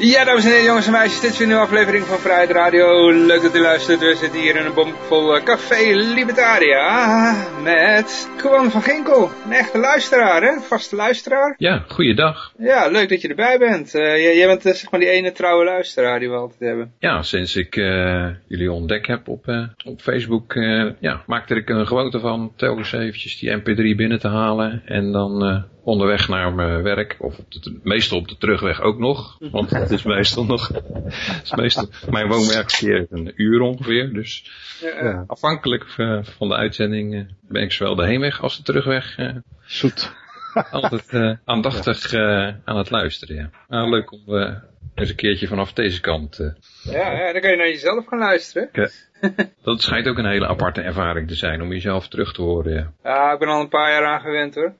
Ja, dames en heren, jongens en meisjes, dit is weer een nieuwe aflevering van Vrijheid Radio. Leuk dat u luistert. We zitten hier in een bomvol eh, Café Libertaria met Kwan van Ginkel. Een echte luisteraar, hè? Vaste luisteraar. Ja, goeiedag. Ja, leuk dat je erbij bent. Uh, jij, bent uh, zeg maar die ene trouwe luisteraar die we altijd hebben. Ja, sinds ik jullie ontdekt heb op, op Facebook, ja, maakte ik een gewoonte van telkens eventjes die mp3 binnen te halen en dan onderweg naar mijn werk, of op de, meestal op de terugweg ook nog, want het is meestal nog, het is meestal, mijn woonwerkverkeer een uur ongeveer, dus ja, afhankelijk van de uitzending ben ik zowel de heenweg als de terugweg uh, zoet. altijd uh, aandachtig uh, aan het luisteren. Ja. Nou, leuk om eens een keertje vanaf deze kant. Ja, ja, dan kan je naar jezelf gaan luisteren. dat schijnt ook een hele aparte ervaring te zijn om jezelf terug te horen. Ja, ja ik ben al een paar jaar aan gewend hoor.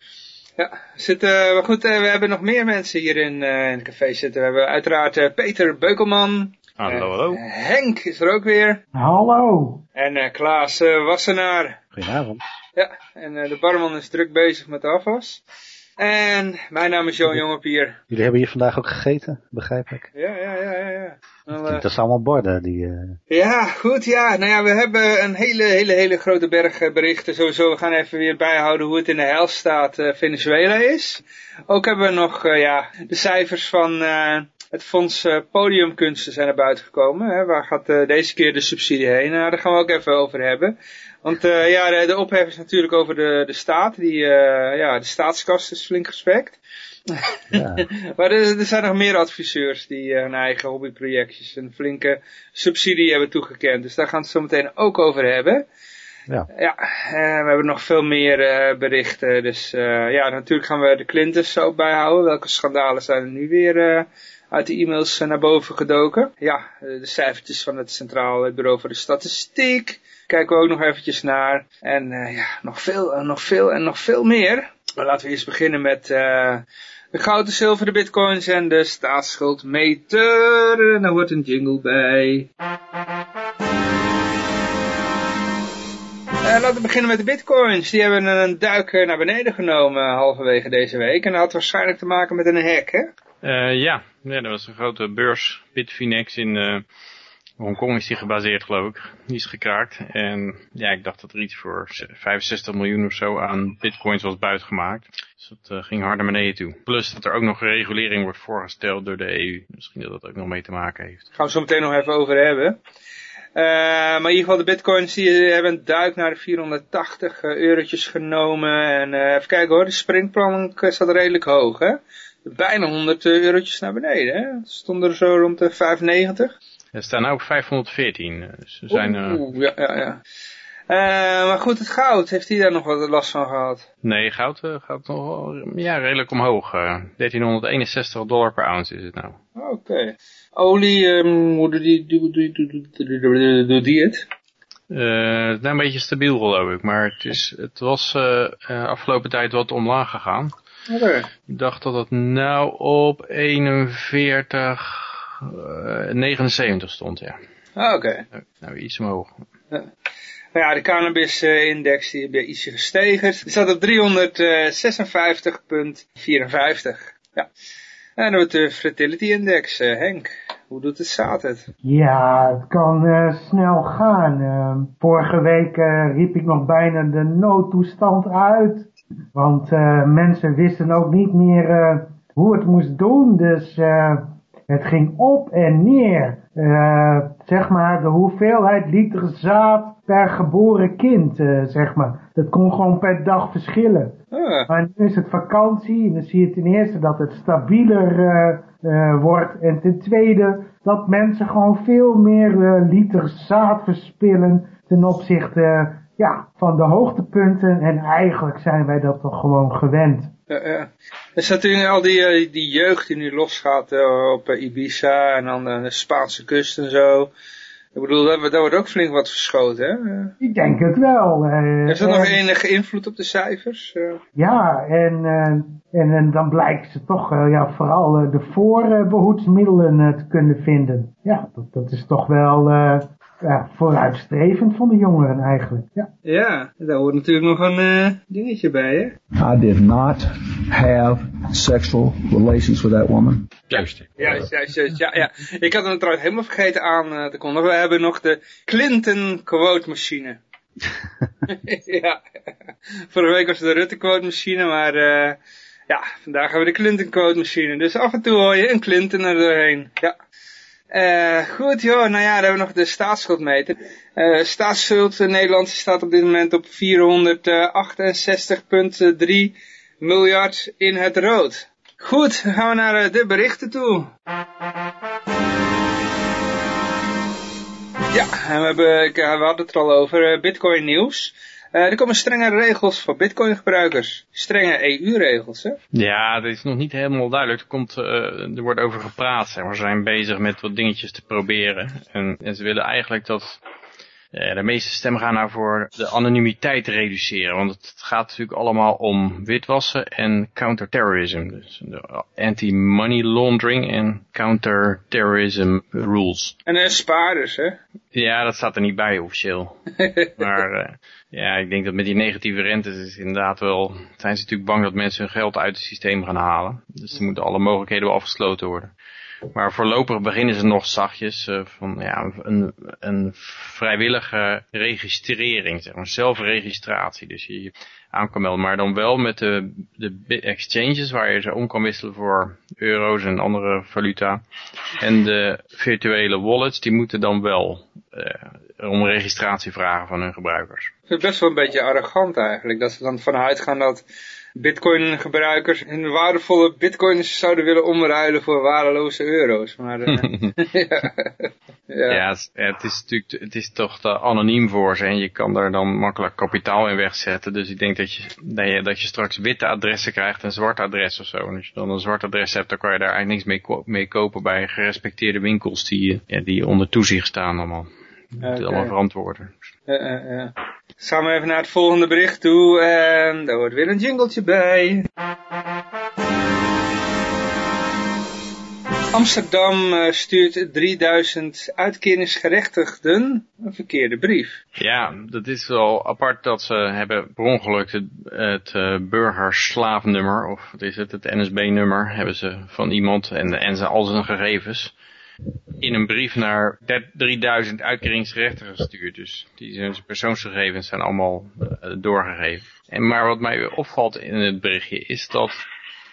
Ja, zitten, maar goed, we hebben nog meer mensen hier in, uh, in het café zitten. We hebben uiteraard uh, Peter Beukelman. Hallo, hallo. Henk is er ook weer. Hallo. En Klaas Wassenaar. Goedenavond. Ja, en de barman is druk bezig met de afwas. En mijn naam is Johan Jongepier. Jullie hebben hier vandaag ook gegeten, begrijp ik? Ja, ja, ja, ja. ja. Uh, dat zijn allemaal borden die... Uh... Ja, goed, ja. Nou ja, we hebben een hele, hele, hele grote berg berichten. Sowieso, we gaan even weer bijhouden hoe het in de heilstaat uh, Venezuela is. Ook hebben we nog, ja, de cijfers van het fonds Podiumkunsten zijn naar buiten gekomen. Hè. Waar gaat deze keer de subsidie heen? Nou, daar gaan we ook even over hebben. Want ja, de, de ophef is natuurlijk over de, de staat. Die, ja, de staatskast is flink gespekt. Ja. maar er, er, zijn nog meer adviseurs die uh, hun eigen hobbyprojectjes een flinke subsidie hebben toegekend. Dus daar gaan we het zo meteen ook over hebben. Ja, ja we hebben nog veel meer berichten. Dus ja, natuurlijk gaan we de Clintons ook bijhouden. Welke schandalen zijn er nu weer uit de e-mails naar boven gedoken? Ja, de cijfertjes van het Centraal Bureau voor de Statistiek kijken we ook nog eventjes naar. En ja, nog veel en nog veel en nog veel meer. Maar laten we eerst beginnen met de goud, de zilver, de bitcoins en de staatsschuldmeter. En daar wordt een jingle bij. Uh, laten we beginnen met de bitcoins. Die hebben een duik naar beneden genomen halverwege deze week. En dat had waarschijnlijk te maken met een hack, hè? Uh, ja. ja, dat was een grote beurs, Bitfinex in Hongkong is die gebaseerd geloof ik. Die is gekraakt. En ja, ik dacht dat er iets voor 65 miljoen of zo aan bitcoins was buitgemaakt. Dus dat uh, ging hard naar beneden toe. Plus dat er ook nog regulering wordt voorgesteld door de EU. Misschien dat dat ook nog mee te maken heeft. Gaan we zo meteen nog even over hebben. Uh, maar in ieder geval de bitcoins die hebben een duik naar de 480 uh, eurotjes genomen. En even kijken hoor, de springplank staat redelijk hoog hè. Bijna 100 eurotjes naar beneden hè. Stonden er zo rond de 95. Er staan nu op 514. Dus we zijn, Oeh, ja, ja, ja. Uh, maar goed, het goud, heeft hij daar nog wat last van gehad? Nee, goud uh, gaat nog wel, ja, redelijk omhoog. Uh, 1361 dollar per ounce is het nou. Oké. Okay. Olie, um, hoe doet die, doet die, doet die het? Uh, een beetje stabiel geloof ik, maar het, is, het was afgelopen tijd wat omlaag gegaan. Okay. Ik dacht dat het nou op 41 uh, 79 stond, ja. Ah, oké. Okay. Nou, iets omhoog. Ja. Nou ja, de cannabis-index die is ietsje gestegen. Die staat op 356,54. Ja. En dan de fertility-index. Uh, Henk, hoe doet het, staat het? Ja, het kan uh, snel gaan. Uh, vorige week riep ik nog bijna de noodtoestand uit. Want mensen wisten ook niet meer hoe het moest doen. Dus het ging op en neer. Uh, zeg maar de hoeveelheid liter zaad per geboren kind, uh, zeg maar. Dat kon gewoon per dag verschillen. Ah. Maar nu is het vakantie en dan zie je ten eerste dat het stabieler uh, wordt. En ten tweede dat mensen gewoon veel meer liter zaad verspillen ten opzichte ja, van de hoogtepunten. En eigenlijk zijn wij dat toch gewoon gewend. Ja. Er staat nu al die, die jeugd die nu losgaat uh, op Ibiza en dan de Spaanse kust en zo. Ik bedoel, daar, daar wordt ook flink wat verschoten, hè? Eh, Ik denk het wel. eh, Heeft dat nog en- enige invloed op de cijfers? Eh, Ja, en, eh, en, en dan blijkt ze toch eh, ja, vooral eh, de voorbehoedsmiddelen eh, te kunnen vinden. Ja, dat, dat is toch wel eh, ja, vooruitstrevend van de jongeren eigenlijk. Ja. ja, daar hoort natuurlijk nog een eh, dingetje bij, hè? I did not have sexual relations with that woman. Juist. Juist, juist, juist, ja, ja. Ik had hem trouwens helemaal vergeten aan eh, te kondigen. We hebben nog de Clinton quote machine. ja, vorige week was het de Rutte quote machine, maar eh, ja, vandaag hebben we de Clinton quote machine. Dus af en toe hoor je een Clinton er doorheen. Ja. Eh, goed joh, nou ja, dan hebben we nog de staatsschuldmeter. Eh staatsschuld in Nederland staat op dit moment op 468,3 miljard in het rood. Goed, dan gaan we naar eh, de berichten toe. Ja, we, hebben, eh, we hadden het er al over, eh, Bitcoin nieuws. Eh, er komen strenge regels voor Bitcoin gebruikers. Strenge EU-regels, hè? Ja, dat is nog niet helemaal duidelijk. Er, komt, eh, er wordt over gepraat. Zeg. Ze zijn bezig met wat dingetjes te proberen. En, ze willen eigenlijk dat de meeste stemmen gaan nou voor de anonimiteit reduceren. Want het gaat natuurlijk allemaal om witwassen en counterterrorism. Dus de anti-money laundering en counterterrorism rules. En eh, spaarders, hè? Ja, dat staat er niet bij officieel. maar eh, ja, ik denk dat met die negatieve rentes is inderdaad wel... zijn ze natuurlijk bang dat mensen hun geld uit het systeem gaan halen. Dus er moeten alle mogelijkheden wel afgesloten worden. Maar voorlopig beginnen ze nog zachtjes eh, van ja, een, een vrijwillige registrering, zeg maar, zelfregistratie. Dus je aan kan melden, maar dan wel met de, de exchanges waar je ze om kan wisselen voor euro's en andere valuta. En de virtuele wallets, die moeten dan wel eh, om registratie vragen van hun gebruikers. Het best wel een beetje arrogant eigenlijk. Dat ze dan vanuit gaan dat bitcoin gebruikers hun waardevolle bitcoins zouden willen omruilen voor waardeloze euro's. Maar eh, ja. ja. Ja, het, het is natuurlijk, het is toch te anoniem voor ze en je kan daar dan makkelijk kapitaal in wegzetten. Dus ik denk dat je, dat je, dat je straks witte adressen krijgt en zwarte adres of zo. En als je dan een zwart adres hebt, dan kan je daar eigenlijk niks mee, ko- mee kopen bij gerespecteerde winkels die, ja, die onder toezicht staan allemaal. Die Oké. allemaal verantwoorden. Eh, eh, eh. Gaan we even naar het volgende bericht toe en daar hoort weer een jingletje bij. Amsterdam eh, stuurt 3000 uitkeringsgerechtigden een verkeerde brief. Ja, dat is wel apart dat ze hebben per ongeluk het, het eh, burgerslaafnummer, of wat is het, het NSB-nummer, hebben ze van iemand en, en ze, al zijn gegevens in een brief naar 3000 uitkeringsgerechtigden gestuurd. Dus die zijn zijn persoonsgegevens zijn allemaal eh, doorgegeven. En maar wat mij opvalt in het berichtje is dat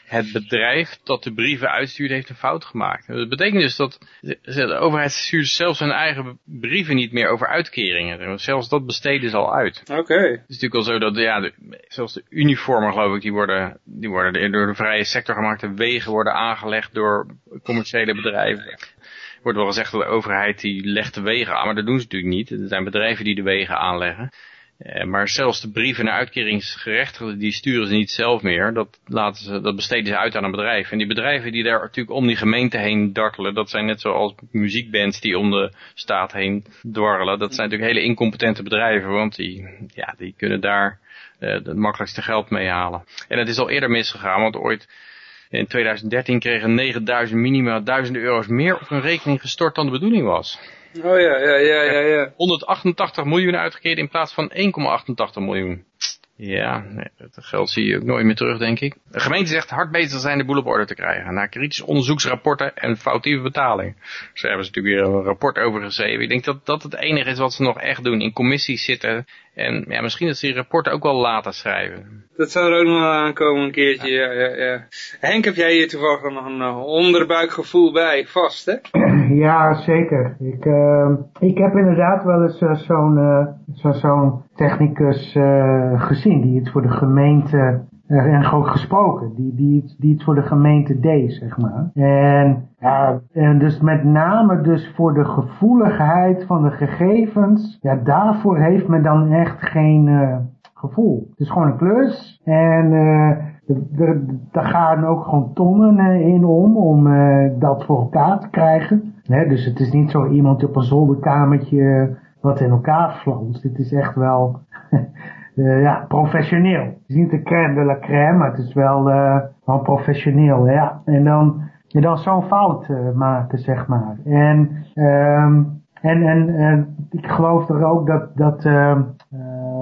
het bedrijf dat de brieven uitstuurt heeft een fout gemaakt. Dat betekent dus dat de, de overheid stuurt zelfs hun eigen brieven niet meer over uitkeringen. Zelfs dat besteden ze al uit. Oké. Het is natuurlijk al zo dat ja, de, zelfs de uniformen geloof ik, die worden, die worden door de vrije sector gemaakt. De wegen worden aangelegd door commerciële bedrijven. Er wordt wel gezegd dat de overheid die legt de wegen aan, maar dat doen ze natuurlijk niet. Er zijn bedrijven die de wegen aanleggen. Eh, maar zelfs de brieven naar uitkeringsgerechtigden, die sturen ze niet zelf meer. Dat, laten ze, dat besteden ze uit aan een bedrijf. En die bedrijven die daar natuurlijk om die gemeente heen dartelen, dat zijn net zoals muziekbands die om de staat heen dwarrelen. Dat zijn natuurlijk hele incompetente bedrijven, want die, ja, die kunnen daar eh, het makkelijkste geld mee halen. En het is al eerder misgegaan, want ooit in 2013 kregen 9000 minima 1000 euro's meer op hun rekening gestort dan de bedoeling was. Oh ja, ja, ja, ja, ja. 188 miljoen uitgekeerd in plaats van 1,88 miljoen. Ja, nee, dat geld zie je ook nooit meer terug, denk ik. De gemeente zegt hard bezig zijn de boel op orde te krijgen. Na kritische onderzoeksrapporten en foutieve betaling. Ze hebben ze natuurlijk weer een rapport over geschreven. Ik denk dat dat het enige is wat ze nog echt doen. In commissies zitten. En ja, misschien dat ze die rapporten ook wel laten schrijven. Dat zou er ook nog wel aankomen een keertje, ja, ja, ja. Henk, heb jij hier toevallig nog een eh, onderbuikgevoel bij? Vast, hè? Ja, zeker. Ik, eh, ik heb inderdaad wel eens eh, zo'n eh, zo, zo'n technicus eh, gezien die het voor de gemeente en ook gesproken, die, die, het, die het voor de gemeente deed, zeg maar. En, ja, en dus met name dus voor de gevoeligheid van de gegevens, ja, daarvoor heeft men dan echt geen eh, gevoel. Het is gewoon een klus en eh, daar gaan ook gewoon tonnen eh, in om, om dat voor elkaar te krijgen. Hè, dus het is niet zo iemand op een zolderkamertje wat in elkaar flanst. Het is echt wel uh, ja, professioneel. Het is niet de crème de la crème, maar het is wel, uh, wel professioneel. Ja. En dan, en dan zo'n fout uh, maken, zeg maar. En, um, en, en, ik geloof er ook dat, dat uh,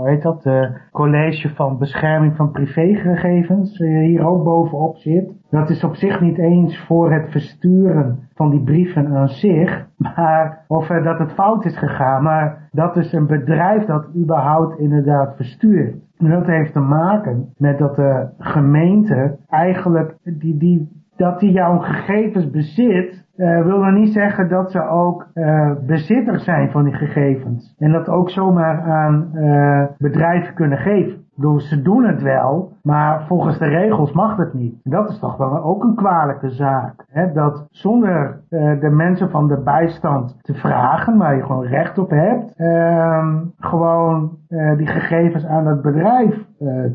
hoe heet dat, de college van bescherming van privégegevens hier ook bovenop zit. Dat is op zich niet eens voor het versturen van die brieven aan zich, maar of dat het fout is gegaan, maar dat is een bedrijf dat überhaupt inderdaad verstuurt. En dat heeft te maken met dat de gemeente eigenlijk die, die, dat die jouw gegevens bezit, uh, wil dan niet zeggen dat ze ook uh, bezitter zijn van die gegevens. En dat ook zomaar aan uh, bedrijven kunnen geven. Dus ze doen het wel, maar volgens de regels mag het niet. Dat is toch wel ook een kwalijke zaak. Hè? Dat zonder uh, de mensen van de bijstand te vragen, waar je gewoon recht op hebt, uh, gewoon uh, die gegevens aan het bedrijf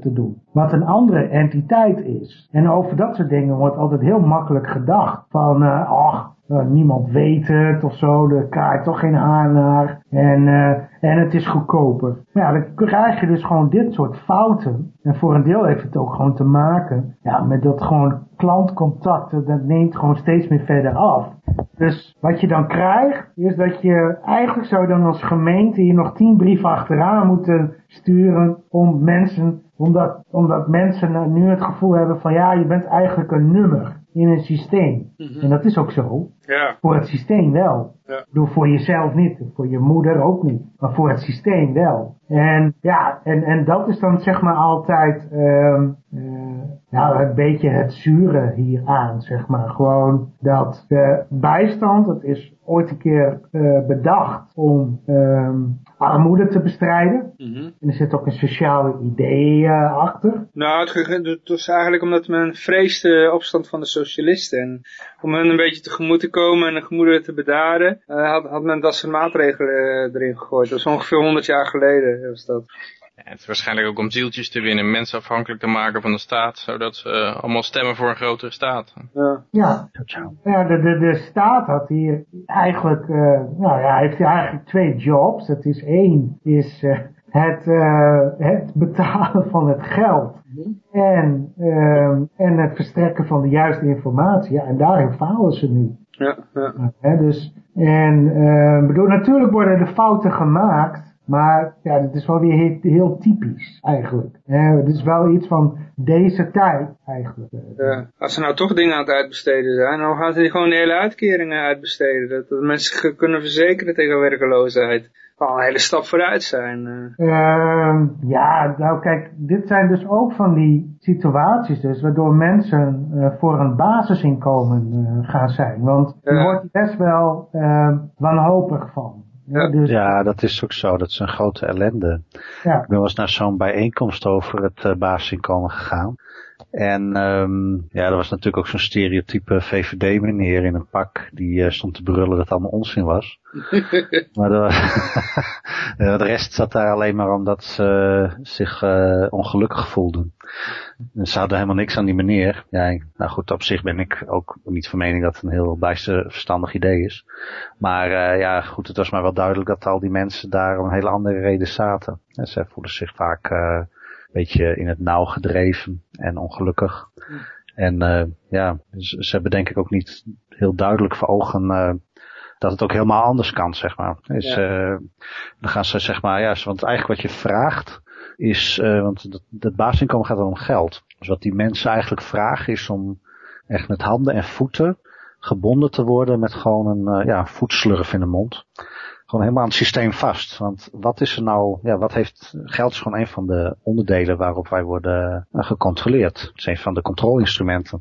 te doen. Wat een andere entiteit is. En over dat soort dingen wordt altijd heel makkelijk gedacht. Van, ach, niemand weet het of zo, er kraait toch geen haar naar en, en het is goedkoper. Maar ja, dan krijg je dus gewoon dit soort fouten. En voor een deel heeft het ook gewoon te maken ja, met dat gewoon klantcontacten, dat neemt gewoon steeds meer verder af. Dus wat je dan krijgt, is dat je eigenlijk zou dan als gemeente hier nog tien brieven achteraan moeten sturen om mensen, omdat, omdat mensen nu het gevoel hebben van ja, je bent eigenlijk een nummer in een systeem. Mm -hmm. En dat is ook zo. Ja. Voor het systeem wel. Ja. Doe voor jezelf niet, voor je moeder ook niet, maar voor het systeem wel. En ja, en, en dat is dan zeg maar altijd um, uh, nou, een beetje het zure hieraan, zeg maar. Gewoon dat de bijstand, dat is ooit een keer uh, bedacht om um, armoede te bestrijden. Mm -hmm. En er zit ook een sociale idee uh, achter. Nou, het, het was eigenlijk omdat men vreesde opstand van de socialisten. En om hen een beetje tegemoet te komen en de gemoederen te bedaren, uh, had, had men dat soort maatregelen erin gegooid. Dat was ongeveer 100 jaar geleden was dat. Het is waarschijnlijk ook om zieltjes te winnen, mensen afhankelijk te maken van de staat, zodat ze uh, allemaal stemmen voor een grotere staat. Ja, ja. ja de, de, de staat had hier eigenlijk, uh, nou ja, heeft hier eigenlijk twee jobs. Het is één, is uh, het, het betalen van het geld. En, en het verstrekken van de juiste informatie. Ja, en daarin falen ze nu. Ja, ja. Dus, en bedoel, natuurlijk worden er fouten gemaakt. Maar ja, dit is wel weer heel, heel typisch eigenlijk. Eh, het is wel iets van deze tijd eigenlijk. Ja, als ze nou toch dingen aan het uitbesteden zijn, dan gaan ze gewoon de hele uitkeringen uitbesteden. Dat, dat mensen zich kunnen verzekeren tegen werkeloosheid. Kan een hele stap vooruit zijn. Uh, ja, nou kijk, dit zijn dus ook van die situaties dus, waardoor mensen uh, voor een basisinkomen uh, gaan zijn. Want je wordt best wel wanhopig van. Ja. Dus, Ja, dat is ook zo. Dat is een grote ellende. Ja. Ik ben wel eens naar zo'n bijeenkomst over het uh, basisinkomen gegaan. En um, ja, er was natuurlijk ook zo'n stereotype VVD-meneer in een pak die uh, stond te brullen dat het allemaal onzin was. maar de, de rest zat daar alleen maar omdat ze zich uh, ongelukkig voelden. En ze hadden helemaal niks aan die meneer. Ja, nou goed, op zich ben ik ook niet van mening dat het een heel bijster verstandig idee is. Maar ja, goed, het was maar wel duidelijk dat al die mensen daar om een hele andere reden zaten. En ze voelden zich vaak beetje in het nauw gedreven en ongelukkig. En uh, ja, ze, ze hebben denk ik ook niet heel duidelijk voor ogen uh, dat het ook helemaal anders kan, zeg maar. Dus, Ja. uh, dan gaan ze zeg maar, ja, want eigenlijk wat je vraagt is, want dat, dat basisinkomen gaat dan om geld. Dus wat die mensen eigenlijk vragen is om echt met handen en voeten gebonden te worden met gewoon een ja, voetslurf in de mond. Gewoon helemaal aan het systeem vast. Want wat is er nou, ja, wat heeft, geld is gewoon een van de onderdelen waarop wij worden uh, gecontroleerd. Het is een van de controleinstrumenten.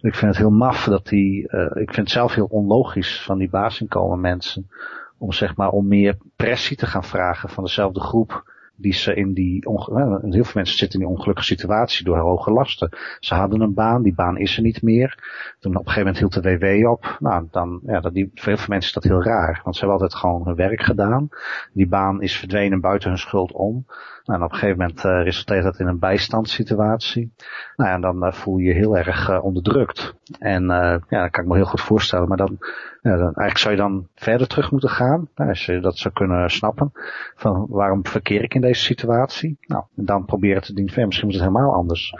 Ik vind het heel maf dat die, uh, ik vind het zelf heel onlogisch van die basisinkomen mensen. Om zeg maar om meer pressie te gaan vragen van dezelfde groep die ze in die, heel veel mensen zitten in die ongelukkige situatie door hoge lasten. Ze hadden een baan, die baan is er niet meer. Toen op een gegeven moment hield de WW op. Nou, dan, ja, dat, die, voor heel veel mensen is dat heel raar, want ze hebben altijd gewoon hun werk gedaan. Die baan is verdwenen buiten hun schuld om. Nou, en op een gegeven moment uh, resulteert dat in een bijstandssituatie. Nou ja, en dan uh, voel je je heel erg uh, onderdrukt. En ja, dat kan ik me heel goed voorstellen. Maar dan, ja, dan, eigenlijk zou je dan verder terug moeten gaan. Nou, als je dat zou kunnen snappen. Van waarom verkeer ik in deze situatie? Nou, en dan proberen te dienen. Misschien moet het helemaal anders.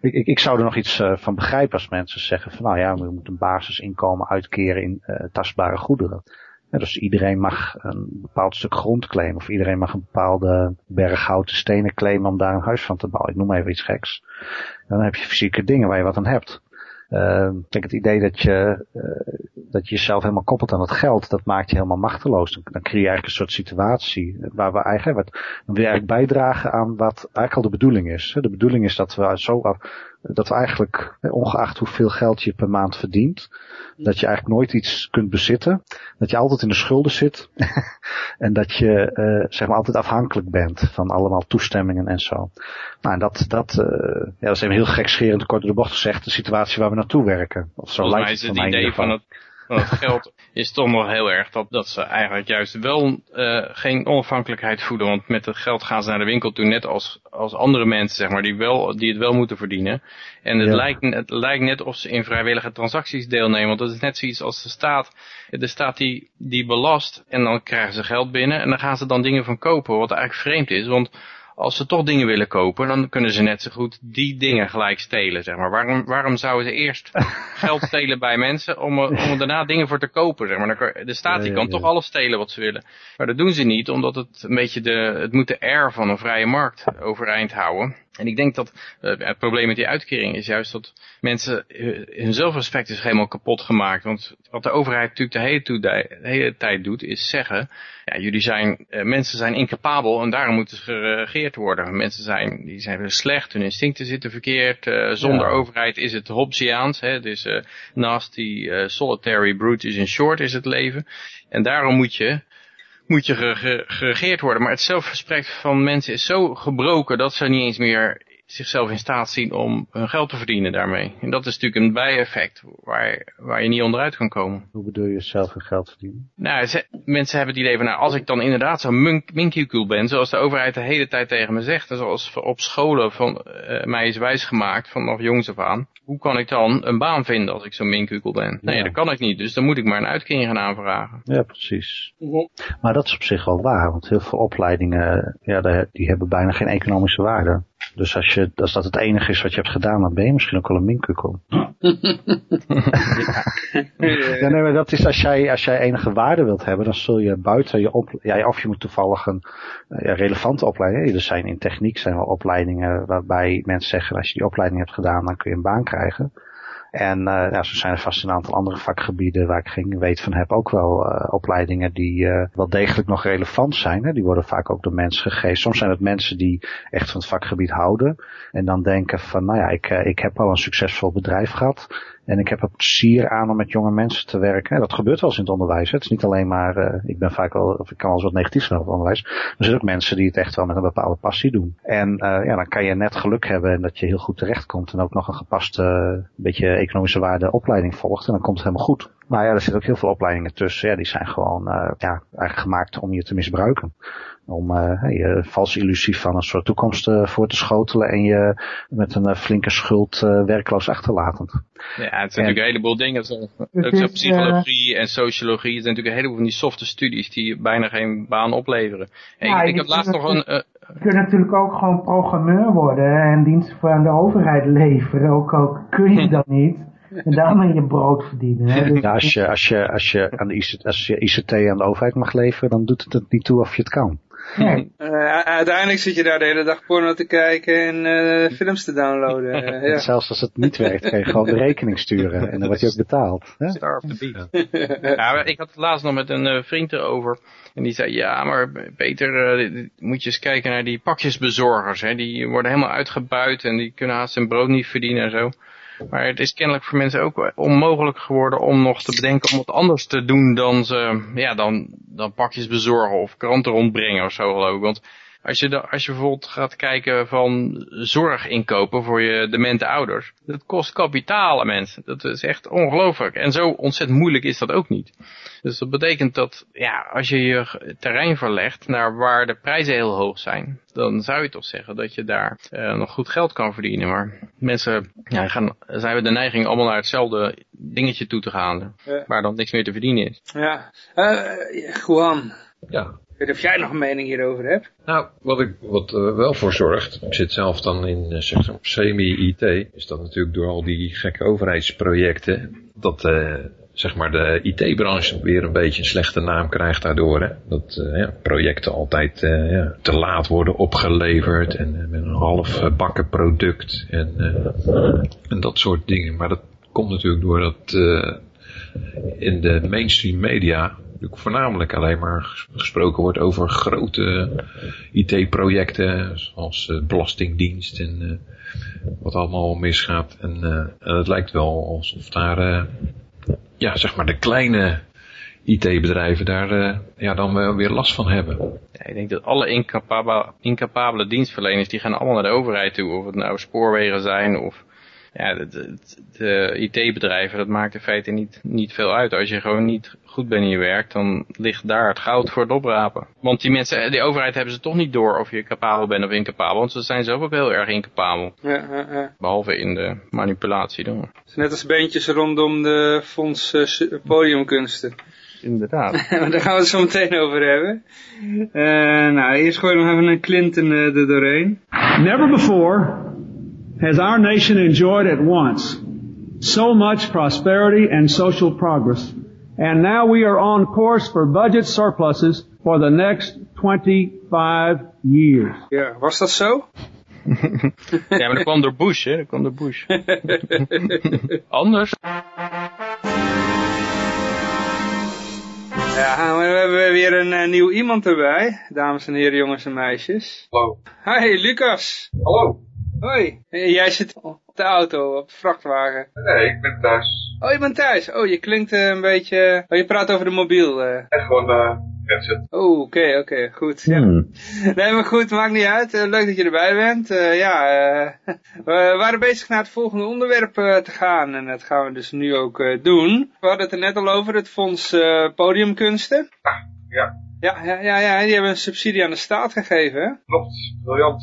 Ik, ik, ik zou er nog iets van begrijpen als mensen zeggen van nou ja, we moeten een basisinkomen uitkeren in tastbare goederen. Dus iedereen mag een bepaald stuk grond claimen. Of iedereen mag een bepaalde berg houten stenen claimen om daar een huis van te bouwen. Ik noem even iets geks. Dan heb je fysieke dingen waar je wat aan hebt. Uh, kijk, het idee dat je, uh, dat je jezelf helemaal koppelt aan het geld, dat maakt je helemaal machteloos. Dan, dan creëer je eigenlijk een soort situatie waar we eigenlijk, wat, dan wil je eigenlijk bijdragen aan wat eigenlijk al de bedoeling is. De bedoeling is dat we zo, dat we eigenlijk, ongeacht hoeveel geld je per maand verdient, dat je eigenlijk nooit iets kunt bezitten. Dat je altijd in de schulden zit. en dat je, uh, zeg maar, altijd afhankelijk bent van allemaal toestemmingen en zo. Nou, en dat, dat, uh, ja, dat is even heel gekscherend kort door de bocht gezegd, de situatie waar we naartoe werken. Of zo Volgens lijkt mij het is het van idee geval. van het, het geld is toch nog heel erg dat, dat ze eigenlijk juist wel uh, geen onafhankelijkheid voeden. Want met het geld gaan ze naar de winkel toe, net als, als andere mensen, zeg maar, die, wel, die het wel moeten verdienen. En het, Ja. lijkt, het lijkt net of ze in vrijwillige transacties deelnemen. Want dat is net zoiets als de staat. De staat die, die belast en dan krijgen ze geld binnen. En dan gaan ze dan dingen van kopen, wat eigenlijk vreemd is. Want als ze toch dingen willen kopen, dan kunnen ze net zo goed die dingen gelijk stelen, zeg maar. Waarom, waarom zouden ze eerst geld stelen bij mensen om, er- om er daarna dingen voor te kopen, zeg maar. Dan kan- de staat die Ja, kan ja, toch alles stelen wat ze willen. Maar dat doen ze niet, omdat het een beetje de, het moet de air van een vrije markt overeind houden. En ik denk dat eh, het probleem met die uitkering is juist dat mensen eh, hun zelfrespect is helemaal kapot gemaakt. Want wat de overheid natuurlijk de hele, toedij- de hele tijd doet, is zeggen, ja, jullie zijn, eh, mensen zijn incapabel en daarom moeten ze geregeerd worden. Mensen zijn, die zijn slecht, hun instincten zitten verkeerd. zonder Ja. overheid is het Hobbesiaans, hè, dus nasty, solitary, brute is in short is het leven. En daarom moet je moet je gere- geregeerd worden. Maar het zelfrespect van mensen is zo gebroken dat ze niet eens meer zichzelf in staat zien om hun geld te verdienen daarmee. En dat is natuurlijk een bijeffect waar, waar je niet onderuit kan komen. Hoe bedoel je zelf een geld verdienen? Nou, ze- mensen hebben het idee van, nou, als ik dan inderdaad zo'n mink- minkukul ben, zoals de overheid de hele tijd tegen me zegt, en zoals op scholen van eh, mij is wijsgemaakt, vanaf jongs af aan, hoe kan ik dan een baan vinden als ik zo'n minkukul ben? Nee, Ja. dat kan ik niet, dus dan moet ik maar een uitkering gaan aanvragen. Ja, precies. Maar dat is op zich wel waar, want heel veel opleidingen, ja, die hebben bijna geen economische waarde. Dus als, je, als dat het enige is wat je hebt gedaan, dan ben je misschien ook wel een minkukkel. Ja, nee, maar dat is als jij, als jij enige waarde wilt hebben, dan zul je buiten je op, ja, of je moet toevallig een eh, ja, relevante opleiding. Er zijn in techniek zijn wel opleidingen waarbij mensen zeggen, als je die opleiding hebt gedaan, dan kun je een baan krijgen. En eh, ja, zo zijn er vast een aantal andere vakgebieden waar ik geen weet van heb ook wel eh, opleidingen die eh, wel degelijk nog relevant zijn. Hè. Die worden vaak ook door mensen gegeven. Soms zijn het mensen die echt van het vakgebied houden en dan denken van, nou ja, ik, ik heb al een succesvol bedrijf gehad. En ik heb er plezier aan om met jonge mensen te werken. En dat gebeurt wel eens in het onderwijs. Het is niet alleen maar, eh, ik ben vaak wel, of ik kan wel eens wat negatief zijn over het onderwijs. Er zijn ook mensen die het echt wel met een bepaalde passie doen. En eh, ja, dan kan je net geluk hebben en dat je heel goed terechtkomt. En ook nog een gepaste, eh, beetje economische waarde opleiding volgt. En dan komt het helemaal goed. Maar ja, er zitten ook heel veel opleidingen tussen. Ja, die zijn gewoon, ja, eigenlijk gemaakt om je te misbruiken. Om eh, je valse illusie van een soort toekomst eh, voor te schotelen en je met een eh, flinke schuld eh, werkloos achterlatend. Ja, het zijn En- natuurlijk een heleboel dingen. Zo, ook psychologie en sociologie. Het zijn natuurlijk een heleboel van die softe studies die bijna geen baan opleveren. En Ja, ik, ik je had laatst kunt nog een... eh, Je kunt natuurlijk ook gewoon programmeur worden en diensten voor aan de overheid leveren. Ook al kun je dat niet. En daarmee je brood verdienen. Hè. Dus- Ja, als je, als je, als je aan de ICT, als je ICT aan de overheid mag leveren, dan doet het het niet toe of je het kan. Nee. Eh, uiteindelijk zit je daar de hele dag porno te kijken en eh, films te downloaden. Eh, ja. Zelfs als het niet werkt, kan je gewoon de rekening sturen en dan wordt je ook betaald. Hè? Star of the Beat. Ja, maar ik had het laatst nog met een eh, vriend erover. En die zei, ja, maar Peter, eh, moet je eens kijken naar die pakjesbezorgers. Hè? Die worden helemaal uitgebuit en die kunnen haast hun brood niet verdienen en zo. Maar het is kennelijk voor mensen ook onmogelijk geworden om nog te bedenken om wat anders te doen dan, ze, ja, dan, dan pakjes bezorgen of kranten rondbrengen of zo geloof ik. Want Als je, als je bijvoorbeeld gaat kijken van zorg inkopen voor je demente ouders. Dat kost kapitaal mensen. Dat is echt ongelooflijk. En zo ontzettend moeilijk is dat ook niet. Dus dat betekent dat ja, als je je terrein verlegt naar waar de prijzen heel hoog zijn. Dan zou je toch zeggen dat je daar uh, nog goed geld kan verdienen. Maar mensen ja, gaan, zijn we de neiging allemaal naar hetzelfde dingetje toe te gaan. Ja. Waar dan niks meer te verdienen is. Ja, uh, Juan. Ja, weet of jij nog een mening hierover hebt. Nou, wat, ik, wat uh, wel voor zorgt, ik zit zelf dan in uh, zeg semi-IT, is dat natuurlijk door al die gekke overheidsprojecten, dat uh, zeg maar de IT-branche weer een beetje een slechte naam krijgt daardoor. Hè? Dat ja, projecten altijd ja, te laat worden opgeleverd en met een half bakken product en, en dat soort dingen. Maar dat komt natuurlijk door dat in de mainstream media voornamelijk alleen maar gesproken wordt over grote IT-projecten, zoals uh, Belastingdienst en uh, wat allemaal misgaat. En, uh, en, het lijkt wel alsof daar, ja, zeg maar de kleine IT-bedrijven daar ja, dan wel weer last van hebben. Ja, ik denk dat alle incapabele, incapabele dienstverleners, die gaan allemaal naar de overheid toe. Of het nou spoorwegen zijn of ja, de, de IT-bedrijven, dat maakt in feite niet, niet veel uit. Als je gewoon niet goed bent in je werk, dan ligt daar het goud voor het oprapen. Want die mensen, die overheid hebben ze toch niet door of je capabel bent of incapabel. Want ze zijn zelf ook heel erg incapabel. Ja, ja, ja. Behalve in de manipulatie dan. Net als beentjes rondom de fonds uh, podiumkunsten. Inderdaad. Daar gaan we het zo meteen over hebben. Uh, nou, eerst gooi nog even een Clinton uh, er doorheen. Never before has our nation enjoyed at once so much prosperity and social progress. And now we are on course for budget surpluses for the next 25 years. Ja, was dat zo? ja, maar dat kwam door Bush, hè? Dat kwam door Bush. Anders. Ja, we hebben weer een uh, nieuw iemand erbij. Dames en heren, jongens en meisjes. Hallo. Hi, Lucas. Hallo. Hoi, jij zit op de auto, op de vrachtwagen. Nee, ik ben thuis. Oh, je bent thuis. Oh, je klinkt uh, een beetje... Oh, je praat over de mobiel. Uh. Echt gewoon uh. Oh, oké, okay, oké, okay, goed. Ja. Hmm. Nee, maar goed, maakt niet uit. leuk dat je erbij bent. ja, we waren bezig naar het volgende onderwerp te gaan. En dat gaan we dus nu ook doen. We hadden het er net al over, het fonds Podiumkunsten. Ah, ja. Ja, ja, ja, ja, die hebben een subsidie aan de staat gegeven? Klopt, briljant.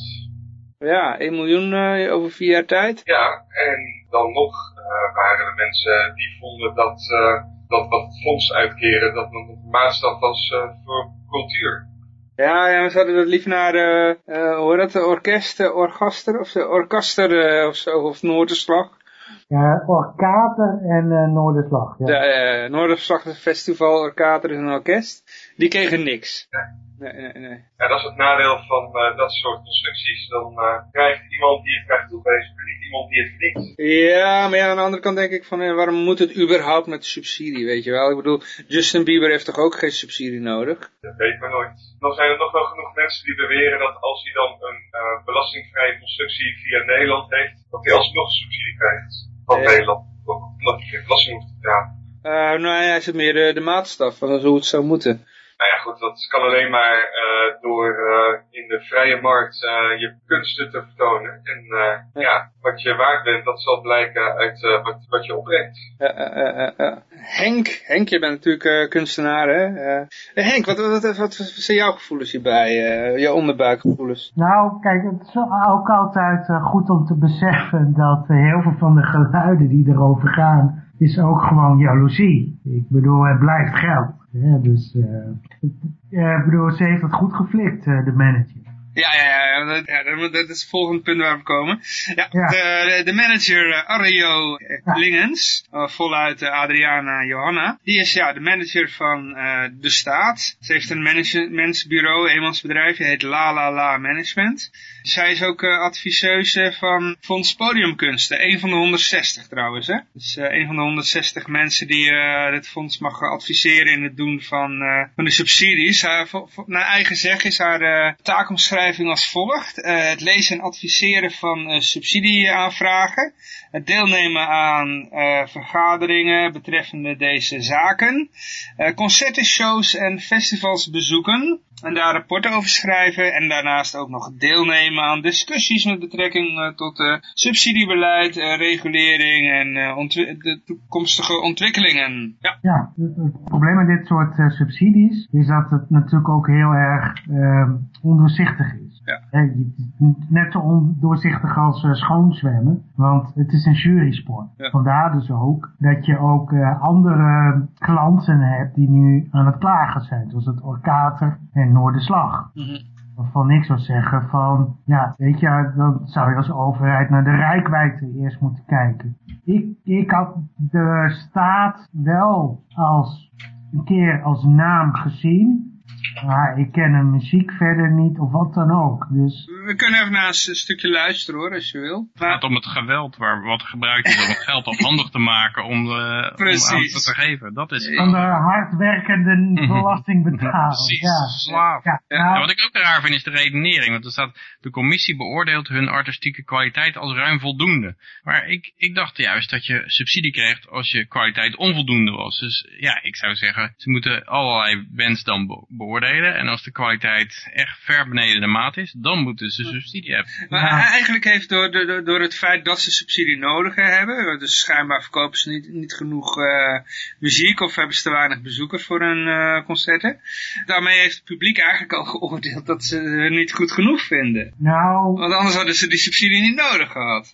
Ja, 1 miljoen uh, over vier jaar tijd. Ja, en dan nog uh, waren er mensen die vonden dat, uh, dat wat fonds uitkeren, dat nog een maatstaf was voor cultuur. Ja, ja, we zouden dat liever naar, uh, hoe dat, de orkest, orgaster, of de orkaster of zo, of Noorderslag. Ja, Orkater en uh, Noorderslag. Ja, ja Noorderslag is een festival, Orkater is een orkest. Die kregen niks. Ja. Nee, nee, nee. Ja, dat is het nadeel van uh, dat soort constructies. Dan uh, krijgt iemand die het krijgt toegewezen, maar niet iemand die het verdient. Ja, maar ja, aan de andere kant denk ik van, uh, waarom moet het überhaupt met subsidie, weet je wel? Ik bedoel, Justin Bieber heeft toch ook geen subsidie nodig? Dat weet maar nooit. Dan zijn er nog wel genoeg mensen die beweren dat als hij dan een belastingvrije constructie via Nederland heeft, dat hij alsnog subsidie krijgt van Nederland. Omdat hij geen belasting hoeft te betalen. nou ja, is het meer de, de maatstaf van hoe het zou moeten. Nou ja, goed, dat kan alleen maar uh, door uh, in de vrije markt uh, je kunsten te vertonen. En ja. ja. wat je waard bent, dat zal blijken uit wat, wat je opbrengt. Henk, Henk, je bent natuurlijk kunstenaar, hè? Henk, wat, wat, wat, zijn jouw gevoelens hierbij? jouw onderbuikgevoelens? Nou, kijk, het is ook altijd goed om te beseffen dat heel veel van de geluiden die erover gaan, is ook gewoon jaloezie. Ik bedoel, het blijft geld. Ja, dus, uh, ik bedoel, ze heeft het goed geflikt, uh, de manager. Ja, ja, ja, dat, ja, dat is het volgende punt waar we komen. Ja, ja. De, de, manager uh, Arjo Lingens, uh, voluit Adriana Johanna, die is ja de manager van de staat. Ze heeft een managementbureau, eenmansbedrijf, die heet La La La Management. Zij is ook adviseuse van Fonds Podiumkunsten, een van de 160 trouwens. Hè? Dus een van de 160 mensen die dit fonds mag adviseren in het doen van, van de subsidies. naar eigen zeg is haar taakomschrijving als volgt. Uh, het lezen en adviseren van uh, subsidieaanvragen. Het deelnemen aan uh, vergaderingen betreffende deze zaken. concerten, shows en festivals bezoeken. En daar rapporten over schrijven en daarnaast ook nog deelnemen aan discussies met betrekking eh, tot uh, subsidiebeleid, uh, regulering en de toekomstige ontwikkelingen. Ja, ja het, het probleem met dit soort subsidies is dat het natuurlijk ook heel erg ondoorzichtig is. Ja. net zo ondoorzichtig als schoonzwemmen, want het is een jurysport. Ja. Vandaar dus ook dat je ook andere klanten hebt die nu aan het klagen zijn, zoals het Orkater en Noorderslag. Mm Waarvan ik zou zeggen van, ja, weet je, dan zou je als overheid naar de rijkwijde eerst moeten kijken. Ik, ik had de staat wel als een keer als naam gezien, maar ik ken een muziek verder niet of wat dan ook. Dus... We kunnen even naar een stukje luisteren hoor, als je wil. Het gaat om het geweld waar, wat gebruikt is om het geld afhandig te maken om, uh, om aan te geven. Dat is Van de hardwerkende mhm. belastingbetaler. Precies, ja. slaaf. Ja, ja. wat ik ook raar vind is de redenering. Want er staat, de commissie beoordeelt hun artistieke kwaliteit als ruim voldoende. Maar ik, ik dacht juist dat je subsidie kreeg als je kwaliteit onvoldoende was. Dus ja, ik zou zeggen, ze moeten allerlei wens dan beoordelen en als de kwaliteit echt ver beneden de maat is, dan moeten ze subsidie hebben. Maar eigenlijk heeft door, door, door het feit dat ze subsidie nodig hebben, dus schijnbaar verkopen ze niet, niet genoeg uh, muziek of hebben ze te weinig bezoekers voor hun uh, concerten. Daarmee heeft het publiek eigenlijk al geoordeeld dat ze het niet goed genoeg vinden. Nou... Want anders hadden ze die subsidie niet nodig gehad.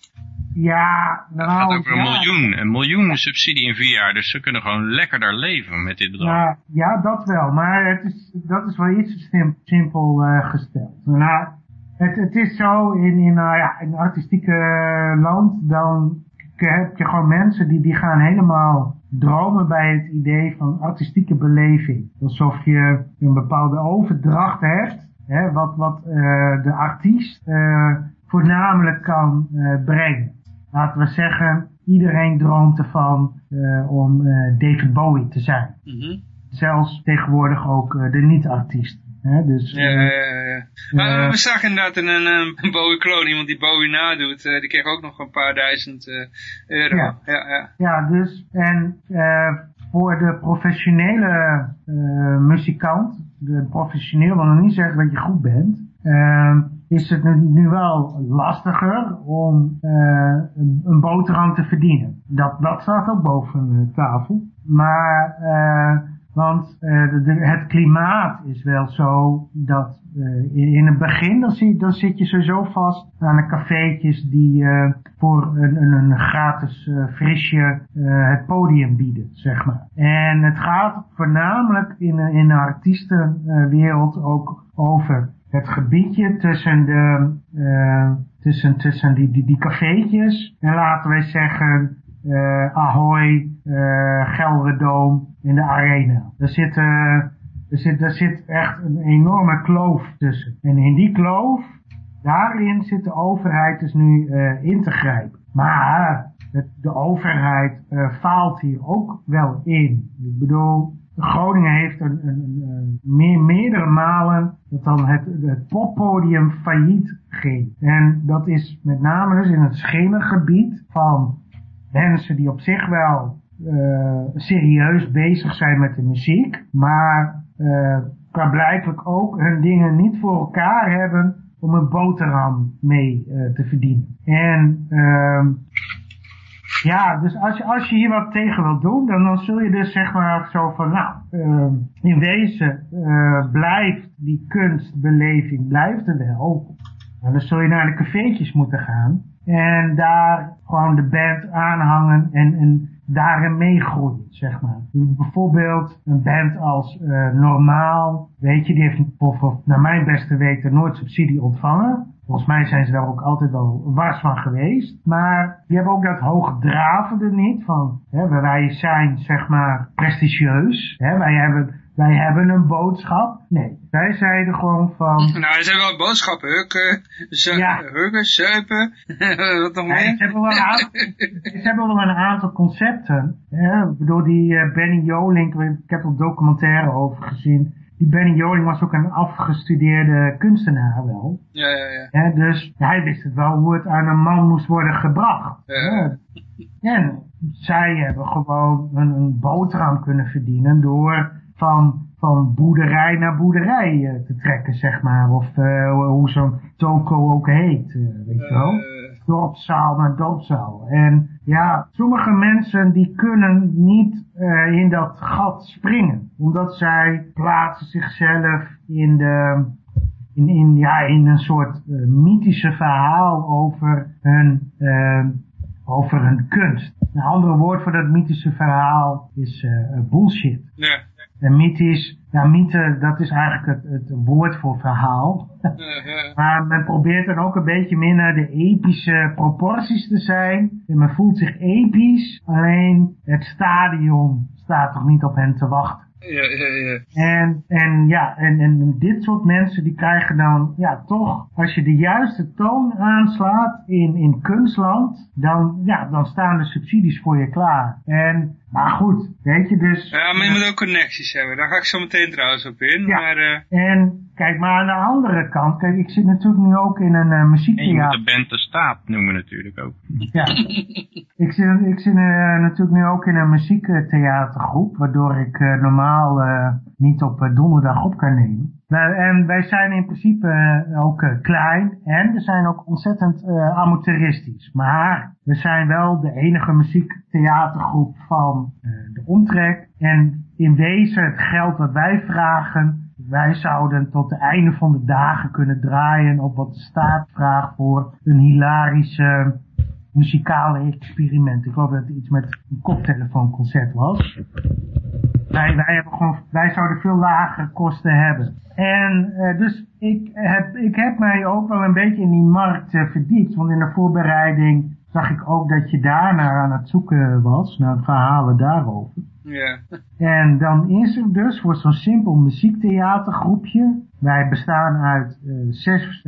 Ja, nou... Het gaat over een miljoen, een miljoen subsidie in vier jaar, dus ze kunnen gewoon lekker daar leven met dit bedrag. Ja, ja dat wel, maar het is, dat is wel iets simpel uh, gesteld. Nou, het, het is zo, in, in, uh, ja, in een artistieke land, dan heb je gewoon mensen die, die gaan helemaal dromen bij het idee van artistieke beleving. Alsof je een bepaalde overdracht hebt, hè, wat, wat uh, de artiest voornamelijk kan brengen laten we zeggen, iedereen droomt ervan uh, om uh, David Bowie te zijn. Mm -hmm. Zelfs tegenwoordig ook uh, de niet-artiesten. Dus, ja, ja, ja. Maar we zagen inderdaad een, een Bowie-kloon, iemand die Bowie nadoet, die kreeg ook nog een paar duizend euro. Ja, ja, ja. ja dus en voor de professionele muzikant, de professioneel wil nog niet zeggen dat je goed bent, is het nu wel lastiger om uh, een boterham te verdienen. Dat, dat staat ook boven tafel. Maar, uh, want uh, de, het klimaat is wel zo dat in, in het begin dan, dan zit je sowieso vast aan de cafeetjes die voor een, een, een gratis frisje het podium bieden, zeg maar. En het gaat voornamelijk in, in de artiestenwereld ook over het gebiedje tussen de, uh, tussen, tussen die, die, die cafeetjes en laten we zeggen uh, Ahoy, uh, Gelredoom en de Arena. Er zit, er, zit, er zit echt een enorme kloof tussen. En in die kloof, daarin zit de overheid dus nu in te grijpen. Maar de overheid faalt hier ook wel in. Ik bedoel, Groningen heeft een, een, meer, meerdere malen dat dan het, het poppodium failliet ging. En dat is met name dus in het schemergebied van mensen die op zich wel uh, serieus bezig zijn met de muziek, maar uh, blijkbaar ook hun dingen niet voor elkaar hebben om een boterham mee uh, te verdienen. En uh, ja, dus als je, als je hier wat tegen wilt doen, dan, dan zul je dus zeg maar zo van, nou, uh, in wezen uh, blijft die kunstbeleving, blijft er wel. En dan zul je naar de cafeetjes moeten gaan en daar gewoon de band aanhangen en, en daarin meegroeien, zeg maar. Bijvoorbeeld een band als uh, Normaal, weet je, die heeft of, naar mijn beste weten nooit subsidie ontvangen. Volgens mij zijn ze daar ook altijd wel wars van geweest. Maar die hebben ook dat hoogdravende niet. Van, hè, wij zijn zeg maar prestigieus. Hè, wij hebben wij hebben een boodschap. Nee, wij zeiden gewoon van... Nou, ze hebben wel boodschappen. Hukken, ze ja. hukken, zuipen, wat nog meer? Ja, ze, hebben wel een aantal, ze hebben wel een aantal concepten. Hè? Bedoel, die uh, Benny Jolink, ik heb er documentaire over gezien die Benny Joling was ook een afgestudeerde kunstenaar wel. Ja, ja, ja. dus hij wist het wel hoe het aan een man moest worden gebracht. Ja. En zij hebben gewoon een, een boterham kunnen verdienen door van, van boerderij naar boerderij eh, te trekken, zeg maar. Of eh, hoe zo'n toko ook heet, eh, weet je wel. Dorpszaal naar dorpszaal. En ja, sommige mensen die kunnen niet eh, in dat gat springen. Omdat zij plaatsen zichzelf in de, in, in, ja, in een soort uh, mythische verhaal over hun, uh, over hun kunst. Een ander woord voor dat mythische verhaal is bullshit. En mythisch, ja, mythe, dat is eigenlijk het, het woord voor verhaal. maar men probeert dan ook een beetje meer naar de epische proporties te zijn. En men voelt zich episch, alleen het stadion staat toch niet op hen te wachten. Ja, ja, ja. En, en ja, en, en dit soort mensen die krijgen dan, ja toch, als je de juiste toon aanslaat in, in kunstland, dan, ja, dan staan de subsidies voor je klaar. En, maar goed, weet je dus... Ja, maar je moet ook connecties hebben, daar ga ik zo meteen trouwens op in. Ja. Maar, uh... En kijk, maar aan de andere kant, kijk, ik zit natuurlijk nu ook in een uh, En je moet muziektheater. de band de staat noemen natuurlijk ook. Ja. ik zit, ik zit uh, natuurlijk nu ook in een muziektheatergroep, waardoor ik uh, normaal uh, niet op uh, donderdag op kan nemen. Nou, en wij zijn in principe uh, ook uh, klein en we zijn ook ontzettend uh, amateuristisch. Maar we zijn wel de enige muziektheatergroep van de omtrek. En in wezen het geld dat wij vragen, wij zouden tot het einde van de dagen kunnen draaien op wat de staat vraagt voor een hilarische muzikale experiment. Ik geloof dat het iets met een koptelefoonconcert was. Wij, wij, hebben gewoon, wij zouden veel lagere kosten hebben. En uh, dus ik heb, ik heb mij ook wel een beetje in die markt uh, verdiept. Want in de voorbereiding zag ik ook dat je daarnaar aan het zoeken was. Naar verhalen daarover. Ja. En dan is er dus voor zo'n simpel muziektheatergroepje. Wij bestaan uit uh, zes,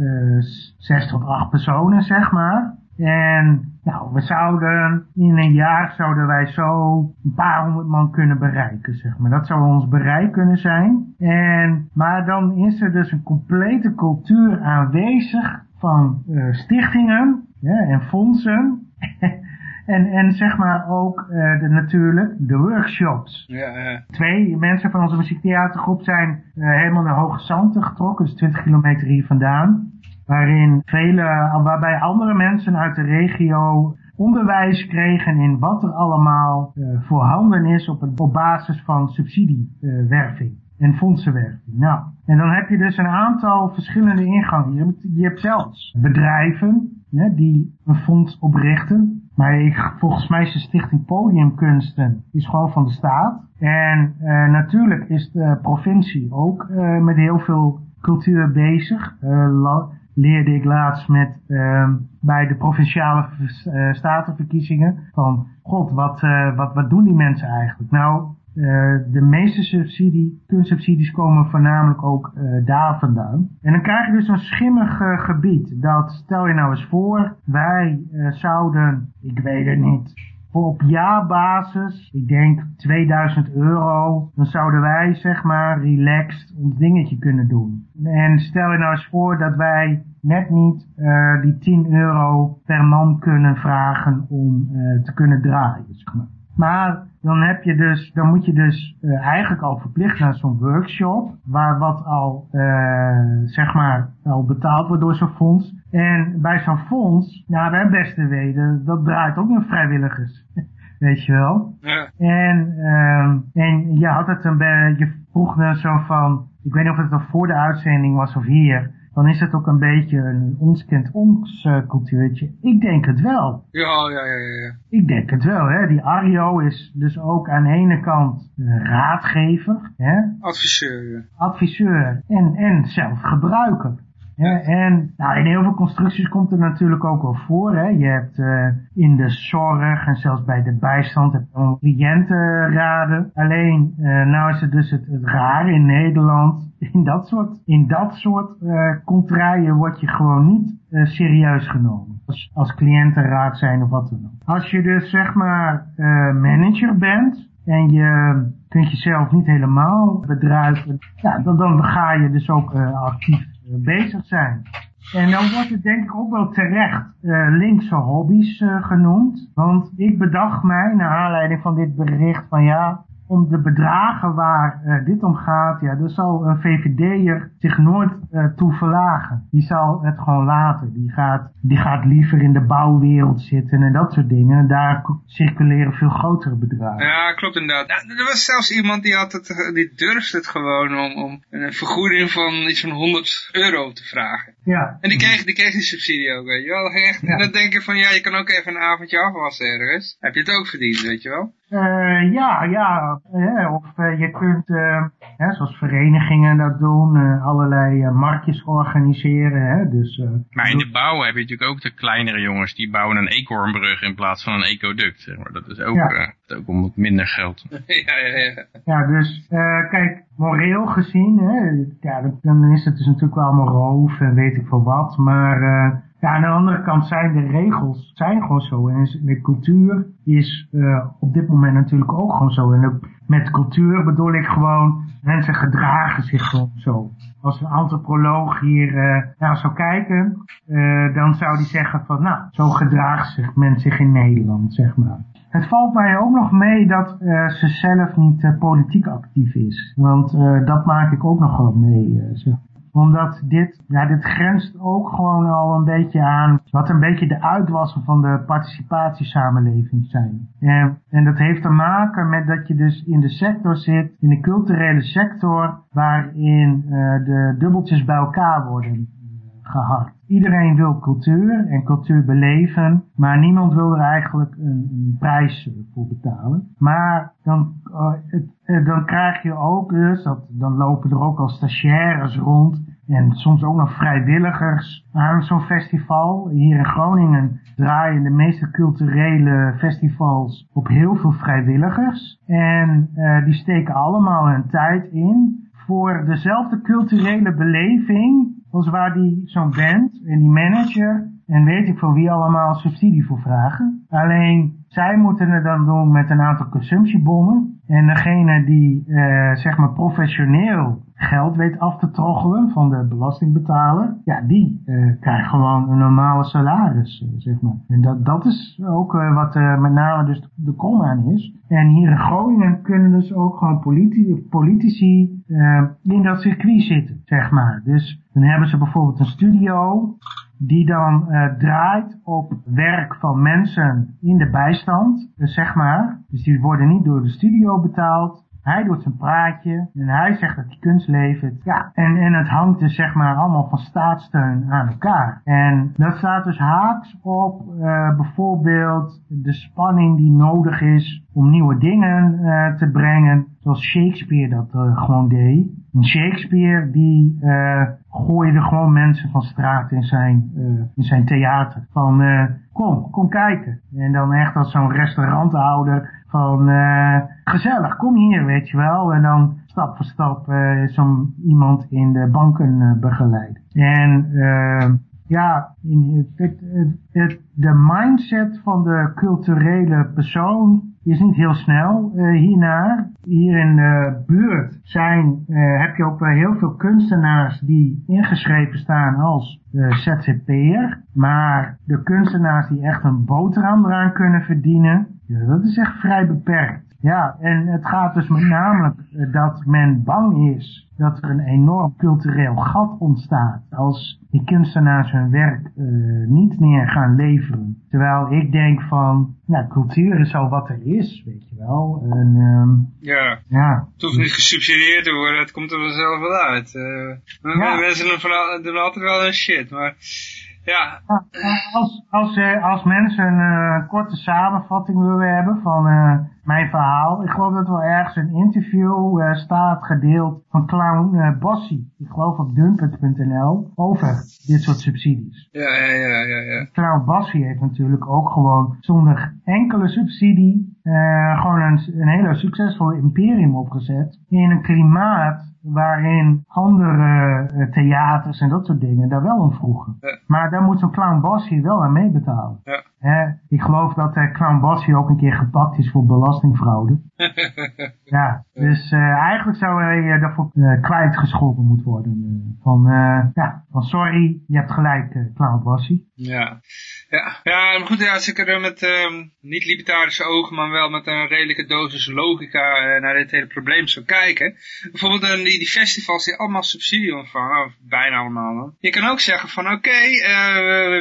zes tot acht personen, zeg maar. En nou, we zouden in een jaar zouden wij zo een paar honderd man kunnen bereiken, zeg maar. Dat zou ons bereik kunnen zijn. En, maar dan is er dus een complete cultuur aanwezig van uh, stichtingen ja, en fondsen. en, en zeg maar ook uh, de, natuurlijk de workshops. Ja, ja. Twee mensen van onze muziektheatergroep zijn uh, helemaal naar Hoge Zanden getrokken, dus 20 kilometer hier vandaan waarin vele, waarbij andere mensen uit de regio onderwijs kregen in wat er allemaal uh, voorhanden is op, het, basis van subsidiewerving uh, en fondsenwerving. Nou, en dan heb je dus een aantal verschillende ingangen. Je hebt, je hebt zelfs bedrijven die een fonds oprichten. Maar ik, volgens mij is de stichting Podiumkunsten is gewoon van de staat. En uh, natuurlijk is de provincie ook met heel veel cultuur bezig leerde ik laatst met uh, bij de provinciale uh, statenverkiezingen van god wat, uh, wat, wat doen die mensen eigenlijk? Nou, de meeste subsidie, kunstsubsidies komen voornamelijk ook daar vandaan. En dan krijg je dus een schimmig gebied. Dat stel je nou eens voor, wij zouden, ik weet het niet, voor op jaarbasis, ik denk 2000 euro, dan zouden wij zeg maar relaxed ons dingetje kunnen doen. En stel je nou eens voor dat wij net niet uh, die 10 euro per man kunnen vragen om uh, te kunnen draaien. Zeg maar. Maar dan heb je dus, dan moet je dus uh, eigenlijk al verplicht naar zo'n workshop, waar wat al, zeg maar, al betaald wordt door zo'n fonds. En bij zo'n fonds, ja, wij beste weten, dat draait ook nog vrijwilligers. Weet je wel? Ja. En, uh, en je had het een beetje, je vroeg zo van, ik weet niet of het nog voor de uitzending was of hier, dan is het ook een beetje een ons kent ons uh, cultuurtje. Ik denk het wel. Ja, ja, ja, ja. Ik denk het wel, hè. Die Ario is dus ook aan de ene kant raadgever, hè. Adviseur. Adviseur en, en zelf gebruiker. En nou, in heel veel constructies komt het natuurlijk ook wel voor. Hè. Je hebt uh, in de zorg en zelfs bij de bijstand heb je cliëntenraden. Alleen, uh, nou is het dus het, het raar in Nederland. In dat soort, in dat soort uh, contraien word je gewoon niet serieus genomen. Als, als cliëntenraad zijn of wat dan ook. Als je dus zeg maar manager bent en je kunt jezelf niet helemaal bedrijven, ja, dan, dan ga je dus ook actief bezig zijn. En dan wordt het denk ik ook wel terecht uh, linkse hobby's uh, genoemd. Want ik bedacht mij, naar aanleiding van dit bericht, van ja, om de bedragen waar uh, dit om gaat, ja, daar zal een VVD'er zich nooit uh, toe verlagen. Die zal het gewoon laten. Die gaat, die gaat liever in de bouwwereld zitten en dat soort dingen. En daar circuleren veel grotere bedragen. Ja, klopt inderdaad. Ja, er was zelfs iemand die, had het, die durfde het gewoon om, om een vergoeding van iets van 100 euro te vragen. Ja. En die kreeg, die kreeg die subsidie ook, weet je wel. Echt, ja. En dan denk je van, ja, je kan ook even een avondje afwassen ergens. Heb je het ook verdiend, weet je wel. Uh, ja, ja. Uh, of uh, je kunt, hè, zoals verenigingen dat doen, allerlei marktjes organiseren. Hè, dus, maar in de bouw heb je natuurlijk ook de kleinere jongens, die bouwen een eekhoornbrug in plaats van een ecoduct. Zeg maar. Dat is ook, ja. ook om wat minder geld. ja, ja, ja. Ja, dus kijk, moreel gezien, hè, ja, dan is het dus natuurlijk wel allemaal roof en weet ik veel wat. Maar ja, aan de andere kant zijn de regels zijn gewoon zo. En de cultuur is uh, op dit moment natuurlijk ook gewoon zo. En met cultuur bedoel ik gewoon, mensen gedragen zich gewoon zo. Als een antropoloog hier uh, naar zou kijken, uh, dan zou die zeggen van, nou, zo gedraagt zich men zich in Nederland, zeg maar. Het valt mij ook nog mee dat ze zelf niet politiek actief is. Want dat maak ik ook nog wel mee. zeg omdat dit, ja, dit grenst ook gewoon al een beetje aan wat een beetje de uitwassen van de participatiesamenleving zijn. En, en dat heeft te maken met dat je dus in de sector zit, in de culturele sector, waarin uh, de dubbeltjes bij elkaar worden gehakt. Iedereen wil cultuur en cultuur beleven, maar niemand wil er eigenlijk een, prijs voor betalen. Maar dan, het, uh, dan krijg je ook dus, dat, dan lopen er ook al stagiaires rond en soms ook nog vrijwilligers aan zo'n festival. Hier in Groningen draaien de meeste culturele festivals op heel veel vrijwilligers. En die steken allemaal hun tijd in voor dezelfde culturele beleving als waar die zo'n band en die manager en weet ik van wie allemaal subsidie voor vragen. Alleen zij moeten het dan doen met een aantal consumptiebonnen. En degene die uh, zeg maar professioneel geld weet af te troggelen van de belastingbetaler, ja, die uh, krijgt gewoon een normale salaris, uh, zeg maar. En dat, dat is ook uh, wat met name dus de kom aan is. En hier in Groningen kunnen dus ook gewoon politici, politici in dat circuit zitten, zeg maar. Dus dan hebben ze bijvoorbeeld een studio die dan uh, draait op werk van mensen in de bijstand, dus zeg maar. Dus die worden niet door de studio betaald. Hij doet zijn praatje en hij zegt dat hij kunst levert. Ja, en, en het hangt dus zeg maar allemaal van staatssteun aan elkaar. En dat staat dus haaks op uh, bijvoorbeeld de spanning die nodig is om nieuwe dingen uh, te brengen. Zoals Shakespeare dat gewoon deed. Shakespeare die uh, gooide gewoon mensen van straat in zijn, uh, in zijn theater. Van uh, kom, kom kijken. En dan echt als zo'n restauranthouder van gezellig, kom hier, weet je wel. En dan stap voor stap zo'n iemand in de banken begeleiden. En ja, in het, het, de mindset van de culturele persoon is niet heel snel uh, hiernaar. Hier in de buurt zijn, uh, heb je ook wel heel veel kunstenaars die ingeschreven staan als uh, ZZP'er. Maar de kunstenaars die echt een boterham eraan kunnen verdienen, dat is echt vrij beperkt. Ja, en het gaat dus met name dat men bang is dat er een enorm cultureel gat ontstaat als die kunstenaars hun werk uh, niet meer gaan leveren. Terwijl ik denk van, nou, cultuur is al wat er is, weet je wel. En, um, ja. ja, het hoeft niet gesubsidieerd te worden, het komt er vanzelf wel uit. Uh, ja. Mensen doen altijd wel een shit, maar... Ja. Als, als, uh, als mensen een uh, korte samenvatting willen hebben van uh, mijn verhaal. Ik geloof dat er wel ergens een interview staat gedeeld van Clown Bossie. Ik geloof op dumpet.nl over dit soort subsidies. Ja, ja, ja, ja. ja. Clown Bossie heeft natuurlijk ook gewoon zonder enkele subsidie gewoon een, een hele succesvolle imperium opgezet. In een klimaat waarin andere uh, theaters en dat soort dingen daar wel om vroegen. Ja. Maar daar moet zo'n Clown Bassie wel aan meebetalen. Ja. Ik geloof dat uh, Clown Bassie ook een keer gepakt is voor belastingfraude. Ja, dus uh, eigenlijk zou hij uh, daarvoor uh, kwijtgescholden moeten worden. van, ja, van sorry, je hebt gelijk, Cloud Wassie. Ja. Ja, ja maar goed, ja, als ik er met um, niet-libertarische ogen, maar wel met een redelijke dosis logica naar dit hele probleem zou kijken. Bijvoorbeeld uh, die, die festivals die allemaal subsidie ontvangen, of bijna allemaal. Je kan ook zeggen van oké,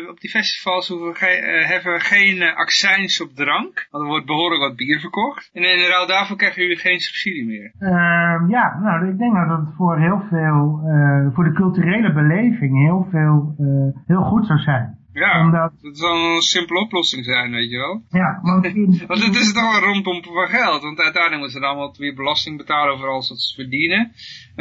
op die festivals hoeven hebben we geen accijns op drank, want er wordt behoorlijk wat bier verkocht. En in ruil daarvoor krijgen jullie geen subsidie meer. Uh, ja, nou ik denk dat het voor heel veel, uh, voor de culturele beleving heel veel, uh, heel goed zou zijn. Ja, Omdat... dat zal een simpele oplossing zijn, weet je wel. Ja, want... In... want het is toch een rondpompen van geld, want uiteindelijk moeten ze dan allemaal weer belasting betalen over alles wat ze verdienen.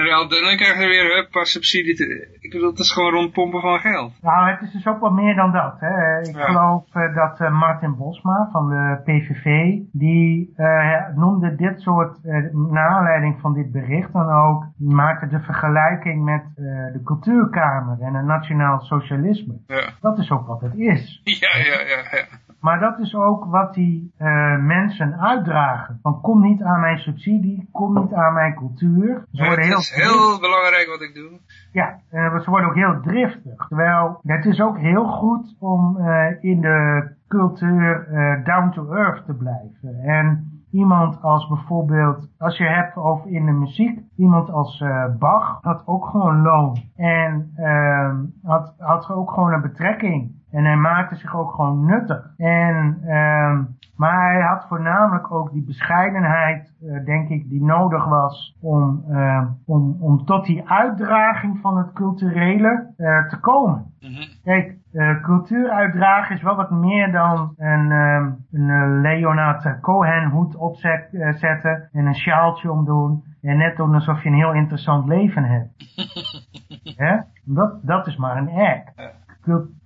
En dan krijgen ze weer een paar subsidie. Te... Ik bedoel, het is gewoon rondpompen van geld. Nou, het is dus ook wat meer dan dat. Hè. Ik geloof uh, dat uh, Martin Bosma van de PVV, die uh, noemde dit soort, naar aanleiding van dit bericht dan ook, maakte de vergelijking met de cultuurkamer en het nationaal socialisme. Ja. Dat is ook wat het is. Ja, ja, ja. ja. Maar dat is ook wat die uh, mensen uitdragen. Van kom niet aan mijn subsidie, kom niet aan mijn cultuur. Ze worden het is heel, belangrijk wat ik doe. Ja, uh, ze worden ook heel driftig. Terwijl het is ook heel goed om uh, in de cultuur down to earth te blijven. En iemand als bijvoorbeeld, als je hebt over in de muziek, iemand als uh, Bach had ook gewoon loon. En uh, had, had ook gewoon een betrekking. En hij maakte zich ook gewoon nuttig. En, uh, maar hij had voornamelijk ook die bescheidenheid, uh, denk ik, die nodig was om, uh, om, om tot die uitdraging van het culturele uh, te komen. Mm -hmm. Kijk, uh, cultuuruitdragen is wel wat meer dan een, uh, een Leonard Cohen hoed opzetten en een sjaaltje omdoen. En net doen alsof je een heel interessant leven hebt. Hè? Dat, dat is maar een act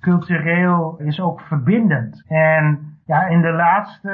cultureel is ook verbindend. En ja, in de laatste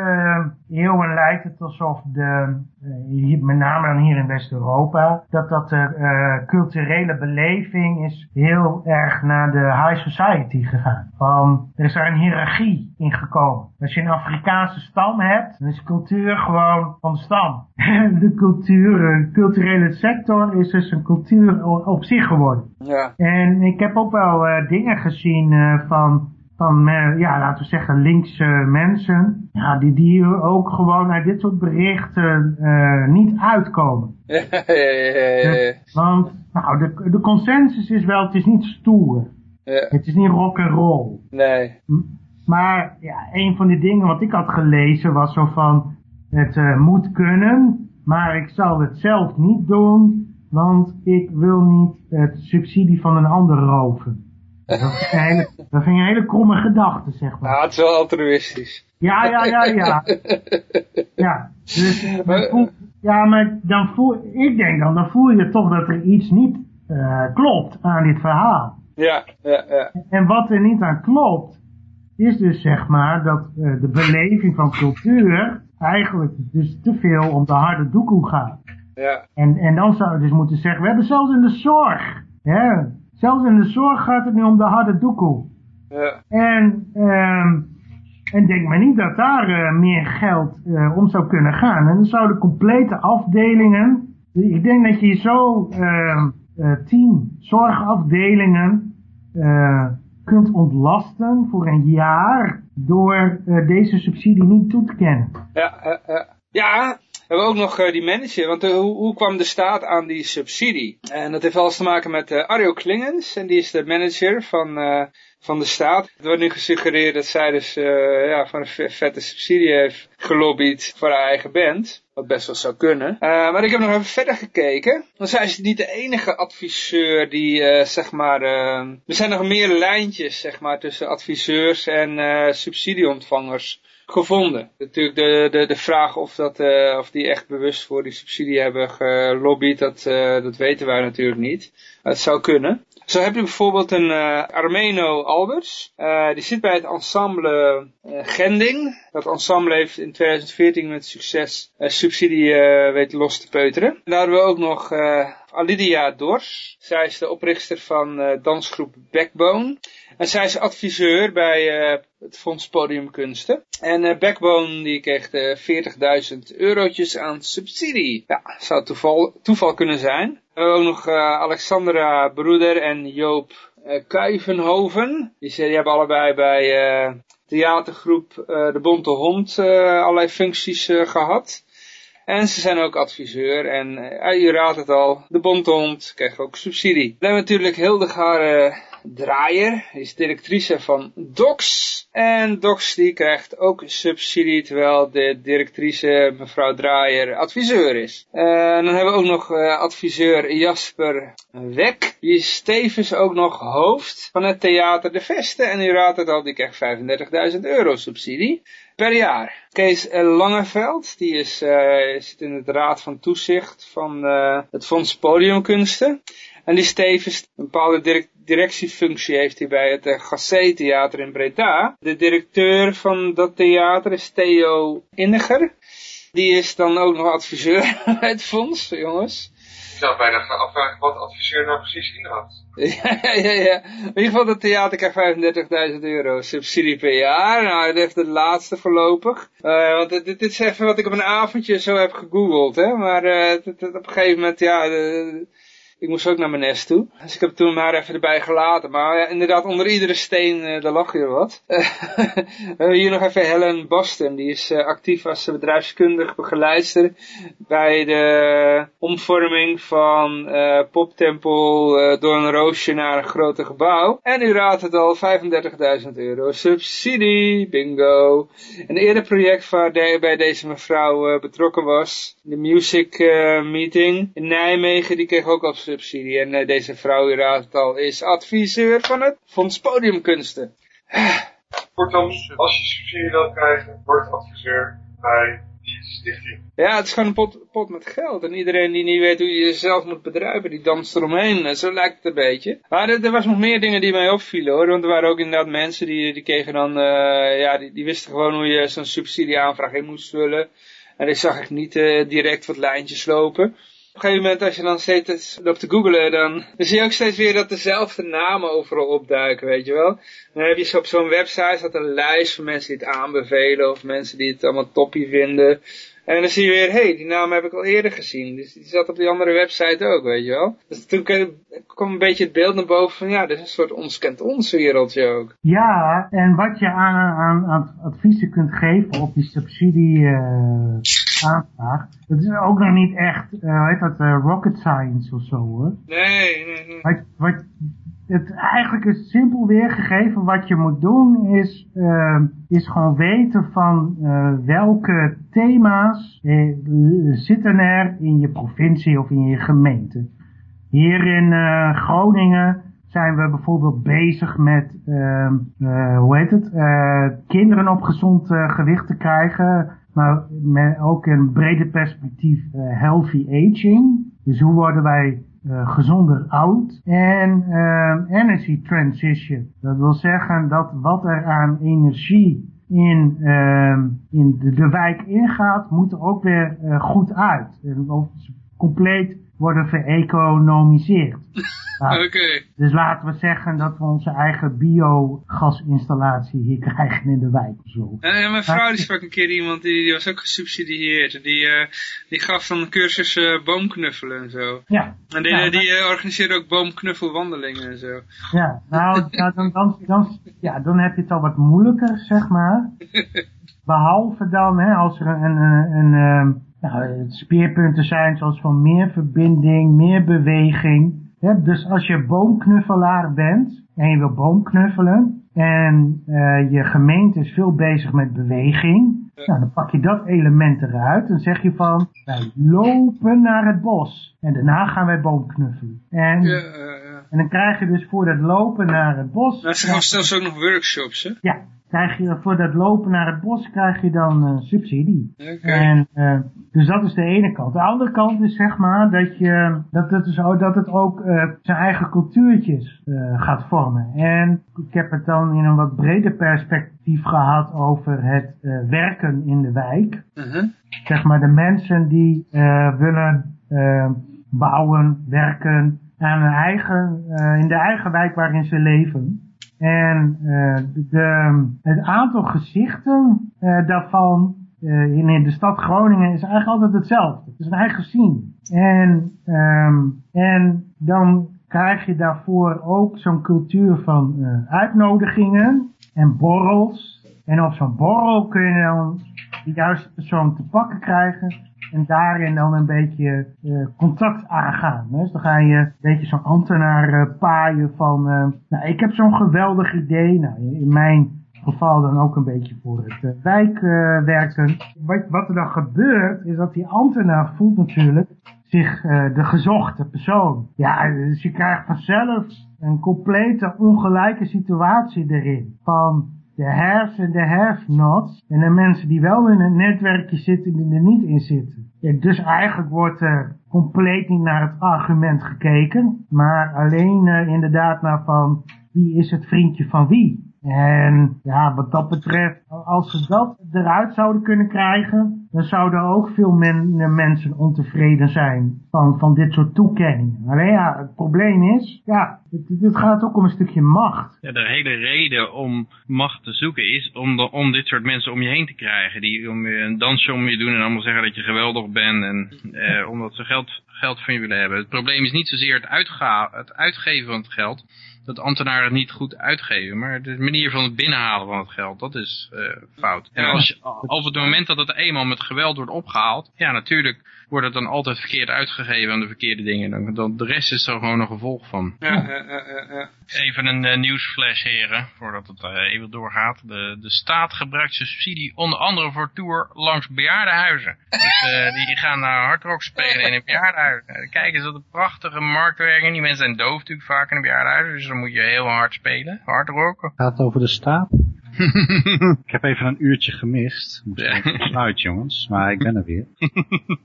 eeuwen lijkt het alsof de, uh, met name dan hier in West-Europa, dat dat de uh, culturele beleving is heel erg naar de high society gegaan. Van, er is daar een hiërarchie in gekomen. Als je een Afrikaanse stam hebt, dan is cultuur gewoon van de stam. de cultuur, de culturele sector is dus een cultuur op zich geworden. Ja. En ik heb ook wel uh, dingen gezien van van, ja, laten we zeggen, linkse mensen, ja, die, die ook gewoon uit dit soort berichten uh, niet uitkomen. Want, nou, de, de consensus is wel, het is niet stoer. Ja. Het is niet rock and roll. Nee. Maar, ja, een van de dingen wat ik had gelezen was zo van, het uh, moet kunnen, maar ik zal het zelf niet doen, want ik wil niet het subsidie van een ander roven. Dat vind, een hele, dat een hele kromme gedachte, zeg maar. Ja, het is wel altruïstisch. Ja, ja, ja, ja. Ja, dus, voel, ja, maar dan voel, ik denk dan, dan voel je toch dat er iets niet uh, klopt aan dit verhaal. Ja, ja, ja. En wat er niet aan klopt, is dus zeg maar dat uh, de beleving van cultuur eigenlijk dus te veel om de harde doekoe gaat. Ja. En, en dan zou je dus moeten zeggen, we hebben zelfs in de zorg, hè, Zelfs in de zorg gaat het nu om de harde doekoe. Ja. En, um, en denk maar niet dat daar uh, meer geld uh, om zou kunnen gaan. En dan zouden complete afdelingen, ik denk dat je zo uh, tien zorgafdelingen kunt ontlasten voor een jaar door deze subsidie niet toe te kennen. Ja, ja. ja we hebben ook nog uh, die manager, want uh, hoe, hoe, kwam de staat aan die subsidie? En dat heeft alles te maken met uh, Arjo Klingens, en die is de manager van, van de staat. Het wordt nu gesuggereerd dat zij dus ja, van een vette subsidie heeft gelobbyd voor haar eigen band. Wat best wel zou kunnen. maar ik heb nog even verder gekeken. Dan zij is niet de enige adviseur die, zeg maar... er zijn nog meer lijntjes, zeg maar, tussen adviseurs en subsidieontvangers gevonden. Natuurlijk de, de, de vraag of, dat, uh, of die echt bewust voor die subsidie hebben gelobbyd, dat, uh, dat weten wij natuurlijk niet. Het zou kunnen. Zo heb je bijvoorbeeld een uh, Armeno Alberts. die zit bij het ensemble Gending. Dat ensemble heeft in 2014 met succes subsidie weten los te peuteren. En daar hebben we ook nog Alidia Dors. Zij is de oprichter van dansgroep Backbone. En zij is adviseur bij uh, het Fonds Podium Kunsten. En uh, Backbone die kreeg uh, 40.000 eurotjes aan subsidie. Ja, zou toeval, toeval kunnen zijn. We hebben ook nog Alexandra Broeder en Joop Kuivenhoven. Die, die hebben allebei bij theatergroep De Bonte Hond allerlei functies gehad. En ze zijn ook adviseur en u raadt het al, de Bonthond krijgt ook subsidie. Dan hebben we natuurlijk Hildegard Draaier, is directrice van DOCS. En DOCS die krijgt ook subsidie, terwijl de directrice mevrouw Draaier adviseur is. Uh, dan hebben we ook nog uh, adviseur Jasper Wek. Die is tevens ook nog hoofd van het theater De Vesten. En u raadt het al, die krijgt 35.000 euro subsidie per jaar. Kees Langeveld, die is, uh, zit in het raad van toezicht van uh, het Fonds Podiumkunsten. En die Stevens, een bepaalde directiefunctie heeft hij bij het uh, Gassé Theater in Breda. De directeur van dat theater is Theo Inniger. Die is dan ook nog adviseur bij het fonds, jongens. Ik zou bijna gaan afvragen wat adviseur nou precies inhoudt. ja, ja, ja. In ieder geval, dat theater krijgt 35.000 euro subsidie per jaar. Nou, dat heeft het laatste voorlopig. Uh, want dit, dit, is even wat ik op een avondje zo heb gegoogeld, hè. Maar uh, op een gegeven moment, ja... De, ik moest ook naar mijn nest toe. Dus ik heb toen maar even erbij gelaten. Maar ja, inderdaad, onder iedere steen, uh, daar lag hier wat. we hebben hier nog even Helen Boston. Die is actief als bedrijfskundig begeleidster bij de omvorming van uh, poptempel door een roosje naar een groter gebouw. En u raadt het al, 35.000 euro subsidie, bingo. Een eerder project waar bij deze mevrouw betrokken was, de Music Meeting in Nijmegen, die kreeg ook al subsidie. En uh, deze vrouw, u raadt het al, is adviseur van het Fonds Podiumkunsten. Kortom, als je subsidie wilt krijgen, word adviseur bij die stichting. Ja, het is gewoon een pot, pot met geld. En iedereen die niet weet hoe je jezelf moet bedruipen, die danst eromheen. Zo lijkt het een beetje. Maar er, er was nog meer dingen die mij opvielen hoor. Want er waren ook inderdaad mensen die, die kregen dan, uh, ja, die, die wisten gewoon hoe je zo'n subsidieaanvraag in moest vullen. En ik zag ik niet uh, direct wat lijntjes lopen een gegeven moment als je dan steeds loopt te googlen, dan, dan zie je ook steeds weer dat dezelfde namen overal opduiken, weet je wel. Dan heb je op zo'n website dat een lijst van mensen die het aanbevelen of mensen die het allemaal toppie vinden. En dan zie je weer, hé, hey, die naam heb ik al eerder gezien. Dus die zat op die andere website ook, weet je wel. Dus toen kwam een beetje het beeld naar boven van, ja, dit is een soort ons kent ons wereldje ook. Ja, en wat je aan, aan, aan adviezen kunt geven op die subsidie uh, aanvraag, dat is ook nog niet echt, uh, heet dat, uh, rocket science of zo hoor. Nee, nee, nee. Wat, wat, het eigenlijk is simpel weergegeven. Wat je moet doen is, uh, is gewoon weten van uh, welke thema's uh, zitten er in je provincie of in je gemeente. Hier in Groningen zijn we bijvoorbeeld bezig met, ehm, hoe heet het, kinderen op gezond gewicht te krijgen. Maar ook een breder perspectief healthy aging. Dus hoe worden wij uh, gezonder oud en uh, energy transition. Dat wil zeggen dat wat er aan energie in, uh, in de, wijk ingaat, moet er ook weer goed uit. En compleet worden vereconomiseerd. Oké. Dus laten we zeggen dat we onze eigen biogasinstallatie hier krijgen in de wijk zo. En mijn vrouw die sprak een keer iemand, die, die was ook gesubsidieerd. Die, uh, die gaf dan cursus uh, boomknuffelen en zo. Ja. En die, ja, die uh, organiseerde ook boomknuffelwandelingen en zo. Ja, nou, nou dan, dan, dan, ja, dan heb je het al wat moeilijker, zeg maar. Behalve dan, hè, als er een, een, een, een nou, speerpunten zijn zoals van meer verbinding, meer beweging. dus als je boomknuffelaar bent en je wil boomknuffelen en uh, je gemeente is veel bezig met beweging, nou, dan pak je dat element eruit en zeg je van, wij lopen naar het bos en daarna gaan wij boomknuffelen. En, ja, uh, en dan krijg je dus voor dat lopen naar het bos... Nou, ze gaan zelfs ook nog workshops, hè? Ja, krijg je voor dat lopen naar het bos krijg je dan uh, subsidie. Okay. En, uh, dus dat is de ene kant. De andere kant is zeg maar dat, je, dat, het, is, dat het ook uh, zijn eigen cultuurtjes gaat vormen. En ik heb het dan in een wat breder perspectief gehad over het werken in de wijk. -huh. Zeg maar de mensen die willen bouwen, werken aan hun eigen, in de eigen wijk waarin ze leven. En de, het aantal gezichten daarvan in, in de stad Groningen is eigenlijk altijd hetzelfde. Het is een eigen scene. En, um, en dan krijg je daarvoor ook zo'n cultuur van uh, uitnodigingen en borrels. En op zo'n borrel kun je dan de juiste persoon te pakken krijgen. En daarin dan een beetje uh, contact aangaan. Dus dan ga je een beetje zo'n ambtenaar paaien van... nou, ik heb zo'n geweldig idee. Nou, in mijn geval dan ook een beetje voor het uh, wijk uh, werken. Wat, wat, er dan gebeurt, is dat die ambtenaar voelt natuurlijk zich de gezochte persoon. Ja, dus je krijgt vanzelf een complete ongelijke situatie erin. Van de haves en de have-nots. En de mensen die wel in het netwerkje zitten en er niet in zitten. Dus eigenlijk wordt er compleet niet naar het argument gekeken. Maar alleen uh, inderdaad naar van wie is het vriendje van wie. En ja, wat dat betreft, als ze dat eruit zouden kunnen krijgen, dan zouden ook veel men, mensen ontevreden zijn van, van dit soort toekenningen. Alleen ja, het probleem is, ja, het, gaat ook om een stukje macht. Ja, de hele reden om macht te zoeken is om, om dit soort mensen om je heen te krijgen. Die om je een dansje om je doen en allemaal zeggen dat je geweldig bent en eh, omdat ze geld, geld van je willen hebben. Het probleem is niet zozeer het, uitga het uitgeven van het geld, dat ambtenaren het niet goed uitgeven. Maar de manier van het binnenhalen van het geld, dat is uh, fout. En als, je, op het moment dat het eenmaal met geweld wordt opgehaald, ja natuurlijk wordt het dan altijd verkeerd uitgegeven aan de verkeerde dingen. Dan, dan, de rest is er gewoon een gevolg van. Ja, ja, even een uh, nieuwsflash heren, voordat het uh, even doorgaat. De, de staat gebruikt subsidie onder andere voor tour langs bejaardenhuizen. Dus uh, die gaan naar hardrock spelen in een bejaardenhuis. Kijk eens wat een prachtige marktwerking. Die mensen zijn doof natuurlijk vaak in een bejaardenhuis, dus dan moet je heel hard spelen. Hardrocken. Gaat het over de staat? ik heb even een uurtje gemist. Moest even uit, jongens. Maar ik ben er weer.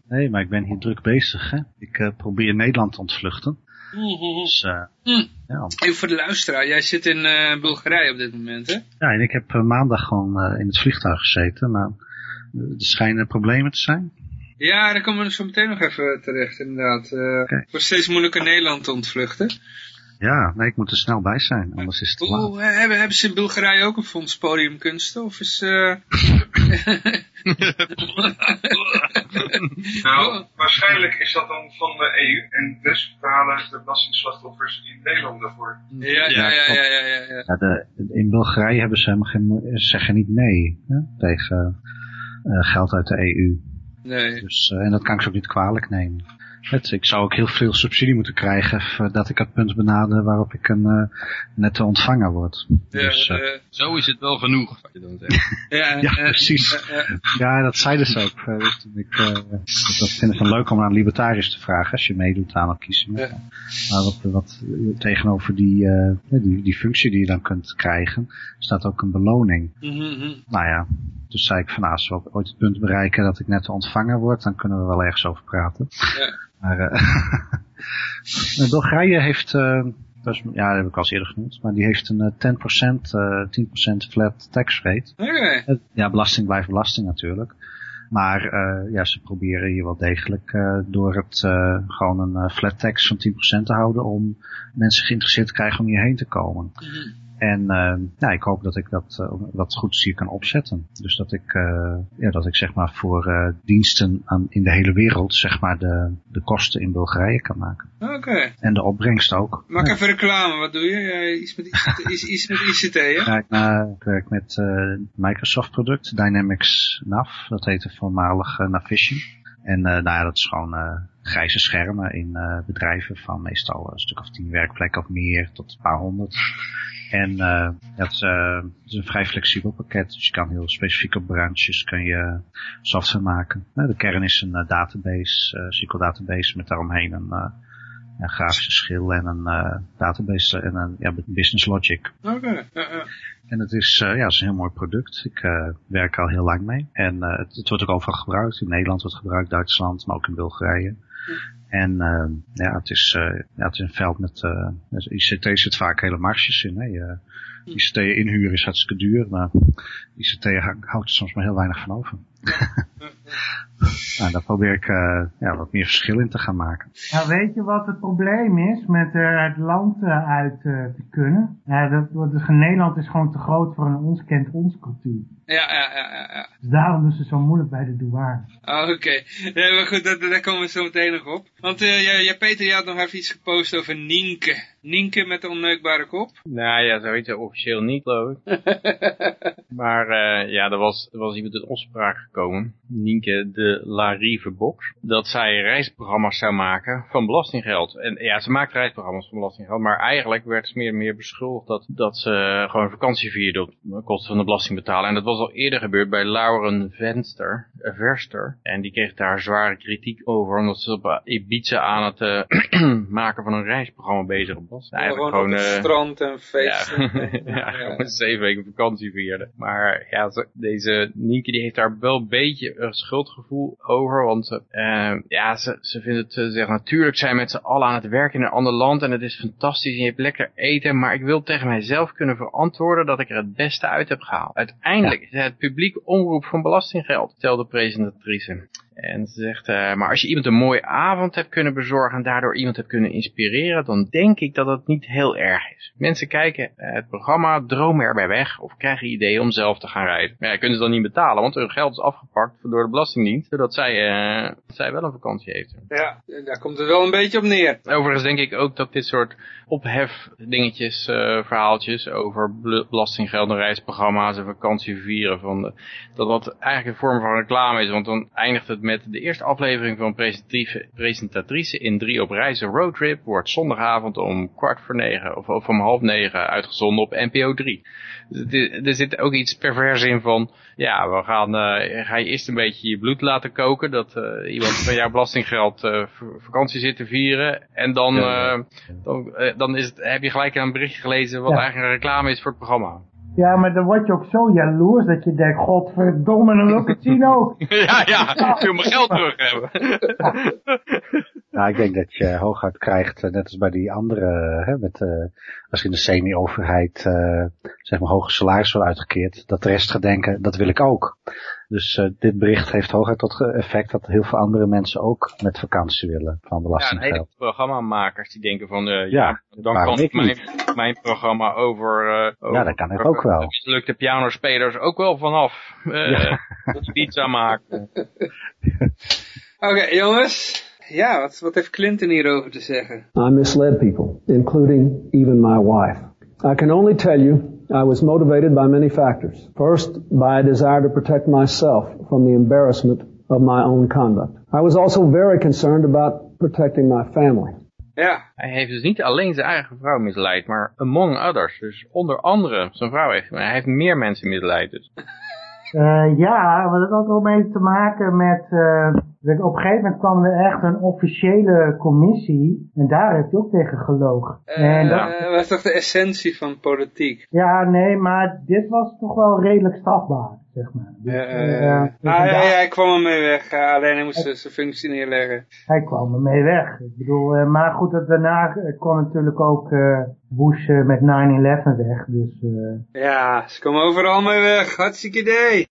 Nee, maar ik ben hier druk bezig. Hè. Ik uh, probeer Nederland te ontvluchten. Dus, uh, ja. Even voor de luisteraar. Jij zit in uh, Bulgarije op dit moment, hè? Ja, en ik heb maandag gewoon in het vliegtuig gezeten. Maar er schijnen problemen te zijn. Ja, daar komen we zo meteen nog even terecht, inderdaad. Okay. Het wordt steeds moeilijker Nederland te ontvluchten. Ja, nee, ik moet er snel bij zijn, anders is het te laat. hebben, hebben ze in Bulgarije ook een fonds podiumkunsten? Of is... Uh... nou, waarschijnlijk is dat dan van de EU en dus betalen de belastingslachtoffers in Nederland daarvoor. Ja, ja, ja, ja, ja. ja, ja. ja de, in Bulgarije hebben ze helemaal geen, zeggen niet nee hè, tegen uh, geld uit de EU. Nee. Dus, uh, en dat kan ik ze ook niet kwalijk nemen. Het, ik zou ook heel veel subsidie moeten krijgen voordat ik het punt benader waarop ik een uh, nette ontvanger word. Ja, dus, uh, zo is het wel genoeg, wat je dan zegt. ja, ja, precies. ja, dat zeiden ze ook. Dus ik, uh, dat vind ik dan leuk om aan libertariërs te vragen als je meedoet aan het kiezen. Maar wat, wat tegenover die, die, die functie die je dan kunt krijgen, staat ook een beloning. Mm -hmm. Nou ja, dus zei ik van nou, als we ooit het punt bereiken dat ik net ontvanger word, dan kunnen we wel ergens over praten. Ja. Maar uh, Bulgarije heeft, uh, dat is, ja, dat heb ik al eerder genoemd, maar die heeft een 10%, uh, 10% flat tax rate. Okay. Ja, belasting blijft belasting natuurlijk. Maar uh, ja, ze proberen hier wel degelijk uh, door het uh, gewoon een flat tax van 10% te houden om mensen geïnteresseerd te krijgen om hierheen te komen. Mm -hmm. En uh, ja, ik hoop dat ik dat, uh, dat goed hier kan opzetten. Dus dat ik, uh, ja, dat ik zeg maar voor diensten aan, in de hele wereld zeg maar de, de kosten in Bulgarije kan maken. Oké. Okay. En de opbrengst ook. Maak ja. even reclame, wat doe je? iets met, iets, iets met ICT, hè? Ja, ik, ik werk met Microsoft product, Dynamics NAV, dat heette voormalig Navision. En nou ja, dat is gewoon grijze schermen in bedrijven van meestal een stuk of tien werkplekken of meer tot een paar honderd. En uh, het, is, uh, het is een vrij flexibel pakket. Dus je kan heel specifiek op branches kun je software maken. Uh, de kern is een database, SQL database met daaromheen een, een grafische schil en een uh, database en een ja, business logic. Oké. Okay. Uh, uh. En het is, ja, het is een heel mooi product. Ik werk er al heel lang mee. En het, het wordt ook overal gebruikt. In Nederland wordt het gebruikt, Duitsland, maar ook in Bulgarije. En uh, ja, het is, uh, ja, het is een veld met, ICT zit vaak hele marges in. Hè. Je, ICT inhuren is hartstikke duur, maar ICT houdt er soms maar heel weinig van over. nou, daar probeer ik uh, ja, wat meer verschil in te gaan maken. Nou, weet je wat het probleem is met uh, het land uh, uit te kunnen? dat, dat, Nederland is gewoon te groot voor een ons kent ons cultuur. Ja, ja, ja, ja. Dus daarom doen ze zo moeilijk bij de douane. Oh, oké. Okay. Ja, maar goed, dat, daar komen we zo meteen nog op. Want uh, ja, ja, Peter, je had nog even iets gepost over Nienke. Nienke met de onneukbare kop. Nou ja, zo heet ze officieel niet, geloof ik. maar uh, ja, er was, er was iemand in opspraak gekomen. Nienke de Larive Box. Dat zij reisprogramma's zou maken van belastinggeld. En ja, ze maakt reisprogramma's van belastinggeld. Maar eigenlijk werd ze meer en meer beschuldigd dat, dat ze gewoon vakantie vierde op kosten van de belasting betalen. En dat was al eerder gebeurd bij Lauren Venster, uh, Verster. En die kreeg daar zware kritiek over. Omdat ze op Ibiza aan het uh, maken van een reisprogramma bezig was. Ja, gewoon, gewoon op het strand en feesten. Ja, ja, gewoon zeven weken vakantie vierde. Maar ja, deze Nienke die heeft daar wel een beetje een schuldgevoel over. Want uh, ja, ze, ze vindt het, ze zegt natuurlijk zijn met z'n allen aan het werken in een ander land. En het is fantastisch en je hebt lekker eten. Maar ik wil tegen mijzelf kunnen verantwoorden dat ik er het beste uit heb gehaald. Uiteindelijk is het publiek omroep van belastinggeld, vertelde de presentatrice. En ze zegt, uh, maar als je iemand een mooie avond hebt kunnen bezorgen en daardoor iemand hebt kunnen inspireren, dan denk ik dat het niet heel erg is. Mensen kijken uh, het programma, dromen erbij weg of krijgen ideeën om zelf te gaan reizen. Maar ja, kunnen ze dan niet betalen, want hun geld is afgepakt door de Belastingdienst, zodat zij, uh, zij wel een vakantie heeft. Ja, daar komt het wel een beetje op neer. Overigens denk ik ook dat dit soort ophef dingetjes, verhaaltjes over belastinggeld en reisprogramma's en vakantie vieren, van de, dat dat eigenlijk een vorm van reclame is, want dan eindigt het met de eerste aflevering van presentatrice in drie op reizen roadtrip wordt zondagavond om kwart voor negen of, of om half negen uitgezonden op NPO 3. Dus er zit ook iets pervers in van, ja, we gaan, uh, ga je eerst een beetje je bloed laten koken, dat uh, iemand van jouw belastinggeld uh, vakantie zit te vieren. En dan, dan, dan is het, heb je gelijk een berichtje gelezen wat ja. eigenlijk een reclame is voor het programma. Ja, maar dan word je ook zo jaloers dat je denkt, godverdomme, zien ook. ja, ja, ik wil mijn geld terug hebben. nou, ik denk dat je hooguit krijgt, net als bij die andere, hè, met, uh, als in de semi-overheid, uh, zeg maar, hoge salaris wordt uitgekeerd, dat de rest gaat denken, dat wil ik ook. Dus uh, dit bericht heeft hooguit tot effect dat heel veel andere mensen ook met vakantie willen van belastinggeld. Ja, hele programmamakers die denken van, uh, ja, ja, dan kan ik mijn, mijn programma over, uh, over... Ja, dat kan ik ook wel. mislukte pianospelers ook wel vanaf. Uh, ja. pizza maken. Oké, okay, jongens. Ja, wat, wat heeft Clinton hierover te zeggen? I misled people, including even my wife. I can only tell you I was motivated by many factors. First, by a desire to protect myself from the embarrassment of my own conduct. I was also very concerned about protecting my family. Ja. Hij heeft dus niet alleen zijn eigen vrouw misleid, maar among others. Dus onder andere zijn vrouw heeft, hij heeft meer mensen misleid dus. Uh, ja, maar dat had ook mee te maken met, uh, op een gegeven moment kwam er echt een officiële commissie en daar heeft hij ook tegen gelogen. Uh, en dat was toch de essentie van politiek? Ja, nee, maar dit was toch wel redelijk strafbaar, zeg maar. Dus, uh, ah, ja, ja, hij kwam ermee weg, alleen hij moest zijn functie neerleggen. Hij kwam ermee weg. Ik bedoel, maar goed, daarna kwam natuurlijk ook Bush met 9-11 weg, dus... Ja, ze komen overal mee weg, hartstikke idee.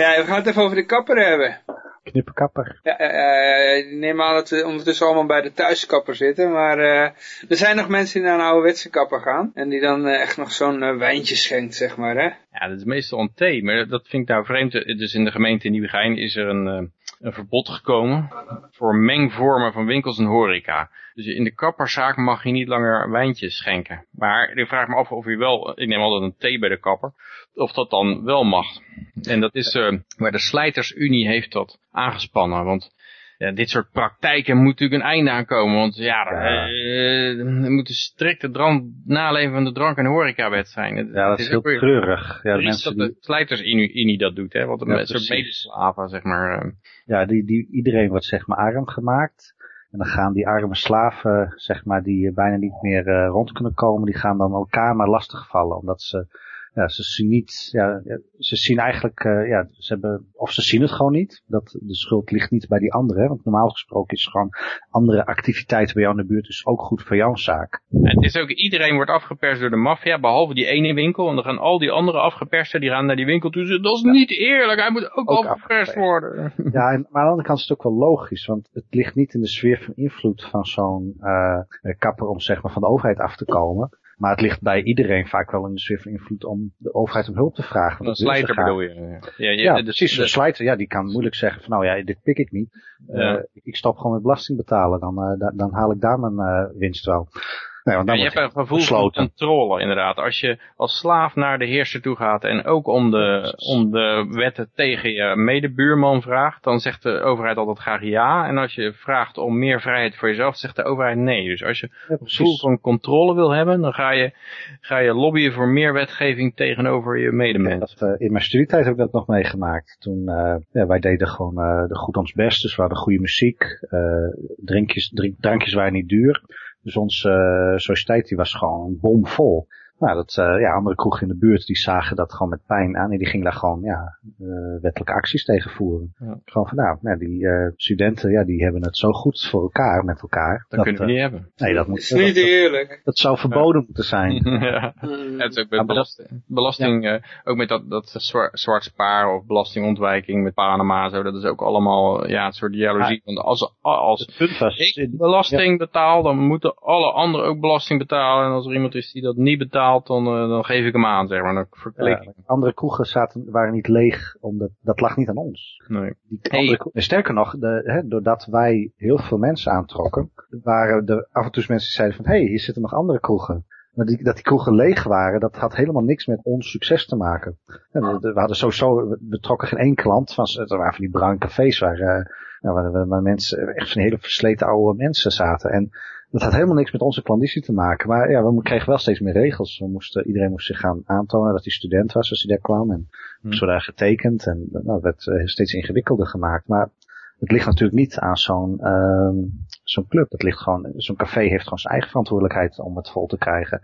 ja, we gaan het even over de kapper hebben. Knipperkapper. Ja, uh, ik neem aan dat we ondertussen allemaal bij de thuiskapper zitten. Maar uh, er zijn nog mensen die naar een ouderwetse kapper gaan. En die dan uh, echt nog zo'n wijntje schenkt, zeg maar. Hè? Ja, dat is meestal een thee. Maar dat vind ik nou vreemd. Dus in de gemeente Nieuwegein is er een, een verbod gekomen voor mengvormen van winkels en horeca. Dus in de kapperszaak mag je niet langer wijntjes schenken. Maar ik vraag me af of je wel, ik neem altijd een thee bij de kapper, of dat dan wel mag. En dat is, uh, waar de Slijtersunie heeft dat aangespannen. Want ja, dit soort praktijken moet natuurlijk een einde aankomen. Want ja, ja. Uh, er moet een strikte drank, naleven van de drank- en horecawet zijn. Ja, dat is, is heel treurig. Ja, de mensen dat de Slijtersunie dat doet, hè. Wat een ja, soort medeslaven, zeg maar. Ja, die, die, iedereen wordt zeg maar arm gemaakt. En dan gaan die arme slaven, zeg maar, die bijna niet meer uh, rond kunnen komen, die gaan dan elkaar maar lastigvallen. Omdat ze ja, ze zien niet, ja, ze zien eigenlijk, uh, ja, ze hebben, of ze zien het gewoon niet. Dat de schuld ligt niet bij die anderen. Want normaal gesproken is gewoon andere activiteiten bij jou in de buurt dus ook goed voor jouw zaak. Het is ook, iedereen wordt afgeperst door de maffia, behalve die ene winkel. En dan gaan al die andere afgepersten, die gaan naar die winkel toe. Dat is niet eerlijk, hij moet ook, ook afgeperst worden. Ja, en, maar aan de andere kant is het ook wel logisch. Want het ligt niet in de sfeer van invloed van zo'n uh, kapper om zeg maar van de overheid af te komen. Maar het ligt bij iedereen vaak wel in de sfeer van invloed om de overheid om hulp te vragen. Een slijter bedoel je? Ja, ja, ja precies. Een slijter, ja, die kan moeilijk zeggen van nou ja, dit pik ik niet. Ja. Uh, ik stop gewoon met belasting betalen. Dan, uh, dan haal ik daar mijn uh, winst wel. Nee, want dan je hebt een gevoel van controle inderdaad. Als je als slaaf naar de heerser toe gaat en ook om de, om de wetten tegen je medebuurman vraagt, dan zegt de overheid altijd graag ja. En als je vraagt om meer vrijheid voor jezelf, zegt de overheid nee. Dus als je een gevoel van controle wil hebben, dan ga je, ga je lobbyen voor meer wetgeving tegenover je medemens. Ja, uh, in mijn studietijd heb ik dat nog meegemaakt. Toen, uh, ja, wij deden gewoon uh, de goed ons best, dus we hadden goede muziek, drinkjes, drink, drankjes waren niet duur. Dus onze uh, sociëteit die was gewoon bomvol. Nou, dat, uh, ja, andere kroegen in de buurt die zagen dat gewoon met pijn aan. En die gingen daar gewoon ja, uh, wettelijke acties tegen voeren. Ja. Gewoon van nou, nou die uh, studenten ja, die hebben het zo goed voor elkaar met elkaar. Dat, dat kunnen we niet hebben. Nee, dat moet, is niet dat, eerlijk. Dat, zou verboden ja. moeten zijn. ja. het is ook met belasting. belasting ook met dat, dat zwart, zwart spaar of belastingontwijking met Panama. Zo, dat is ook allemaal ja, een soort jaloezie. Want als, als ik belasting betaal, dan moeten alle anderen ook belasting betalen. En als er iemand is die dat niet betaalt dan, uh, dan geef ik hem aan, zeg maar. Dan ja, andere kroegen zaten, waren niet leeg, omdat dat lag niet aan ons. Nee. Die andere, sterker nog, de, hè, doordat wij heel veel mensen aantrokken, waren er af en toe mensen die zeiden van, hé, hey, hier zitten nog andere kroegen. Maar die, dat die kroegen leeg waren, dat had helemaal niks met ons succes te maken. we, we, hadden sowieso, we trokken geen één klant van, er waren van die bruin cafés waar, uh, waar, waar, mensen, echt van hele versleten oude mensen zaten. En dat had helemaal niks met onze klanditie te maken. Maar ja, we kregen wel steeds meer regels. We moesten, iedereen moest zich gaan aantonen dat hij student was als hij daar kwam. En hmm. zo daar getekend. En nou, dat werd uh, steeds ingewikkelder gemaakt. Maar het ligt natuurlijk niet aan zo'n uh, zo'n club. Het ligt gewoon, zo'n café heeft gewoon zijn eigen verantwoordelijkheid om het vol te krijgen.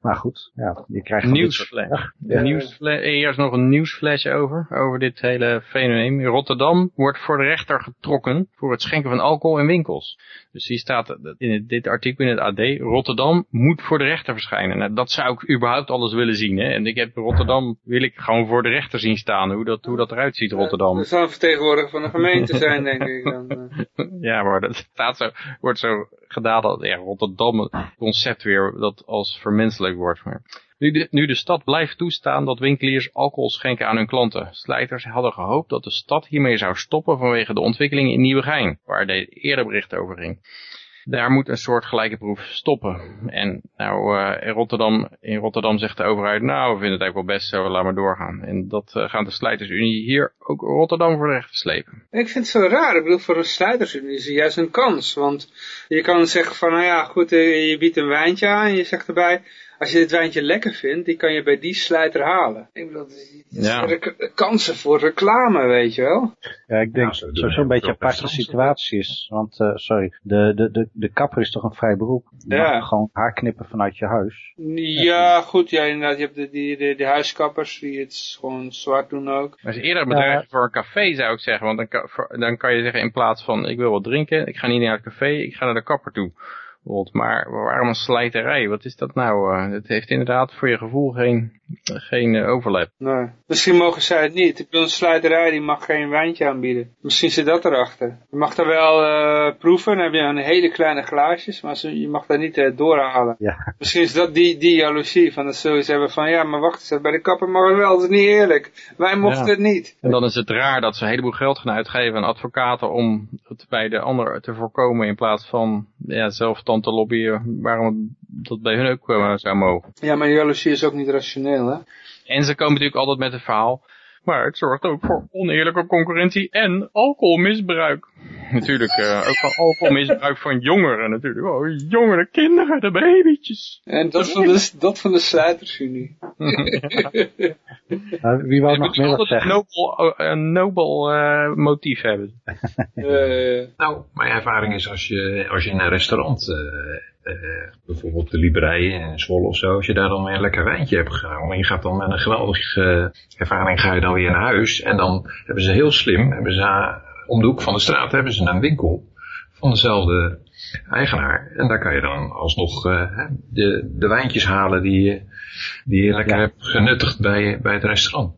Maar goed, ja, je krijgt... Nieuwsflash. Ja. Nieuwsflash. Eerst nog een nieuwsflash over, over dit hele fenomeen. Rotterdam wordt voor de rechter getrokken voor het schenken van alcohol in winkels. Dus hier staat in dit artikel in het AD, Rotterdam moet voor de rechter verschijnen. Nou, dat zou ik überhaupt alles willen zien. Hè? En ik heb Rotterdam, wil ik gewoon voor de rechter zien staan, hoe dat, hoe dat eruit ziet, Rotterdam. Dat zou een vertegenwoordiger van de gemeente zijn, denk ik. Dan, uh. ja, maar dat staat zo, wordt zo gedaan dat ja, Rotterdam het concept weer dat als vermenselijk wordt. Maar nu de, nu de stad blijft toestaan dat winkeliers alcohol schenken aan hun klanten. Slijters hadden gehoopt dat de stad hiermee zou stoppen vanwege de ontwikkeling in Nieuwegein, waar de eerder bericht over ging. Daar moet een soort gelijke proef stoppen. En nou, uh, in, Rotterdam, in Rotterdam zegt de overheid, nou, we vinden het eigenlijk wel best zo, laat maar doorgaan. En dat uh, gaan de Slijtersunie hier ook Rotterdam voor de rechter slepen. Ik vind het zo raar. Ik bedoel, voor een Slijtersunie is het juist een kans. Want je kan zeggen van, nou ja, goed, uh, je biedt een wijntje aan en je zegt erbij, als je dit wijntje lekker vindt, die kan je bij die slijter halen. Ik bedoel, dat is ja. kansen voor reclame, weet je wel. Ja, ik denk dat zo'n beetje een aparte situatie is. Want, uh, sorry, de, de, de, de kapper is toch een vrij beroep? Je ja. gewoon haar knippen vanuit je huis. Ja, goed, ja, inderdaad. Je hebt de, die, de, de huiskappers die het gewoon zwart doen ook. Maar is eerder een bedrijf voor een café, zou ik zeggen. Want dan kan, dan kan je zeggen, in plaats van, ik wil wat drinken, ik ga niet naar het café, ik ga naar de kapper toe. Maar waarom een slijterij? Wat is dat nou? Uh, het heeft inderdaad voor je gevoel geen, geen uh, overlap. Nee. Misschien mogen zij het niet. Ik bedoel, een slijterij die mag geen wijntje aanbieden. Misschien zit dat erachter. Je mag daar wel uh, proeven. Dan heb je een hele kleine glaasjes. Maar je mag daar niet doorhalen. Ja. Misschien is dat die, die jaloezie. Van dat ze hebben van ja, maar wacht eens. Bij de kapper mag het wel. Dat is niet eerlijk. Wij mochten het niet. En dan is het raar dat ze een heleboel geld gaan uitgeven aan advocaten. Om het bij de ander te voorkomen. In plaats van ja, zelf te lobbyen waarom dat bij hun ook uh, zou mogen. Ja, maar jaloezie is ook niet rationeel, hè? En ze komen natuurlijk altijd met een verhaal. Maar het zorgt ook voor oneerlijke concurrentie en alcoholmisbruik. Natuurlijk, uh, ook van alcoholmisbruik van jongeren natuurlijk. Oh, jongere kinderen, de babytjes. En dat van de, dat van de sluitersunie. nou, wie wou nog meer wat zeggen? Nobel, uh, een nobel uh, motief hebben. nou, mijn ervaring is als je, als je in een restaurant eh, bijvoorbeeld de Liberijen en Zwolle of zo, als je daar dan een lekker wijntje hebt genomen en je gaat dan met een geweldige ervaring ga je dan weer naar huis en dan hebben ze heel slim, hebben ze eh, om de hoek van de straat hebben ze een winkel van dezelfde eigenaar. En daar kan je dan alsnog uh, de, de wijntjes halen die, je- die je lekker hebt genuttigd bij, bij het restaurant.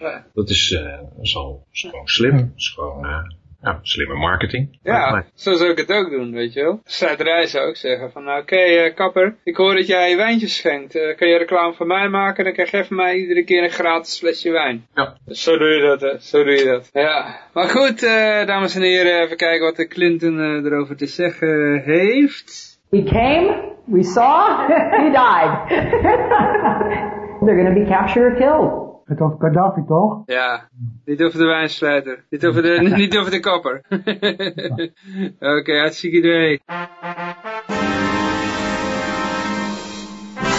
Ja. Dat is, eh, al is gewoon slim. Is gewoon eh, ja, slimme marketing. Ja, zo zou ik het ook doen, weet je wel. Sluiterij zou ook zeggen van, nou, oké, eh, kapper, ik hoor dat jij wijntjes schenkt. Eh, kan je reclame voor mij maken? Dan krijg je van mij iedere keer een gratis flesje wijn. Ja. Dus zo doe je dat, hè. Zo doe je dat. Ja. Maar goed, eh, dames en heren, even kijken wat de Clinton eh, erover te zeggen heeft. We came, we saw, he died. They're going to be captured or killed. Het over Gaddafi toch? Ja, niet over de wijnsluiter. Niet over de, niet over de kapper. Oké, hartstikke idee.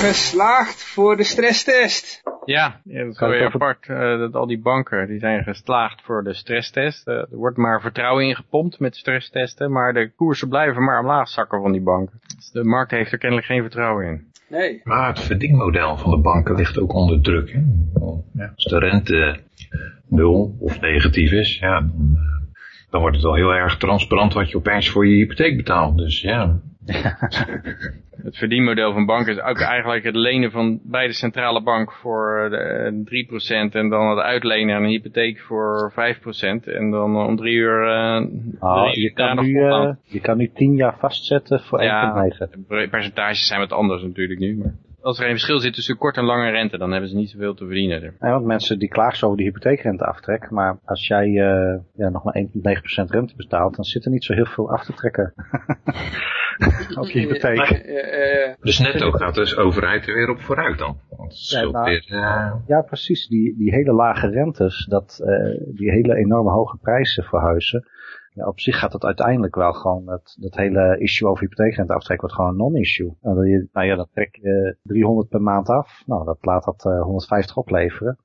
Geslaagd voor de stresstest. Ja, ja dat is wel weer apart. eh, dat al die banken die zijn geslaagd voor de stresstest. Eh, er wordt maar vertrouwen ingepompt met stresstesten. Maar de koersen blijven maar omlaag zakken van die banken. Dus de markt heeft er kennelijk geen vertrouwen in. Nee. Maar het verdienmodel van de banken ligt ook onder druk. Hè? Ja, als de rente nul of negatief is, ja, dan, eh, dan wordt het wel heel erg transparant wat je opeens voor je hypotheek betaalt. Dus ja, Het verdienmodel van banken is ook eigenlijk het lenen van bij de centrale bank voor de, eh, 3% en dan het uitlenen aan een hypotheek voor 5% en dan om drie uur eh, Oh, drie je, uur kan nu, eh, je kan nu 10 jaar vastzetten voor 1,9. Ja, de percentages zijn wat anders natuurlijk nu. Maar als er geen verschil zit tussen kort en lange rente, dan hebben ze niet zoveel te verdienen. Ja, want mensen die klagen zo over die hypotheekrenteaftrek. Maar als jij eh, ja, nog maar 1,9% rente betaalt, dan zit er niet zo heel veel af te trekken. op je hypotheek. Eh, dus netto gaat dus overheid er weer op vooruit dan. Want nou, weer, eh, Ja, precies. Die, die hele lage rentes, dat, eh, die hele enorme hoge prijzen voor huizen. Ja, op zich gaat het uiteindelijk wel gewoon, dat, dat hele issue over hypotheekrenteaftrek wordt gewoon een non-issue. En dan je, nou ja, dan trek je 300 per maand af. Nou, dat laat dat eh, 150 opleveren.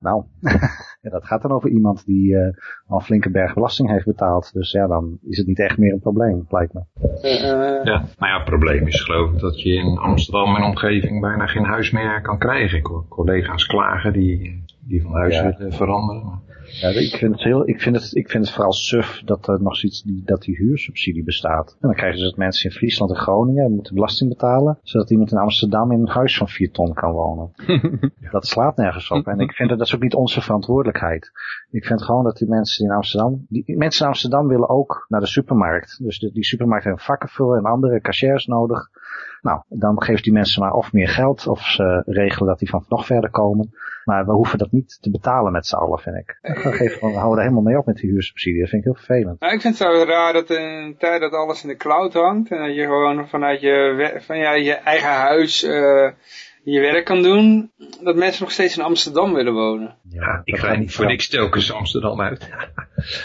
Nou, ja, dat gaat dan over iemand die eh, al een flinke berg belasting heeft betaald. Dus ja, dan is het niet echt meer een probleem, lijkt me. ja. Maar ja, het probleem is geloof ik dat je in Amsterdam en omgeving bijna geen huis meer kan krijgen. Ik hoor collega's klagen die, die van huis Ja. willen veranderen. Ja, ik vind het heel, ik vind het, ik vind het vooral suf dat er nog zoiets, die, dat die huursubsidie bestaat. En dan krijgen ze dat mensen in Friesland en Groningen moeten belasting betalen, zodat iemand in Amsterdam in een huis van 4 ton kan wonen. Dat slaat nergens op. En ik vind dat, dat is ook niet onze verantwoordelijkheid. Ik vind gewoon dat die mensen in Amsterdam, die mensen in Amsterdam willen ook naar de supermarkt. Dus de, die supermarkt hebben vakkenvullen en andere cashiers nodig. Nou, dan geven die mensen maar of meer geld, of ze regelen dat die van nog verder komen. Maar we hoeven dat niet te betalen met z'n allen, vind ik. Dan geven we, we houden er helemaal mee op met die huursubsidie. Dat vind ik heel vervelend. Nou, ik vind het zo raar dat in een tijd dat alles in de cloud hangt en dat je gewoon vanuit je, we- van ja, je eigen huis eh, je werk kan doen, dat mensen nog steeds in Amsterdam willen wonen. Ja, ik ga niet voor niks telkens Amsterdam uit.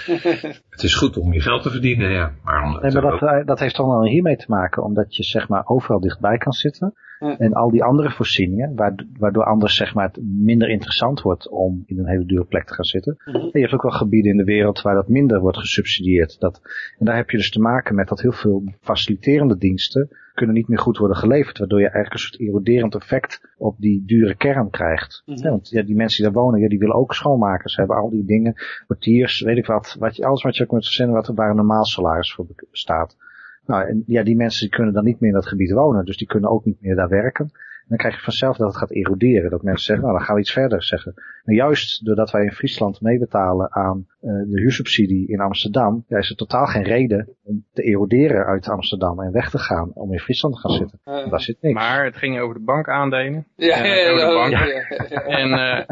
het is goed om je geld te verdienen, ja. Maar, Nee, maar dat, eh, dat heeft toch wel hiermee te maken, omdat je zeg maar overal dichtbij kan zitten. Ja. En al die andere voorzieningen, waard- waardoor anders zeg maar het minder interessant wordt om in een hele dure plek te gaan zitten. Mhm. En je hebt ook wel gebieden in de wereld waar dat minder wordt gesubsidieerd. Dat, en daar heb je dus te maken met dat heel veel faciliterende diensten kunnen niet meer goed worden geleverd, waardoor je eigenlijk een soort eroderend effect op die dure kern krijgt. Mhm. Ja, want ja, die mensen die daar wonen, ja, die willen ook schoonmakers hebben, al die dingen, portiers, weet ik wat, wat je, alles wat je ook moet verzinnen wat er waar een normaal salaris voor bestaat. Nou, en ja, die mensen die kunnen dan niet meer in dat gebied wonen, dus die kunnen ook niet meer daar werken. En dan krijg je vanzelf dat het gaat eroderen. Dat mensen zeggen, nou dan gaan we iets verder zeggen. Maar juist doordat wij in Friesland meebetalen aan eh, de huursubsidie in Amsterdam, ja, is er totaal geen reden om te eroderen uit Amsterdam en weg te gaan om in Friesland te gaan zitten. Eh, Daar zit niks. Maar het ging over de bankaandelen. Ja, En, ja, eh, ja, over de bank. ja, ja. En, eh,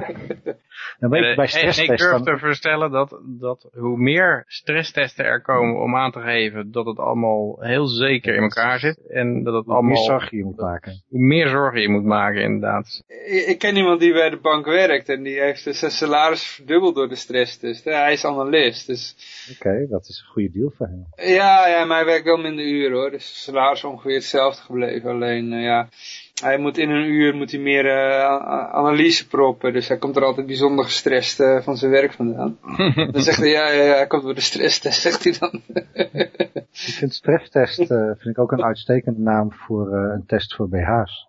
Dan weet je, en, bij en ik stresstesten, durf te voorstellen dat, dat hoe meer stresstesten er komen om aan te geven dat het allemaal heel zeker in elkaar zit. En dat het hoe meer allemaal, zorgen je moet maken. hoe meer zorgen je moet maken inderdaad. Ik, ik ken iemand die bij de bank werkt en die heeft dus zijn salaris verdubbeld door de stresstest. Ja, hij is analist, dus Oké, dat is een goede deal voor hem. ja, ja, maar hij werkt wel minder uren hoor. Dus zijn salaris is ongeveer hetzelfde gebleven. Alleen, eh, ja, hij moet in een uur moet hij meer uh, analyse proppen. Dus hij komt er altijd bijzonder gestrest uh, van zijn werk vandaan. dan zegt hij, ja, ja, ja, hij komt door de stresstest, zegt hij dan. ik vind stresstest vind ik ook een uitstekende naam voor een test voor BH's.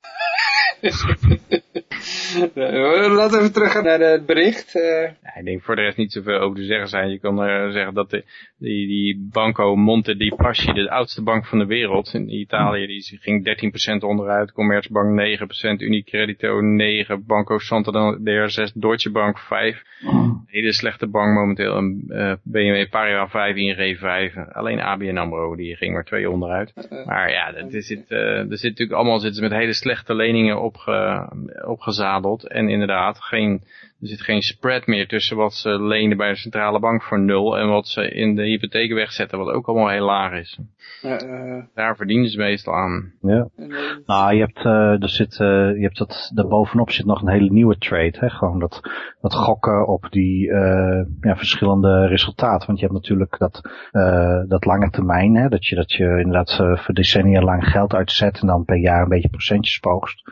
Laten we even terug naar het bericht. Uh... Ja, ik denk voor de rest niet zoveel over te zeggen zijn. Je kan uh, zeggen dat de, die, die Banco Monte di Paschi, de oudste bank van de wereld in Italië, die ging 13% onderuit. Commerzbank 9%, Unicredito 9%, Banco Santander 6%, Deutsche Bank 5%. Hele slechte bank momenteel. Een uh, BMW Paribas 5, ING 5. Alleen ABN AMRO, die ging maar 2 onderuit. Maar ja, dat is het, er zit natuurlijk allemaal zitten ze met hele slechte leningen opge, opgezadeld. En inderdaad, geen, er zit geen spread meer tussen wat ze lenen bij de centrale bank voor nul en wat ze in de hypotheek wegzetten, wat ook allemaal heel laag is. Uh, Daar verdienen ze meestal aan. Ja. Nou, je hebt, uh, er zit, uh, je hebt dat, daarbovenop zit nog een hele nieuwe trade, hè? gewoon dat, dat gokken op die ja, verschillende resultaten. Want je hebt natuurlijk dat, dat lange termijn, hè? Dat, je, dat je inderdaad voor decennia lang geld uitzet en dan per jaar een beetje procentjes poogst.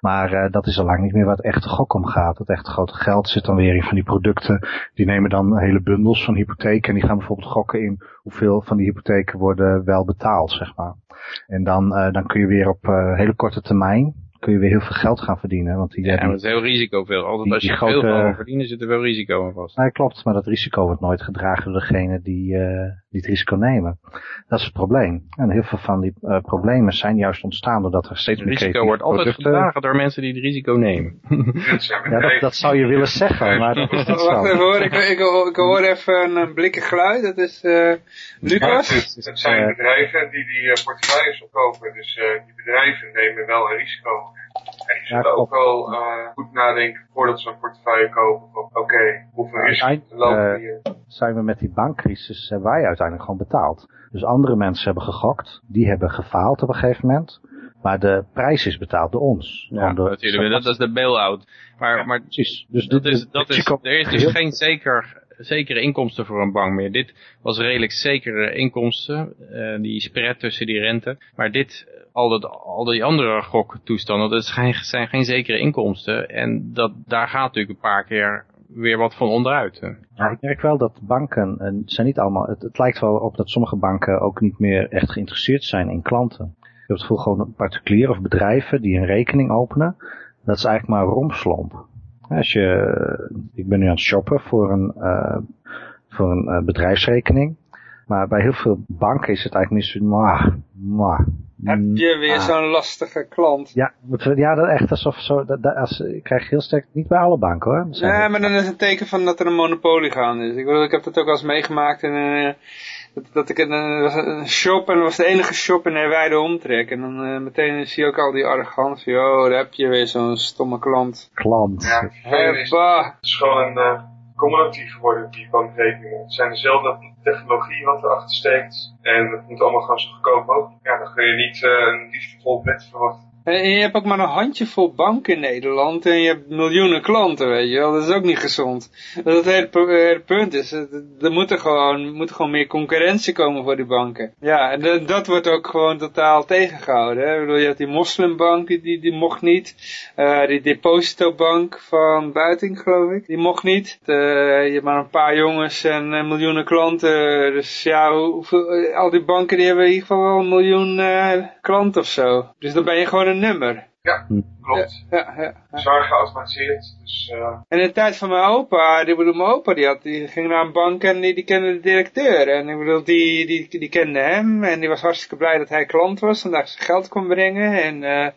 Maar uh, dat is al lang niet meer waar het echte gok om gaat. Het echte grote geld zit dan weer in van die producten. Die nemen dan hele bundels van hypotheken en die gaan bijvoorbeeld gokken in hoeveel van die hypotheken worden wel betaald, zeg maar. En dan, uh, dan kun je weer op uh, hele korte termijn, kun je weer heel veel geld gaan verdienen. Want die, ja, die, dat is heel risicoveel. Altijd die, als je grote, veel kan verdienen, zit er wel risico aan vast. Nee, klopt, maar dat risico wordt nooit gedragen door degene die, uh, die het risico nemen. Dat is het probleem. En heel veel van die uh, problemen zijn juist ontstaan doordat er steeds meer risico wordt altijd producten... gedragen door mensen die het risico nemen. ja, dat, dat, zou je willen zeggen, maar dat is niet zo. Wacht even hoor, ik, ik, ik, hoor even een blikken geluid. Dat is uh, Lucas. Ja, het zijn bedrijven die die portefeuilles opkopen. Dus die bedrijven nemen wel een risico. En zullen ja, ook wel uh, goed nadenken voordat ze een portefeuille kopen. Oké, okay, hoeveel risico lopen hier? Uh, zijn we met die bankcrisis, hebben wij uiteindelijk gewoon betaald. Dus andere mensen hebben gegokt, die hebben gefaald op een gegeven moment. Maar de prijs is betaald door ons. Ja, door, natuurlijk. Dat is de bail-out. Maar, ja, maar precies. Dus dat is, dat is, er is dus geen zeker, zekere inkomsten voor een bank meer. Dit was redelijk zekere inkomsten. Uh, die spread tussen die rente. Maar dit al, dat, al die andere goktoestanden, dat zijn, zijn geen zekere inkomsten. En dat, daar gaat natuurlijk een paar keer weer wat van onderuit. Ik merk wel dat banken, en het zijn niet allemaal, het, lijkt wel op dat sommige banken ook niet meer echt geïnteresseerd zijn in klanten. Je hebt het gewoon particulieren of bedrijven die een rekening openen. Dat is eigenlijk maar romslomp. Als je, ik ben nu aan het shoppen voor een, uh, voor een uh, bedrijfsrekening. Maar bij heel veel banken is het eigenlijk niet zo, maar, maar, heb je weer ah. zo'n lastige klant? Ja, ja dat echt alsof zo, dat, dat, als, ik krijg heel sterk, niet bij alle banken hoor. Nee, maar dan is het een teken van dat er een monopolie gaan is. Ik, bedoel, ik heb dat ook al eens meegemaakt in uh, dat, dat, ik een, een shop en dat was de enige shop in een wijde omtrek. En dan uh, meteen zie je ook al die arrogantie. Oh, daar heb je weer zo'n stomme klant. Klant. Ja, het is gewoon een commodity geworden, die bankrekeningen. Het zijn dezelfde technologie wat erachter steekt. En het moet allemaal gewoon zo goedkoop mogelijk. Ja, dan kun je niet uh, een liefdevol bed verwachten. En je hebt ook maar een handjevol banken in Nederland en je hebt miljoenen klanten, weet je wel. Dat is ook niet gezond. Dat het hele punt is, er moet er gewoon, moet er gewoon meer concurrentie komen voor die banken. Ja, en dat wordt ook gewoon totaal tegengehouden. Hè. Ik bedoel, je hebt die moslimbank, die, die mocht niet. Uh, die depositobank van Buiting, geloof ik, die mocht niet. Je hebt maar een paar jongens en miljoenen klanten. Dus ja, al die banken die hebben in ieder geval wel een miljoen klanten of zo. Dus dan ben je gewoon een nummer. Ja, klopt. Ja, ja, ja. Zwaar geautomatiseerd. Dus, uh... En in de tijd van mijn opa, die bedoel, mijn opa die, had, die ging naar een bank en die, die kende de directeur. En ik bedoel, die, die, die kende hem en die was hartstikke blij dat hij klant was en daar zijn geld kon brengen. En uh,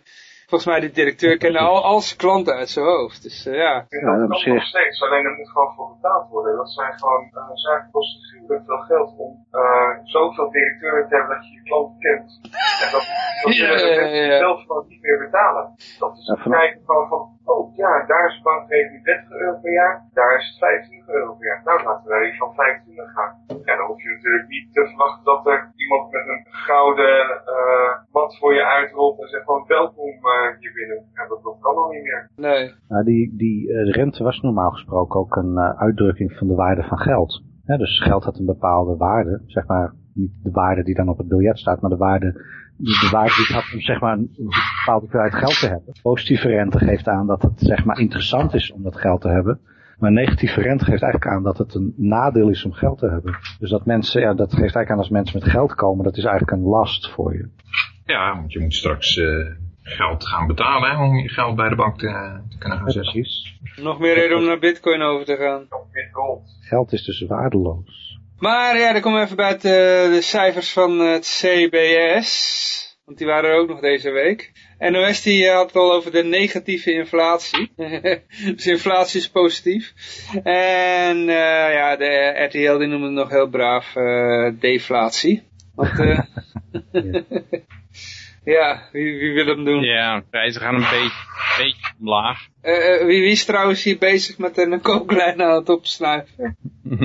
volgens mij de directeur kende al, al zijn klanten uit zijn hoofd. Dus uh, ja. ja dat kan nog steeds, alleen er moet gewoon voor betaald worden. Dat zijn gewoon uh, zaken kosten gruwelijk veel geld om uh, zoveel directeuren te hebben dat je je klanten kent. En dat, dat ja, ja, ja, zelf gewoon niet meer betalen. Dat is ja, kijken van, van, oh ja, daar is de bankrekening 30 euro per jaar, daar is het 25 euro per jaar. Nou, laten we naar die van 25 gaan. Ja, dan hoef je natuurlijk niet te verwachten dat er iemand met een gouden uh, mat voor je uitrolt en zegt van welkom uh, hier binnen. Ja, dat, dat kan nog niet meer. Nee. Nou, die, die uh, rente was normaal gesproken ook een uh, uitdrukking van de waarde van geld. Ja, dus geld had een bepaalde waarde, zeg maar niet de waarde die dan op het biljet staat, maar de waarde, de waarde die het had om zeg maar een bepaalde hoeveelheid geld te hebben. Positieve rente geeft aan dat het zeg maar interessant is om dat geld te hebben. Maar negatieve rente geeft eigenlijk aan dat het een nadeel is om geld te hebben. Dus dat mensen, ja, dat geeft eigenlijk aan als mensen met geld komen, dat is eigenlijk een last voor je. Ja, want je moet straks uh, geld gaan betalen hè, om je geld bij de bank te, te kunnen gaan zetten. Precies. Nog meer reden om naar bitcoin over te gaan. Geld is dus waardeloos. Maar ja, dan komen we even bij het, uh, de cijfers van het CBS. Want die waren er ook nog deze week. NOS die had het al over de negatieve inflatie. dus inflatie is positief. En uh, ja, de RTL die noemde het nog heel braaf uh, deflatie. Want, uh, ja, wie, wie, wil hem doen? Ja, prijzen gaan een beetje, beetje omlaag. Wie, wie is trouwens hier bezig met een kooklijn aan het opsnuiven?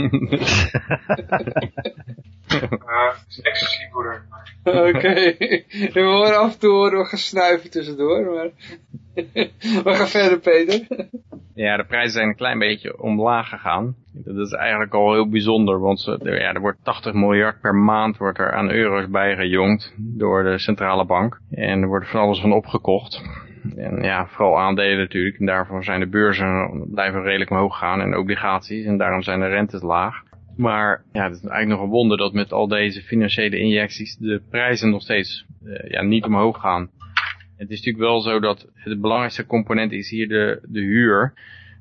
Uh, ecstasy-poeder. Oké. We horen af en toe horen we gesnuiven tussendoor, maar... we gaan verder, Peter. Ja, de prijzen zijn een klein beetje omlaag gegaan. Dat is eigenlijk al heel bijzonder, want ze, ja, er wordt 80 miljard per maand wordt er aan euro's bijgejongd door de centrale bank. En er wordt van alles van opgekocht. En ja, vooral aandelen natuurlijk. En daarvoor zijn de beurzen blijven redelijk omhoog gaan en obligaties. En daarom zijn de rentes laag. Maar ja, het is eigenlijk nog een wonder dat met al deze financiële injecties de prijzen nog steeds uh, ja, niet omhoog gaan. Het is natuurlijk wel zo dat het belangrijkste component is hier de, de huur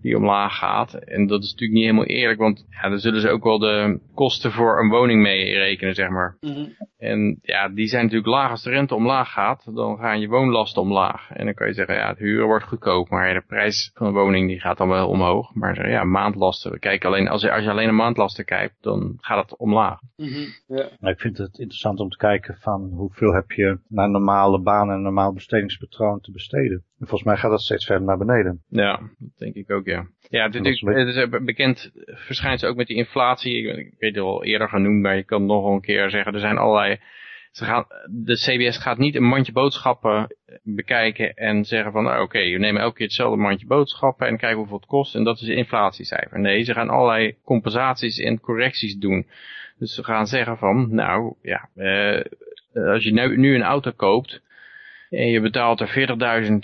die omlaag gaat. En dat is natuurlijk niet helemaal eerlijk, want ja, dan zullen ze ook wel de kosten voor een woning mee rekenen, zeg maar. Mm -hmm. En ja, die zijn natuurlijk laag als de rente omlaag gaat, dan gaan je woonlasten omlaag. En dan kan je zeggen, ja, het huren wordt goedkoop, maar de prijs van een woning die gaat dan wel omhoog. Maar ja, maandlasten, we kijken alleen, als je, als je alleen een maandlasten kijkt, dan gaat het omlaag. Mm -hmm. ja. Nou, ik vind het interessant om te kijken van hoeveel heb je naar normale baan en een normaal bestedingspatroon te besteden. En volgens mij gaat dat steeds verder naar beneden. Ja, dat denk ik ook, ja. Ja, het is, het is bekend verschijnt ook met die inflatie. Ik, weet het al eerder genoemd, maar je kan nog een keer zeggen, er zijn allerlei... Ze gaan, de CBS gaat niet een mandje boodschappen bekijken en zeggen van, nou, oké, okay, we nemen elke keer hetzelfde mandje boodschappen en kijken hoeveel het kost en dat is het inflatiecijfer. Nee, ze gaan allerlei compensaties en correcties doen. Dus ze gaan zeggen van, nou, ja, eh, als je nu, nu een auto koopt, en je betaalt er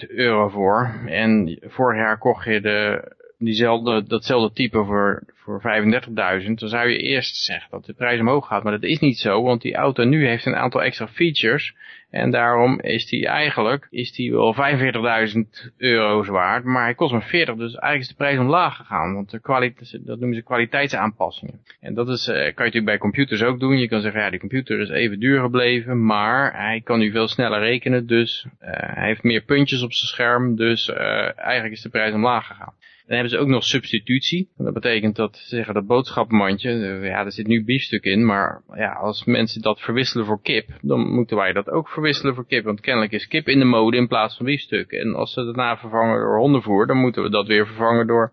40.000 euro voor. En vorig jaar kocht je datzelfde type voor, voor 35.000. Dan zou je eerst zeggen dat de prijs omhoog gaat. Maar dat is niet zo, want die auto nu heeft een aantal extra features. En daarom is die eigenlijk is die wel 45.000 euro's waard. Maar hij kost maar 40, dus eigenlijk is de prijs omlaag gegaan. Want de kwaliteit, dat noemen ze kwaliteitsaanpassingen. En dat is, uh, kan je natuurlijk bij computers ook doen. Je kan zeggen, ja, die computer is even duur gebleven. Maar hij kan nu veel sneller rekenen. Dus uh, hij heeft meer puntjes op zijn scherm. Dus uh, eigenlijk is de prijs omlaag gegaan. Dan hebben ze ook nog substitutie. Dat betekent dat, zeggen, dat boodschappenmandje, ja, er zit nu biefstuk in, maar ja, als mensen dat verwisselen voor kip, dan moeten wij dat ook verwisselen voor kip, want kennelijk is kip in de mode in plaats van biefstuk. En als ze daarna vervangen door hondenvoer, dan moeten we dat weer vervangen door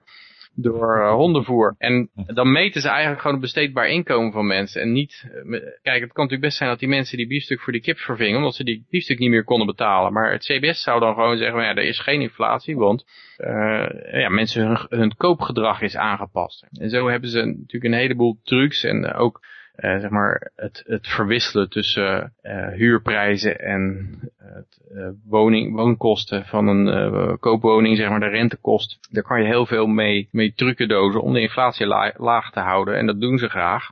door uh, hondenvoer. En dan meten ze eigenlijk gewoon het besteedbaar inkomen van mensen. En niet, uh, kijk, het kan natuurlijk best zijn dat die mensen die biefstuk voor die kip vervingen, omdat ze die biefstuk niet meer konden betalen. Maar het CBS zou dan gewoon zeggen, ja, er is geen inflatie, want uh, ja, mensen hun, hun koopgedrag is aangepast. En zo hebben ze natuurlijk een heleboel trucs en ook uh, zeg maar het, het verwisselen tussen uh, huurprijzen en het, uh, woning, woonkosten van een koopwoning, zeg maar de rentekost. Daar kan je heel veel mee, mee trucendozen om de inflatie la laag te houden. En dat doen ze graag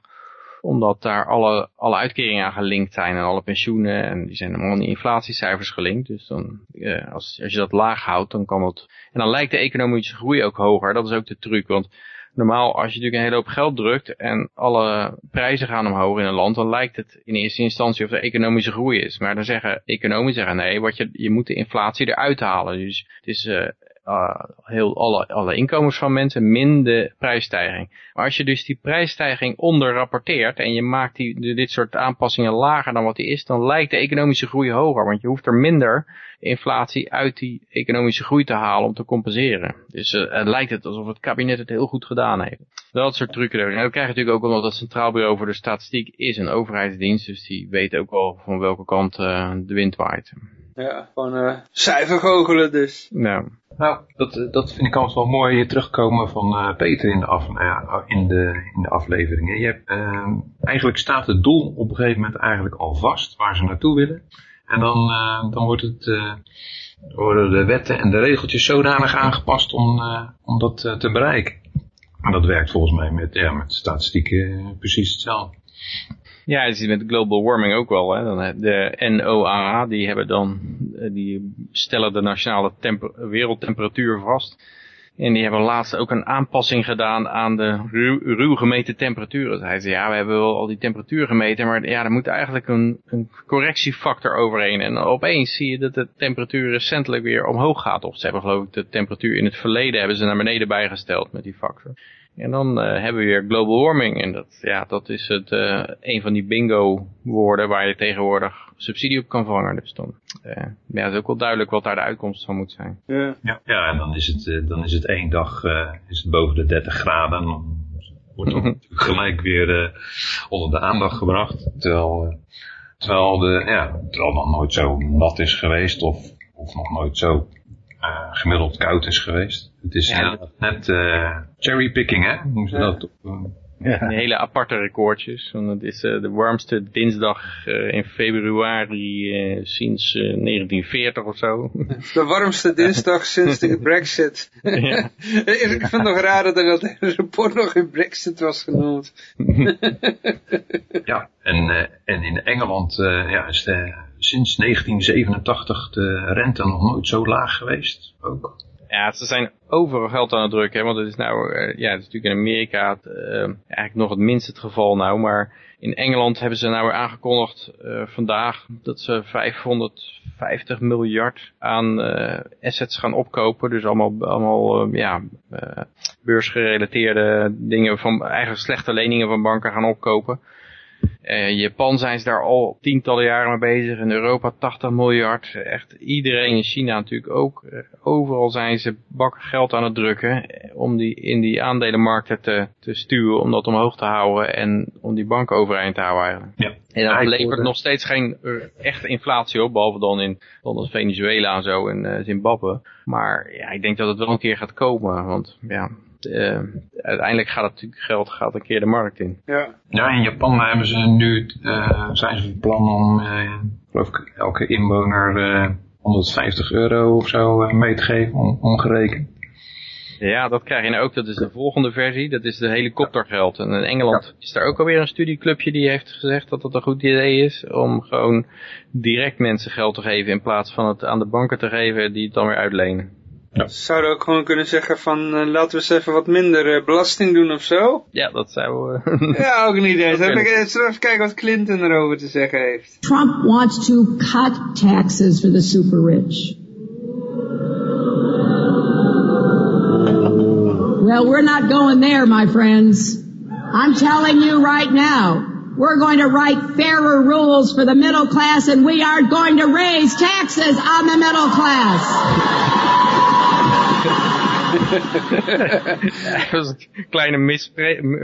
omdat daar alle, alle uitkeringen aan gelinkt zijn en alle pensioenen en die zijn allemaal aan die inflatiecijfers gelinkt. Dus dan, uh, als, als je dat laag houdt, dan kan het... En dan lijkt de economische groei ook hoger. Dat is ook de truc, want normaal als je natuurlijk een hele hoop geld drukt en alle prijzen gaan omhoog in een land, dan lijkt het in eerste instantie of er economische groei is. Maar dan zeggen economen zeggen nee, wat je, je moet de inflatie eruit halen. Dus het is uh, uh, heel alle, alle inkomens van mensen min de prijsstijging. Maar als je dus die prijsstijging onderrapporteert en je maakt die, dit soort aanpassingen lager dan wat die is, dan lijkt de economische groei hoger. Want je hoeft er minder inflatie uit die economische groei te halen om te compenseren. Dus uh, het lijkt het alsof het kabinet het heel goed gedaan heeft. Dat soort trucken. En dat krijg je natuurlijk ook omdat het Centraal Bureau voor de Statistiek is een overheidsdienst. Dus die weet ook wel van welke kant uh, de wind waait. Ja, gewoon uh, cijfer goochelen dus. Nou. Nou, dat, eh, dat vind ik altijd wel mooi terugkomen van uh, Peter in de, af, nou ja, in de, in de afleveringen. Je hebt, uh, eigenlijk staat het doel op een gegeven moment eigenlijk al vast waar ze naartoe willen. En dan, uh, dan wordt het, worden de wetten en de regeltjes zodanig aangepast om, om dat te bereiken. En dat werkt volgens mij met, ja, met statistieken precies hetzelfde. Ja, je ziet met global warming ook wel. Hè. De NOAA, die, hebben dan, eh, die stellen de nationale wereldtemperatuur vast. En die hebben laatst ook een aanpassing gedaan aan de ruw, ruw gemeten temperaturen. Hij zei, ja, we hebben wel al die temperatuur gemeten, maar ja, er moet eigenlijk een, een correctiefactor overheen. En opeens zie je dat de temperatuur recentelijk weer omhoog gaat. Of ze hebben geloof ik de temperatuur in het verleden hebben ze naar beneden bijgesteld met die factor. En dan uh, hebben we weer global warming. En dat, ja, dat is het, uh, een van die bingo woorden waar je tegenwoordig subsidie op kan vangen. Dus dan uh, ja, het is ook wel duidelijk wat daar de uitkomst van moet zijn. Ja, ja, ja en dan is het, dan is het één dag is het boven de 30 graden. Dan wordt het natuurlijk gelijk weer onder de aandacht gebracht. Terwijl, terwijl, de, ja, terwijl het nog nooit zo nat is geweest of, of nog nooit zo uh, gemiddeld koud is geweest. Het is ja. net uh, cherrypicking, hè? Hoe ze dat op, ja. Hele aparte recordjes. Want het is uh, de warmste dinsdag uh, in februari uh, sinds 1940 of zo. De warmste dinsdag sinds de brexit. Ja. Ik vind het nog raar dat er dat rapport nog in brexit was genoemd. ja, en, en in Engeland ja, is de sinds 1987 de rente nog nooit zo laag geweest. Ook. Ja, ze zijn overal geld aan het drukken. Want het is nou, uh, ja, het is natuurlijk in Amerika het, uh, eigenlijk nog het minst het geval nou. Maar in Engeland hebben ze nou weer aangekondigd uh, vandaag dat ze 550 miljard aan assets gaan opkopen. Dus allemaal, allemaal ja, beursgerelateerde dingen van eigenlijk slechte leningen van banken gaan opkopen. Uh, Japan zijn ze daar al tientallen jaren mee bezig. In Europa 80 miljard. Echt iedereen in China natuurlijk ook. Uh, overal zijn ze bakken geld aan het drukken. Eh, om die in die aandelenmarkten te, te stuwen. Om dat omhoog te houden. En om die banken overeind te houden eigenlijk. Ja. En dat levert nog steeds geen echte inflatie op. Behalve dan in landen Venezuela en zo. En Zimbabwe. Maar ja, ik denk dat het wel een keer gaat komen. Want ja, uh, uiteindelijk gaat het natuurlijk geld gaat een keer de markt in. Ja, ja in Japan hebben ze nu, uh, zijn ze van plan om, uh, geloof ik, elke inwoner 150 euro of zo mee te geven, on, ongerekend. Ja, dat krijg je nou ook. Dat is de volgende versie. Dat is de helikoptergeld. En in Engeland is er ook alweer een studieclubje die heeft gezegd dat dat een goed idee is. Om gewoon direct mensen geld te geven in plaats van het aan de banken te geven die het dan weer uitlenen. Ja. Zouden ook gewoon kunnen zeggen van uh, laten we eens even wat minder uh, belasting doen of zo? Ja, dat zou... Uh, ja, ook een idee. Zullen we even kijken wat Clinton erover te zeggen heeft? Trump wants to cut taxes for the super rich. Well, we're not going there, my friends. I'm telling you right now. We're going to write fairer rules for the middle class and we are going to raise taxes on the middle class. dat was een kleine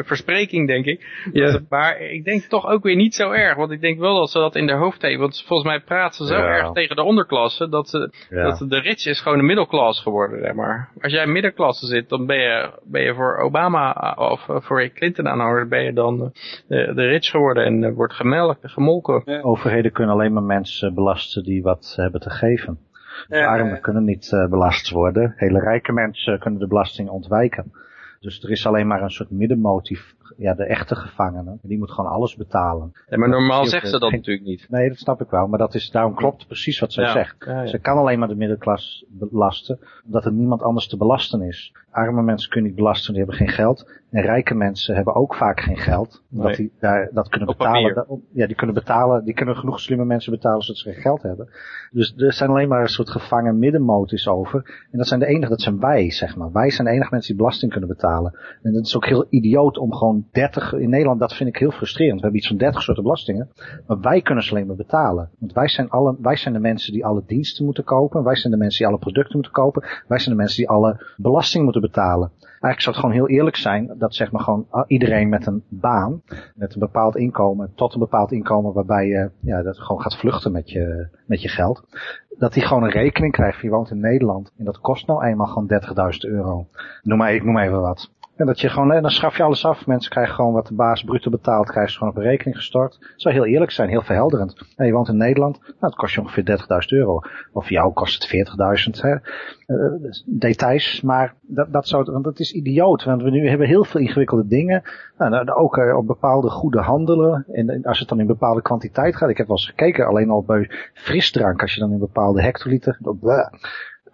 verspreking, denk ik. Ja. Maar ik denk toch ook weer niet zo erg. Want ik denk wel dat ze dat in de hoofd hebben. Want volgens mij praten ze zo erg tegen de onderklasse. Dat, ze, dat de rich is gewoon een middelklas geworden. Zeg maar. Als jij middenklasse zit, dan ben je, ben je voor Obama of voor Clinton aanhangers ben je dan de, de rich geworden. En wordt gemelkt, gemolken. Overheden kunnen alleen maar mensen belasten die wat hebben te geven. De armen kunnen niet uh, belast worden. Hele rijke mensen kunnen de belasting ontwijken. Dus er is alleen maar een soort middenmotief. Ja, de echte gevangenen. Die moet gewoon alles betalen. Ja, maar normaal zegt ze dat natuurlijk niet. Nee, dat snap ik wel. Maar dat is, daarom klopt precies wat zij zegt. Ze kan alleen maar de middenklas belasten. Omdat er niemand anders te belasten is. Arme mensen kunnen niet belasten, die hebben geen geld. En rijke mensen hebben ook vaak geen geld. Omdat die daar, dat kunnen betalen. Ja, die kunnen betalen. Die kunnen genoeg slimme mensen betalen zodat ze geen geld hebben. Dus er zijn alleen maar een soort gevangen middenmoties over. En dat zijn de enige, dat zijn wij, zeg maar. Wij zijn de enige mensen die belasting kunnen betalen. En dat is ook heel idioot om gewoon 30, in Nederland, dat vind ik heel frustrerend. We hebben iets van 30 soorten belastingen. Maar wij kunnen ze alleen maar betalen. Want wij zijn alle, wij zijn de mensen die alle diensten moeten kopen. Wij zijn de mensen die alle producten moeten kopen. Wij zijn de mensen die alle belasting moeten betalen. Eigenlijk zou het gewoon heel eerlijk zijn dat zeg maar gewoon ah, iedereen met een baan, met een bepaald inkomen, tot een bepaald inkomen waarbij je ja, dat gewoon gaat vluchten met je, met je geld, dat die gewoon een rekening krijgt. Je woont in Nederland en dat kost nou eenmaal gewoon 30.000 euro. Noem maar, ik noem even wat. En dat je gewoon, en dan schaf je alles af. Mensen krijgen gewoon wat de baas bruto betaalt, krijgen ze gewoon op een rekening gestort. Het zou heel eerlijk zijn, heel verhelderend. En je woont in Nederland, nou, het kost je ongeveer 30.000 euro. Of jou kost het 40.000. Uh, details, maar dat, dat zou, want dat is idioot. Want we nu hebben heel veel ingewikkelde dingen. Nou, ook uh, op bepaalde goede handelen. En als het dan in bepaalde kwantiteit gaat. Ik heb wel eens gekeken, alleen al bij frisdrank, als je dan in bepaalde hectoliter.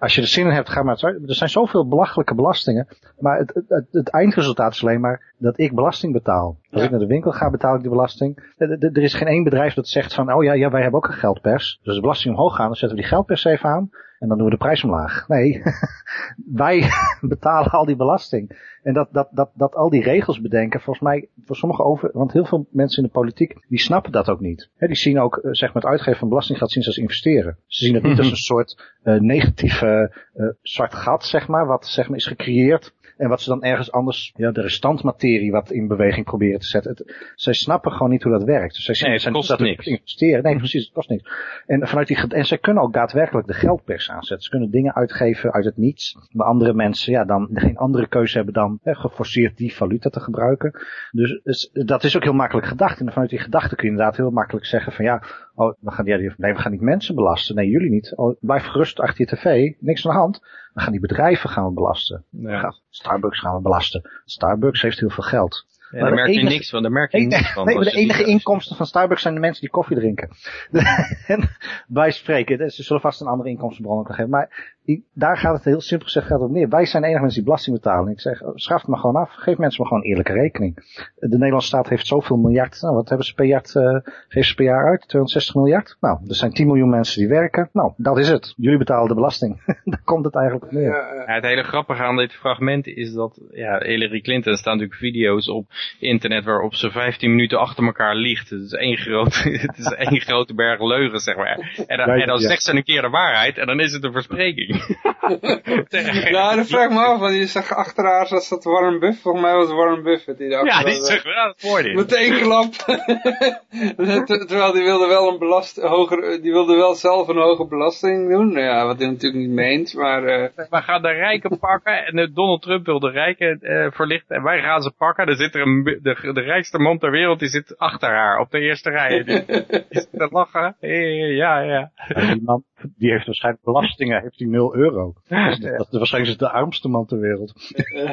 Als je er zin in hebt, ga maar. Er zijn zoveel belachelijke belastingen. Maar het, het, het, eindresultaat is alleen maar dat ik belasting betaal. Als ik naar de winkel ga, betaal ik die belasting. Er is geen één bedrijf dat zegt van, oh ja, ja wij hebben ook een geldpers. Dus als de belasting omhoog gaat, dan zetten we die geldpers even aan. En dan doen we de prijs omlaag. Nee, wij betalen al die belasting. En dat, dat, dat, dat al die regels bedenken, volgens mij, voor sommige over, want heel veel mensen in de politiek, die snappen dat ook niet. He, die zien ook, uh, zeg maar, het uitgeven van belastinggeld zien ze als investeren. Ze zien het niet als een soort uh, negatieve uh, zwart gat, zeg maar, wat zeg maar is gecreëerd en wat ze dan ergens anders, ja, de restantmaterie wat in beweging proberen te zetten. Het, zij snappen gewoon niet hoe dat werkt. Dus zij nee, het zijn kost dat niks. investeren. Nee, precies, het kost niks. En, vanuit die, en zij kunnen ook daadwerkelijk de geldpers aanzetten. Ze kunnen dingen uitgeven uit het niets. Waar andere mensen ja, dan geen andere keuze hebben dan hè, geforceerd die valuta te gebruiken. Dus, dus dat is ook heel makkelijk gedacht. En vanuit die gedachte kun je inderdaad heel makkelijk zeggen van ja, oh, we gaan, ja, nee, we gaan niet mensen belasten. Nee, jullie niet. Oh, blijf gerust achter je tv. Niks aan de hand. We gaan die bedrijven gaan we belasten. Ja. Starbucks gaan we belasten. Starbucks heeft heel veel geld. Ja, daar merk je niks van. Daar merk je niks van. Nee, maar de enige inkomsten van Starbucks zijn de mensen die koffie drinken. en wij spreken, ze zullen vast een andere inkomstenbron ook geven. Maar daar gaat het heel simpel gezegd gaat het neer. Wij zijn de enige mensen die belasting betalen. Ik zeg, schaf het maar gewoon af. Geef mensen maar gewoon eerlijke rekening. De Nederlandse staat heeft zoveel miljard. Nou, wat hebben ze per jaar, uh, geven ze per jaar uit? 260 miljard? Nou, er zijn 10 miljoen mensen die werken. Nou, dat is het. Jullie betalen de belasting. daar komt het eigenlijk op neer. Ja, het hele grappige aan dit fragment is dat, ja, Hillary Clinton, er staan natuurlijk video's op internet waarop ze 15 minuten achter elkaar liegt. Het is één grote, het is één grote berg leugen, zeg maar. En dan, en dan zegt ze een keer de waarheid en dan is het een verspreking. nou, dan vraag ik me af, want je zag achter haar zat dat Warren Buffett. Volgens mij was Warren Buffett die daar Ja, die zegt wel het voordeel. Meteen klap. Terwijl die wilde wel een belast, hoger, die wilde wel zelf een hoge belasting doen. Ja, wat hij natuurlijk niet meent, maar... Uh... Wij gaan de rijken pakken en Donald Trump wil de rijken uh, verlichten en wij gaan ze pakken. Er zit er een, de, de rijkste man ter wereld, die zit achter haar op de eerste rij. Die, die zit te lachen. Ja, ja. Die man, die heeft waarschijnlijk belastingen, heeft hij 0 euro. Dus dat, is waarschijnlijk de armste man ter wereld.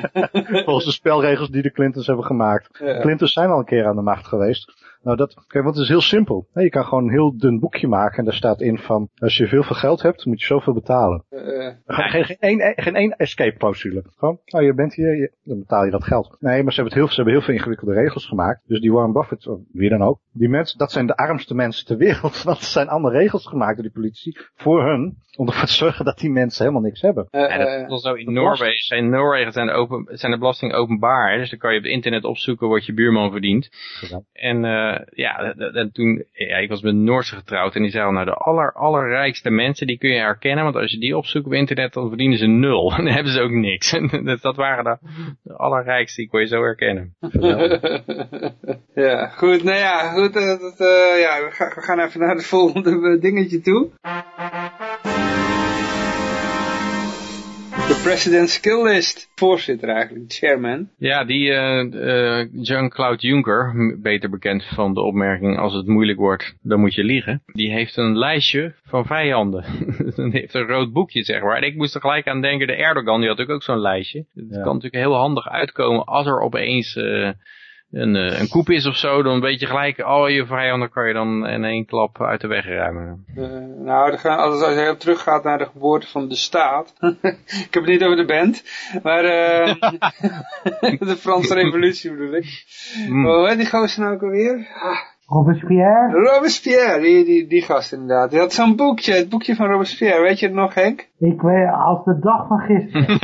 Volgens de spelregels die de Clintons hebben gemaakt. De Clintons zijn al een keer aan de macht geweest. Nou, dat, kijk, want het is heel simpel. Je kan gewoon een heel dun boekje maken en daar staat in van, als je veel veel geld hebt, moet je zoveel betalen. Uh, geen, geen, één, geen één escape clausule. Gewoon, nou, je bent hier, je, dan betaal je dat geld. Nee, maar ze hebben, het heel, ze hebben heel veel ingewikkelde regels gemaakt. Dus die Warren Buffett, of wie dan ook, die mensen, dat zijn de armste mensen ter wereld. Want er zijn andere regels gemaakt door die politie voor hun, om ervoor te zorgen dat die mensen helemaal niks hebben. Uh, en dat is zo in Noorwegen. In Noorwegen zijn de, open, zijn de belastingen openbaar. Dus dan kan je op het internet opzoeken wat je buurman verdient. Ja. En uh, ja, en toen, ja, ik was met een Noorse getrouwd en die zei al, nou de aller, allerrijkste mensen, die kun je herkennen, want als je die opzoekt op internet, dan verdienen ze nul. En dan hebben ze ook niks. dus dat waren de, de allerrijkste, die kon je zo herkennen. ja, goed, nou ja, goed, dat, uh, ja, we, gaan, we gaan even naar het volgende dingetje toe. President Skill List. Voorzitter eigenlijk, chairman. Ja, die uh, uh, Jean-Claude Juncker, beter bekend van de opmerking als het moeilijk wordt, dan moet je liegen. Die heeft een lijstje van vijanden. die heeft een rood boekje, zeg maar. En ik moest er gelijk aan denken, de Erdogan, die had ook, ook zo'n lijstje. Het ja. kan natuurlijk heel handig uitkomen als er opeens... Uh, een, een koep is of zo, dan weet je gelijk, al je vijanden kan je dan in één klap uit de weg ruimen. Uh, nou, als je heel teruggaat naar de geboorte van de staat, ik heb het niet over de band, maar uh, de Franse revolutie bedoel ik. Mm. Hoe heet die gozer nou ook alweer? Ah. Robespierre? Robespierre, die, die, die gast inderdaad. Die had zo'n boekje, het boekje van Robespierre. Weet je het nog, Henk? Ik weet, als de dag van gisteren.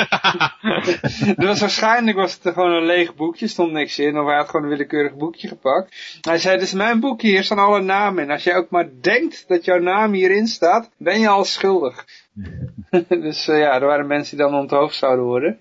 dat was waarschijnlijk was het gewoon een leeg boekje, stond niks in. Of hij had gewoon een willekeurig boekje gepakt. Hij zei, dit is mijn boekje, hier staan alle namen in. Als jij ook maar denkt dat jouw naam hierin staat, ben je al schuldig. dus uh, ja, er waren mensen die dan onthoofd zouden worden.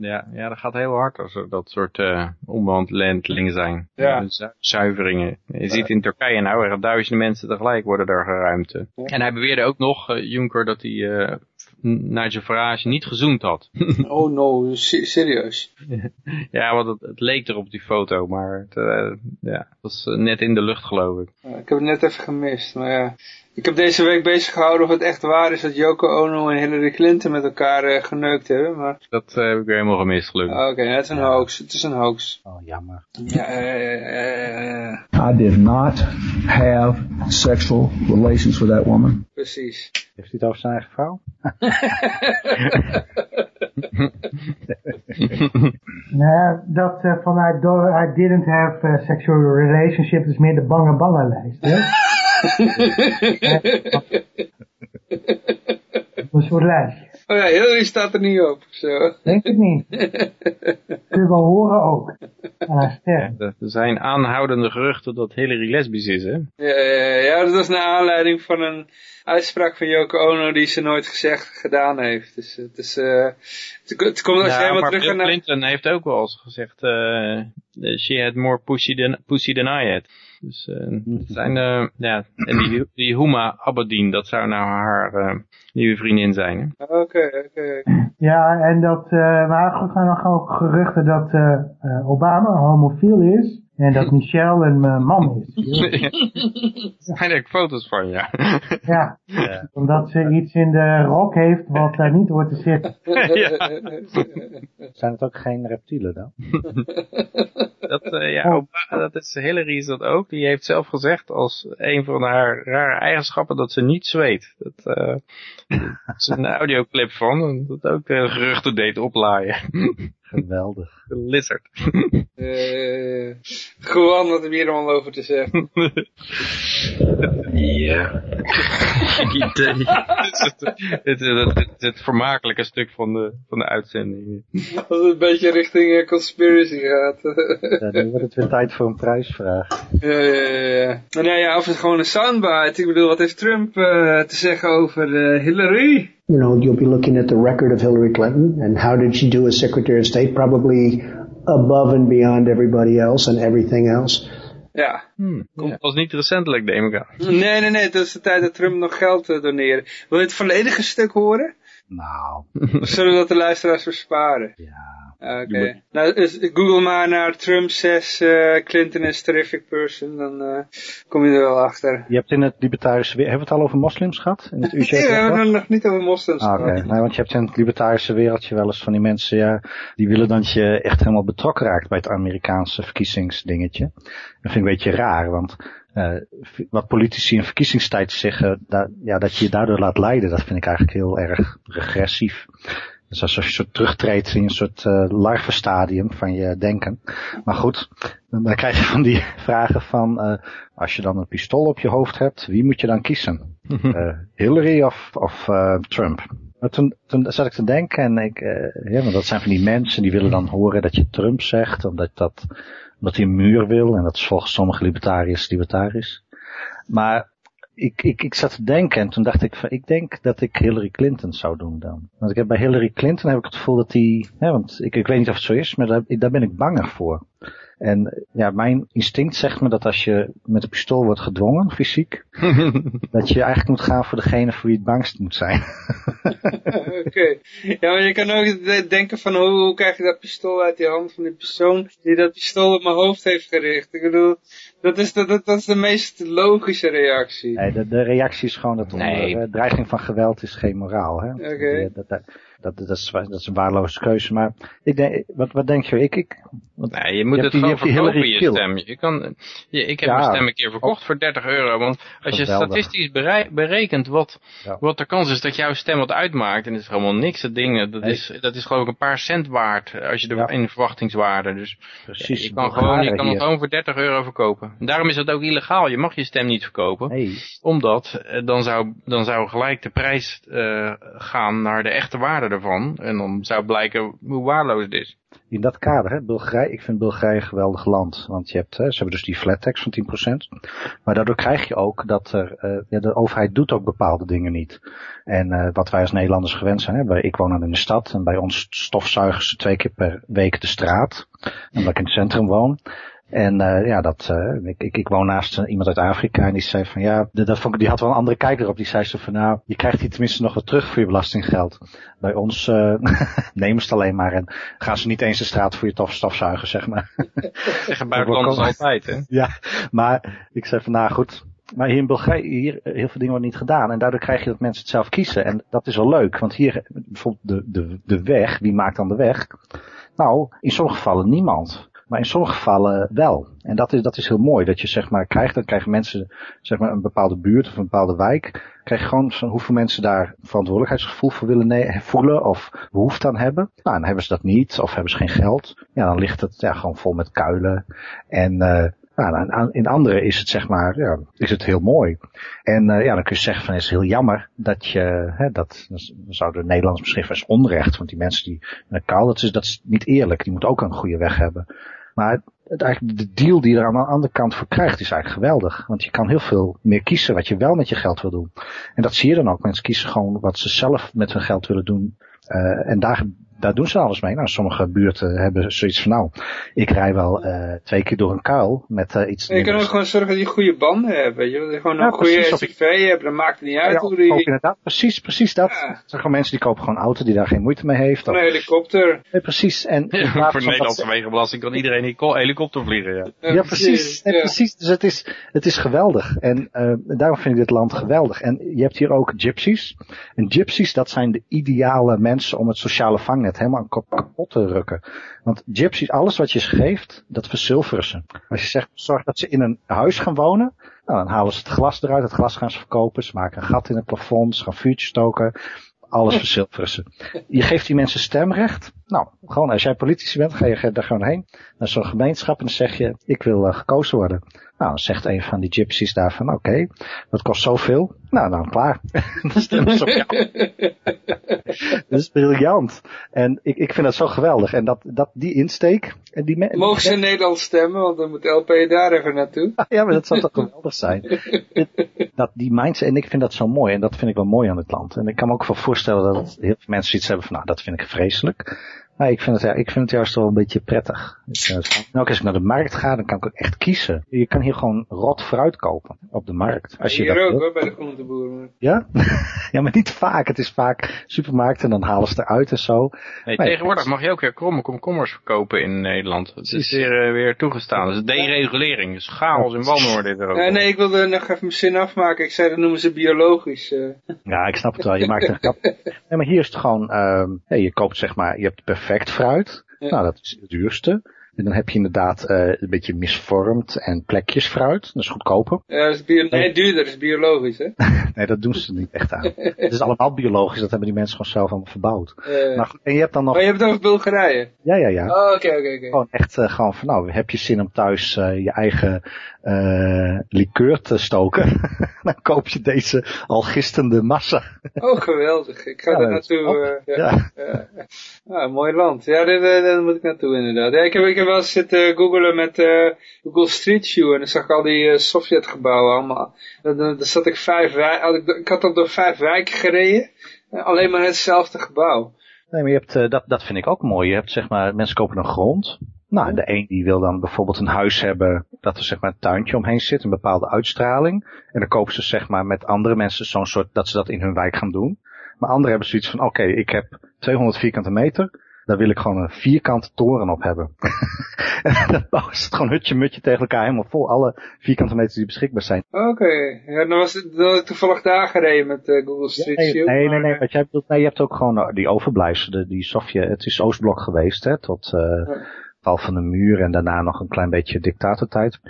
Ja, ja, dat gaat heel hard als er dat soort uh, omwandelingen zijn. Ja. Zu- Zuiveringen. Je ziet in Turkije nou er duizenden mensen tegelijk worden daar geruimd. En hij beweerde ook nog, eh, Juncker, dat hij uh, Nigel Farage niet gezoend had. Oh no, se- serieus. ja, want het, het leek er op die foto, maar het, uh, ja, het was uh, net in de lucht geloof ik. Uh, ik heb het net even gemist, maar ja. Ik heb deze week bezig gehouden of het echt waar is dat Yoko Ono en Hillary Clinton met elkaar uh, geneukt hebben. Maar... Dat uh, heb ik weer helemaal gemist gelukkig. Oké, okay, het is een hoax. Het is een hoax. Oh, jammer. Ja, uh, I did not have sexual relations with that woman. Precies. Heeft hij het over zijn eigen vrouw? nou, dat uh, vanuit I didn't have uh, sexual relationship is meer de bange bange lijst, hè? Een soort lijstje. Oh ja, Hillary staat er niet op. Zo. Denk ik niet. Kun je wel horen ook. Ah, ja, er zijn aanhoudende geruchten dat Hillary lesbisch is, hè? Ja, ja, ja, dat was naar aanleiding van een uitspraak van Yoko Ono die ze nooit gezegd gedaan heeft. Dus het is, uh, het, het komt als ja, je helemaal maar terug Bill naar... Clinton heeft ook wel eens gezegd, uh, she had more pussy than, pussy than I had. Dus uh, het zijn, uh, ja, en die, die Huma Abedin, dat zou nou haar uh, nieuwe vriendin zijn. Oké, oké. Okay. Ja, en dat, uh, maar er gaan nog ook geruchten dat uh, Obama homofiel is. En dat Michelle een uh, man is. Hij heeft foto's van, ja. ja. ja. Omdat ze iets in de rok heeft wat daar niet hoort te zitten. ja. Zijn het ook geen reptielen dan? dat, uh, ja, Obama, dat is, Hillary is dat ook. Die heeft zelf gezegd als een van haar rare eigenschappen dat ze niet zweet. Dat uh, is een audioclip van. Dat ook de geruchten deed oplaaien. Geweldig. De lizard. Uh, gewoon wat er hier allemaal over te zeggen. ja. idee. dit, is het, het, het vermakelijke stuk van de, van de uitzending. Als het een beetje richting uh, conspiracy gaat. ja, nu wordt het weer tijd voor een prijsvraag. Ja, ja, ja. En ja, ja, of het gewoon een soundbite. Ik bedoel, wat heeft Trump uh, te zeggen over uh, Hillary? You know, you'll be looking at the record of Hillary Clinton and how did she do as Secretary of State? Probably above and beyond everybody else and everything else. Ja. Hmm, komt ja. pas niet recentelijk, neem ik aan. Nee, nee, nee. Dat is de tijd dat Trump nog geld uh, doneren. Wil je het volledige stuk horen? Nou. Zullen we dat de luisteraars besparen? Ja. Oké. Okay. Nou, dus Google maar naar Trump says uh, Clinton is terrific person, dan uh, kom je er wel achter. Je hebt in het libertarische... Hebben we het al over moslims gehad? In het UG nee, we hebben het nog niet over moslims ah, gehad. Oké, okay. nee, want je hebt in het libertarische wereldje wel eens van die mensen, ja, die willen dat je echt helemaal betrokken raakt bij het Amerikaanse verkiezingsdingetje. Dat vind ik een beetje raar, want uh, wat politici in verkiezingstijd zeggen, dat, ja, dat je je daardoor laat leiden, dat vind ik eigenlijk heel erg regressief. Dus alsof je soort terugtreedt in een soort uh, larvenstadium van je denken. Maar goed, dan krijg je van die vragen van, uh, als je dan een pistool op je hoofd hebt, wie moet je dan kiezen? Uh, Hillary of, of Trump? Maar toen, toen zat ik te denken en ik, ja, want dat zijn van die mensen die willen dan horen dat je Trump zegt, omdat dat, omdat hij een muur wil en dat is volgens sommige libertariërs libertarisch. Maar ik, ik, ik zat te denken en toen dacht ik van, ik denk dat ik Hillary Clinton zou doen dan. Want ik heb bij Hillary Clinton heb ik het gevoel dat die, hè, want ik, ik weet niet of het zo is, maar daar, daar ben ik banger voor. En ja, mijn instinct zegt me dat als je met een pistool wordt gedwongen, fysiek, dat je eigenlijk moet gaan voor degene voor wie het bangst moet zijn. Oké. Okay. Ja, maar je kan ook denken van hoe, hoe krijg je dat pistool uit die hand van die persoon die dat pistool op mijn hoofd heeft gericht. Ik bedoel, dat is de, dat, dat is de meest logische reactie. Nee, de, de reactie is gewoon dat nee. onder, uh, dreiging van geweld is geen moraal. Hè? Oké. Okay. Dat, dat, dat, dat, is, dat is een waardeloze keuze. Maar ik denk, wat, wat denk je? Ik, ik, want, nee, je moet je het die, gewoon verkopen, je stem. Je kan, je, ik heb ja, mijn stem een keer verkocht voor 30 euro. Want als je statistisch berekent wat, ja. wat de kans is dat jouw stem wat uitmaakt. En dat is helemaal niks. Dat ding, dat, nee. is, dat is geloof ik een paar cent waard. Als je er ja. in verwachtingswaarde. Dus Precies, je kan, gewoon, je kan het gewoon voor 30 euro verkopen. verkopen. Daarom is het ook illegaal. Je mag je stem niet verkopen. Nee. Omdat eh, dan, zou, dan zou gelijk de prijs eh, gaan naar de echte waarde En dan zou blijken hoe waardeloos het is. In dat kader, hè, Bulgarije, ik vind Bulgarije een geweldig land. Want je hebt, hè, ze hebben dus die flat tax van 10%. Maar daardoor krijg je ook dat er, eh, ja, de overheid doet ook bepaalde dingen niet. En eh, wat wij als Nederlanders gewend zijn, hè, ik woon dan in de stad en bij ons stofzuigen ze twee keer per week de straat. Omdat ik in het centrum woon. En eh, ja, dat, eh, ik, ik, ik woon naast iemand uit Afrika en die zei van ja, dat vond ik, die had wel een andere kijk erop. Die zei zo van nou, je krijgt hier tenminste nog wat terug voor je belastinggeld. Bij ons eh nemen ze het alleen maar en gaan ze niet eens de straat voor je tof stofzuigen, zeg maar. Zeggen buitenlanders altijd, hè? Ja, maar ik zei van nou goed. Maar hier in Bulgarije, hier heel veel dingen worden niet gedaan. En daardoor krijg je dat mensen het zelf kiezen. En dat is wel leuk. Want hier, bijvoorbeeld de, de, de weg, wie maakt dan de weg? Nou, in sommige gevallen niemand. Maar in sommige gevallen wel. En dat is, dat is heel mooi. Dat je zeg maar krijgt, dan krijgen mensen zeg maar een bepaalde buurt of een bepaalde wijk. Krijg je gewoon van hoeveel mensen daar verantwoordelijkheidsgevoel voor willen voelen of behoefte aan hebben. Nou, dan hebben ze dat niet of hebben ze geen geld. Ja, dan ligt het ja, gewoon vol met kuilen. En aan- in andere is het zeg maar, ja, is het heel mooi. En eh, ja, dan kun je zeggen van het is heel jammer dat je, hè, dat, dan zouden de Nederlanders misschien onrecht, want die mensen die in kuil, dat is, dat is niet eerlijk. Die moeten ook een goede weg hebben. Maar het, eigenlijk de deal die je er aan de andere kant voor krijgt is eigenlijk geweldig. Want je kan heel veel meer kiezen wat je wel met je geld wil doen. En dat zie je dan ook. Mensen kiezen gewoon wat ze zelf met hun geld willen doen. Eh, en daar, daar doen ze alles mee. Nou, sommige buurten hebben zoiets van nou, ik rij wel eh, twee keer door een kuil met eh, iets En je kan ook gewoon zorgen dat je goede banden hebt, weet je. Dat je gewoon Ja, een goede SUV hebt, dan maakt het niet uit Ja, hoe die... inderdaad, precies, precies dat. Er zijn gewoon mensen die kopen gewoon een auto die daar geen moeite mee heeft. Een helikopter. Precies. En Voor de Nederlandse wegenbelasting kan iedereen helikopter vliegen, ja. Ja, precies. Nee, precies. Dus het is, het is geweldig. En eh, daarom vind ik dit land geweldig. En je hebt hier ook gypsies. En gypsies, dat zijn de ideale mensen om het sociale vangnet helemaal kap- kapot te rukken. Want gypsies, alles wat je ze geeft, dat verzilveren ze. Als je zegt, zorg dat ze in een huis gaan wonen, nou, dan halen ze het glas eruit. Het glas gaan ze verkopen. Ze maken een gat in het plafond. Ze gaan vuurtjes stoken. Alles verzilveren ze. Je geeft die mensen stemrecht. Nou, gewoon als jij politici bent, ga je daar gewoon heen. Naar zo'n gemeenschap en dan zeg je, ik wil eh, gekozen worden. Nou, dan zegt een van die gypsies daar van, oké, dat kost zoveel. Nou, dan klaar. dan stemmen ze op jou. dat is briljant. En ik, ik vind dat zo geweldig. En dat, dat die insteek. En die Mogen ze in Nederland stemmen, want dan moet LP daar even naartoe. ja, maar dat zou toch geweldig zijn. dat die mindset, en ik vind dat zo mooi. En dat vind ik wel mooi aan het land. En ik kan me ook wel voorstellen dat heel veel mensen iets hebben van, nou, dat vind ik vreselijk. Maar ik vind het, ja, ik vind het juist wel een beetje prettig. Het- en ook als ik naar de markt ga, dan kan ik ook echt kiezen. Je kan hier gewoon rot fruit kopen op de markt. Als je Hier dat ook wil. hoor, bij de groenteboer. Ja? ja, maar niet vaak. Het is vaak supermarkten en dan halen ze eruit en zo. Nee, Maar- tegenwoordig mag je ook weer kromme komkommers verkopen in Nederland. Het is weer, eh, weer toegestaan. Dat is deregulering. Het is chaos in wanorde dit er ook. Nee, nee, ik wilde nog even mijn zin afmaken. Ik zei, dat noemen ze biologisch. eh. Ja, ik snap het wel. Je maakt een grap. Nee, maar hier is het gewoon, ehm, je koopt zeg maar, je hebt perfect fruit. Ja. Nou, dat is het duurste. En dan heb je inderdaad eh, een beetje misvormd en plekjes fruit. Dat is goedkoper. Ja, dat is bio nee, duurder, dat is biologisch, hè? Nee, dat doen ze niet echt aan. Het is allemaal biologisch. Dat hebben die mensen gewoon zelf allemaal verbouwd. Maar goed, en je hebt dan nog... Oh, je hebt het over Bulgarije? Ja, ja, ja. Oh, oké, oké, oké. Gewoon echt eh, gewoon van nou, heb je zin om thuis eh, je eigen likeur te stoken? dan koop je deze al gistende massa. Oh, geweldig. Ik ga Ja, daar naartoe. ja. Ja. Ja. Ah, mooi land. Ja, daar moet ik naartoe inderdaad. Ja, ik, heb, ik heb wel eens zitten googelen met eh, Google Street View en dan zag ik al die eh, Sovjetgebouwen allemaal. Dan, zat ik vijf had ik, had dan door vijf wijken gereden. eh, alleen maar hetzelfde gebouw. Nee, maar je hebt, dat, dat vind ik ook mooi. Je hebt zeg maar, mensen kopen een grond. Nou, de een die wil dan bijvoorbeeld een huis hebben dat er zeg maar een tuintje omheen zit, een bepaalde uitstraling. En dan kopen ze zeg maar met andere mensen zo'n soort, dat ze dat in hun wijk gaan doen. Maar anderen hebben zoiets van, oké, ik heb 200 vierkante meter, daar wil ik gewoon een vierkante toren op hebben. en dan bouwen ze het gewoon hutje mutje tegen elkaar helemaal vol, alle vierkante meters die beschikbaar zijn. Oké, ja, dan was het, dan toevallig daar gereden met eh, Google Street Nee, View. nee, nee, maar, nee, eh, wat jij bedoelt, nee, je hebt ook gewoon eh, die overblijfselen, die Sovjet, het is Oostblok geweest, hè, tot eh val van de muur en daarna nog een klein beetje dictatortijd.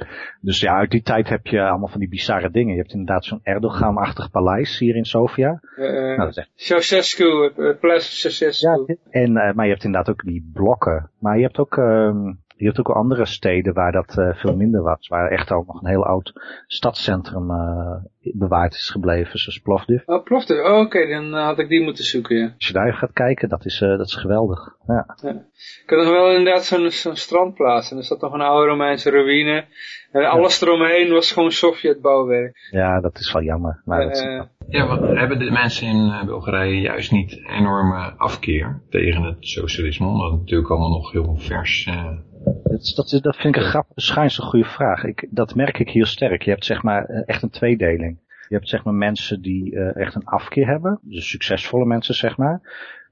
Dus ja, uit die tijd heb je allemaal van die bizarre dingen. Je hebt inderdaad zo'n Erdogan-achtig paleis hier in Sofia. eh, Nou, dat is echt Ceausescu, Paleis Ceausescu. En, eh, maar je hebt inderdaad ook die blokken. Maar je hebt ook, ehm, Je hebt ook wel andere steden waar dat uh, veel minder was. Waar echt al nog een heel oud stadscentrum uh, bewaard is gebleven, zoals Plovdiv. Oh, Plovdiv. Oh, oké, okay. dan had ik die moeten zoeken, ja. Als je daar gaat kijken, dat is, dat is geweldig. Ja. ja. Ik had nog wel inderdaad zo'n zo strandplaats. En er zat nog een oude Romeinse ruïne. En alles eromheen was gewoon Sovjet-bouwwerk. Ja, dat is wel jammer. Maar dat ja, wat, hebben de mensen in Bulgarije juist niet enorme afkeer tegen het socialisme? Omdat het natuurlijk allemaal nog heel vers... Uh... Dat, dat, dat vind ik een grappige, schijns een goede vraag. Ik, dat merk ik heel sterk. Je hebt zeg maar echt een tweedeling. Je hebt zeg maar mensen die uh, echt een afkeer hebben. Dus succesvolle mensen zeg maar.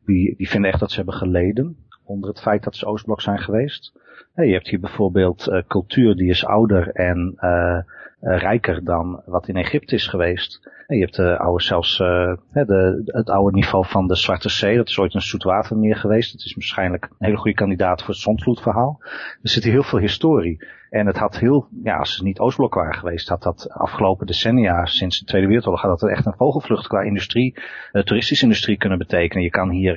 Die, die vinden echt dat ze hebben geleden onder het feit dat ze Oostblok zijn geweest. Je hebt hier bijvoorbeeld uh, cultuur die is ouder en uh, rijker dan wat in Egypte is geweest. En je hebt de oude, zelfs de, het oude niveau van de Zwarte Zee. Dat is ooit een zoetwatermeer geweest. Het is waarschijnlijk een hele goede kandidaat voor het zondvloedverhaal. Er zit hier heel veel historie. En het had heel, ja, als het niet Oostblok waren geweest, had dat afgelopen decennia, sinds de Tweede Wereldoorlog, had dat echt een vogelvlucht qua industrie, toeristische industrie kunnen betekenen. Je kan hier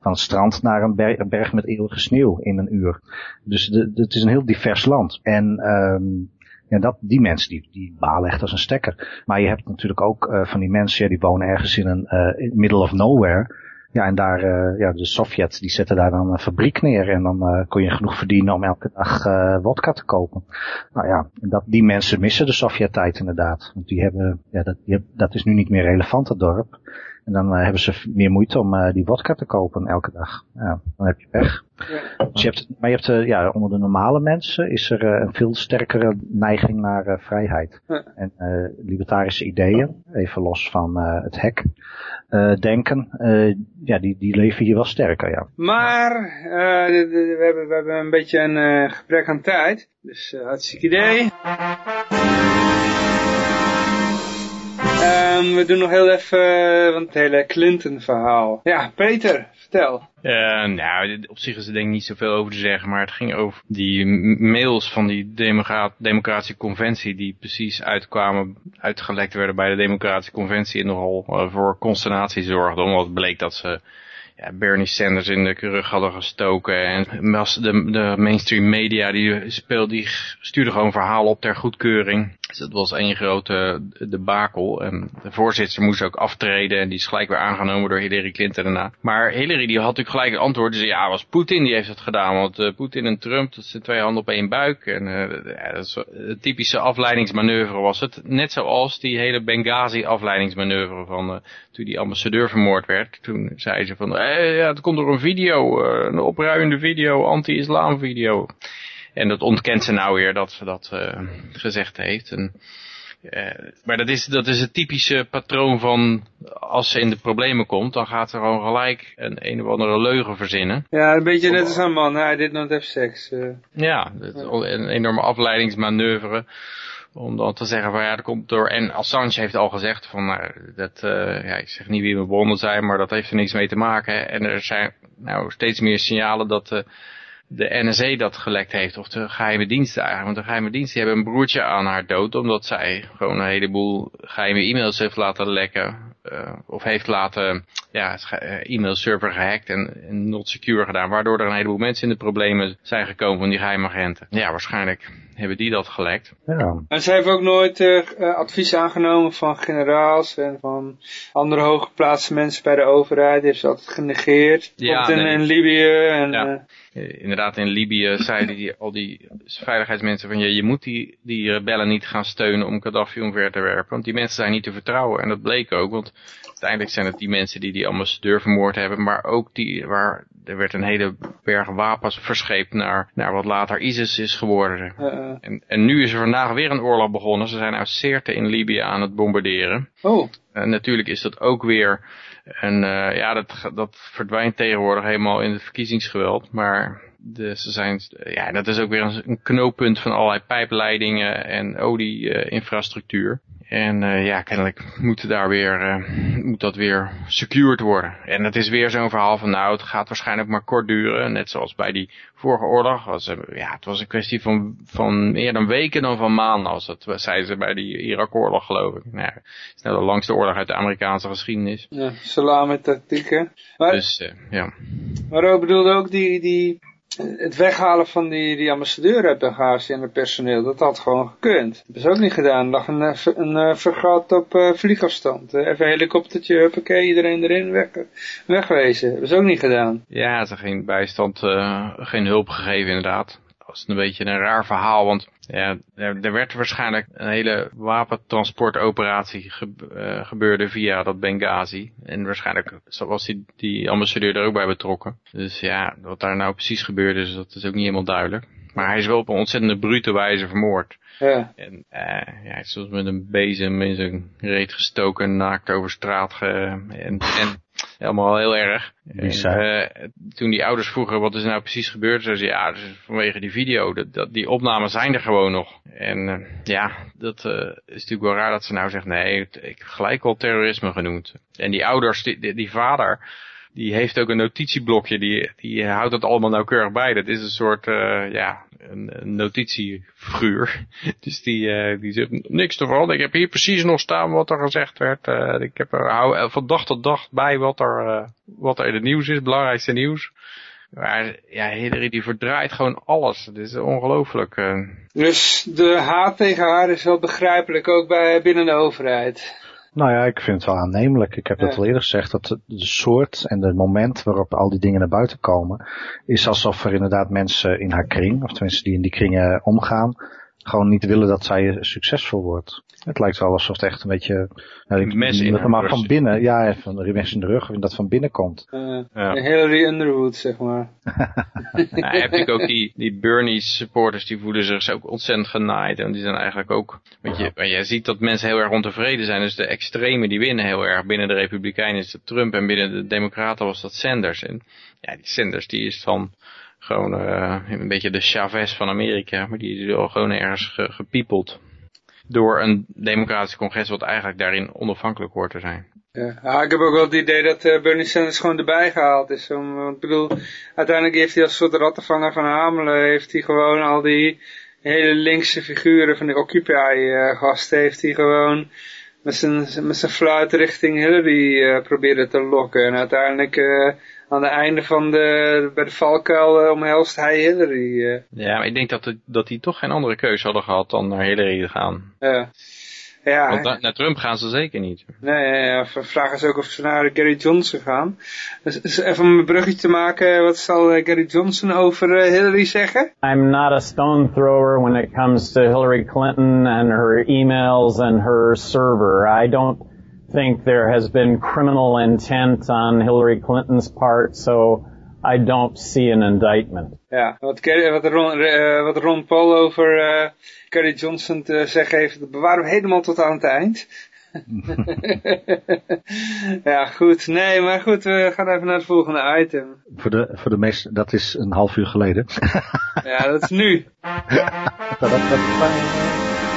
van het strand naar een berg, met eeuwige sneeuw in een uur. Dus de, het is een heel divers land. En um, ja, dat, die mensen die, die balen echt als een stekker. Maar je hebt natuurlijk ook uh, van die mensen, ja, die wonen ergens in een uh, middle of nowhere. Ja, en daar, uh, ja, de Sovjets, die zetten daar dan een fabriek neer en dan kon je genoeg verdienen om elke dag wodka te kopen. Nou ja, dat, die mensen missen de Sovjet-tijd inderdaad. Want die hebben, ja, dat, dat is nu niet meer relevant, het dorp. En dan uh, hebben ze meer moeite om uh, die wodka te kopen elke dag. Ja, dan heb je pech. Ja. Dus je hebt, maar je hebt, uh, ja, onder de normale mensen is er een veel sterkere neiging naar vrijheid. Ja. En libertarische ideeën, even los van het hek, denken, ja, die, die leven hier wel sterker, ja. Maar, we, hebben, we hebben een beetje een gebrek aan tijd. Dus hartstikke idee. Um, we doen nog heel even uh, het hele Clinton verhaal. Ja, Peter, vertel. Uh, nou, op zich is er denk ik niet zoveel over te zeggen, maar het ging over die mails van die democratische conventie die precies uitkwamen, uitgelekt werden bij de democratische conventie en nogal uh, voor consternatie zorgden, omdat het bleek dat ze ja, Bernie Sanders in de rug hadden gestoken. En de, de mainstream media die, die stuurde gewoon verhalen op ter goedkeuring. Dus dat was één grote debakel. En de voorzitter moest ook aftreden. En die is gelijk weer aangenomen door Hillary Clinton daarna. Maar Hillary die had natuurlijk gelijk het antwoord. Ze ja, was Poetin die heeft het gedaan. Want uh, Poetin en Trump, dat zijn twee handen op één buik. En uh, ja, dat is een typische afleidingsmanoeuvre was het. Net zoals die hele Benghazi afleidingsmanoeuvre van uh, toen die ambassadeur vermoord werd. Toen zei ze van, eh, ja, het komt door een video, een opruiende video, anti-islam video. En dat ontkent ze nou weer dat ze dat uh, gezegd heeft. En, uh, maar dat is, dat is het typische patroon van als ze in de problemen komt, dan gaat ze gewoon gelijk een een of andere leugen verzinnen. Ja, een beetje net als een man, hij dit not have sex. Uh. Ja, een enorme afleidingsmanoeuvre om dan te zeggen van ja, dat komt door, en Assange heeft al gezegd van, nou, dat, uh, ja, ik zeg niet wie mijn bronnen zijn, maar dat heeft er niks mee te maken. En er zijn nou steeds meer signalen dat uh, de NSA dat gelekt heeft, of de geheime diensten eigenlijk. Want de geheime diensten hebben een broertje aan haar dood, omdat zij gewoon een heleboel geheime e-mails heeft laten lekken. Uh, of heeft laten, ja, e-mailserver gehackt en, en, not secure gedaan. Waardoor er een heleboel mensen in de problemen zijn gekomen van die geheime agenten. Ja, waarschijnlijk hebben die dat gelekt. Ja. En ze heeft ook nooit uh, advies aangenomen van generaals en van andere hooggeplaatste mensen bij de overheid. Die heeft ze altijd genegeerd. Ja, in, nee. in Libië en... Ja. Uh, inderdaad, in Libië zeiden die, al die veiligheidsmensen van... Ja, je moet die, die rebellen niet gaan steunen om Gaddafi omver te werpen. Want die mensen zijn niet te vertrouwen. En dat bleek ook, want uiteindelijk zijn het die mensen die die ambassadeur vermoord hebben. Maar ook die waar er werd een hele berg wapens verscheept naar, naar wat later ISIS is geworden. Uh, uh. En, en nu is er vandaag weer een oorlog begonnen. Ze zijn uit Sirte in Libië aan het bombarderen. Oh. En natuurlijk is dat ook weer een, uh, ja, dat, dat verdwijnt tegenwoordig helemaal in het verkiezingsgeweld. Maar ze zijn, ja, dat is ook weer een, een knooppunt van allerlei pijpleidingen en olie-infrastructuur. En uh, ja, kennelijk moet, daar weer, uh, moet dat weer secured worden. En het is weer zo'n verhaal van nou, het gaat waarschijnlijk maar kort duren. Net zoals bij die vorige oorlog. Was, ja, het was een kwestie van, van meer dan weken dan van maanden. Als dat zeiden ze bij die Irak-oorlog geloof ik. Nou, het is nou de langste oorlog uit de Amerikaanse geschiedenis. Ja, salami tactieken. Maar, dus, ja. Maar ook bedoelde ook die, die het weghalen van die, die ambassadeur uit Benghazi en het personeel, dat had gewoon gekund. Dat hebben ze ook niet gedaan. Er lag een, eh, ver- een, eh, vergat op eh, vliegafstand. Even een helikoptertje, huppakee, iedereen erin, weg, wegwezen. Dat hebben ze ook niet gedaan. Ja, ze geen bijstand, geen hulp gegeven inderdaad. Dat is een beetje een raar verhaal, want ja, er, er werd waarschijnlijk een hele wapentransportoperatie ge- eh, gebeurde via dat Benghazi. En waarschijnlijk was die, die ambassadeur er ook bij betrokken. Dus ja, wat daar nou precies gebeurde is, dat is ook niet helemaal duidelijk. Maar hij is wel op een ontzettende brute wijze vermoord. Ja. En eh, ja, hij is met een bezem in zijn reet gestoken, naakt over straat ge en, en helemaal heel erg. En, eh, toen die ouders vroegen wat is nou precies gebeurd, zeiden ze ja, dus vanwege die video, dat, dat, die opnamen zijn er gewoon nog. En eh, ja, dat eh, is natuurlijk wel raar dat ze nou zegt, nee, ik heb gelijk al terrorisme genoemd. En die ouders, die, die, die vader, die heeft ook een notitieblokje, die, die houdt het allemaal nauwkeurig bij. Dat is een soort, eh, ja, een, notitiefiguur. Dus die, eh, die zegt niks ervan. Ik heb hier precies nog staan wat er gezegd werd. Eh, ik heb er hou van dag tot dag bij wat er, wat er in het nieuws is, het belangrijkste nieuws. Maar ja, Hillary die verdraait gewoon alles. Het is ongelooflijk. Dus de haat tegen haar is wel begrijpelijk, ook bij, binnen de overheid. Nou ja, ik vind het wel aannemelijk. Ik heb dat Ja. al eerder gezegd, dat de de soort en het moment waarop al die dingen naar buiten komen, is alsof er inderdaad mensen in haar kring, of tenminste die in die kringen omgaan, gewoon niet willen dat zij succesvol wordt. Het lijkt wel alsof het echt een beetje, nou, ik, Mes in maar van binnen, ja, van de mes in de rug, dat van binnen komt. Eh, Ja. Hillary Underwood, zeg maar. Nou, hebt natuurlijk ook die, die Bernie supporters, die voelen zich ook ontzettend genaaid. En die zijn eigenlijk ook, want je, maar je ziet dat mensen heel erg ontevreden zijn. Dus de extremen die winnen heel erg. Binnen de Republikeinen is dat Trump en binnen de Democraten was dat Sanders. En ja, die Sanders die is van gewoon eh, een beetje de Chavez van Amerika. Maar die is wel gewoon ergens ge- gepiepeld. Door een democratisch congres wat eigenlijk daarin onafhankelijk hoort te zijn. Ja, Ah, ik heb ook wel het idee dat eh, Bernie Sanders gewoon erbij gehaald is. Om, want ik bedoel, uiteindelijk heeft hij als soort rattenvanger van Hamelen, heeft hij gewoon al die hele linkse figuren van de Occupy-gasten, heeft hij gewoon met zijn, met zijn fluit richting Hillary eh proberen te lokken. En uiteindelijk aan het einde van de, bij de valkuil eh, omhelst hij Hillary. eh. Ja, maar ik denk dat, het, dat die toch geen andere keuze hadden gehad dan naar Hillary te gaan. Ja. Ja, Want na- naar Trump gaan ze zeker niet. Nee, ja, ja, v- vraag is ook of ze naar Gary Johnson gaan. Dus, dus even om een bruggetje te maken, wat zal eh, Gary Johnson over Hillary zeggen? I'm not a stone thrower when it comes to Hillary Clinton and her emails and her server. I don't think there has been criminal intent on Hillary Clinton's part, so I don't see an indictment. Ja, wat, wat, Ron, eh, wat Ron Paul over eh Gary Johnson te zeggen heeft, dat bewaren we helemaal tot aan het eind. ja, goed. Nee, maar goed, we gaan even naar het volgende item. Voor de, voor de meeste, dat is een half uur geleden. Ja, dat is nu.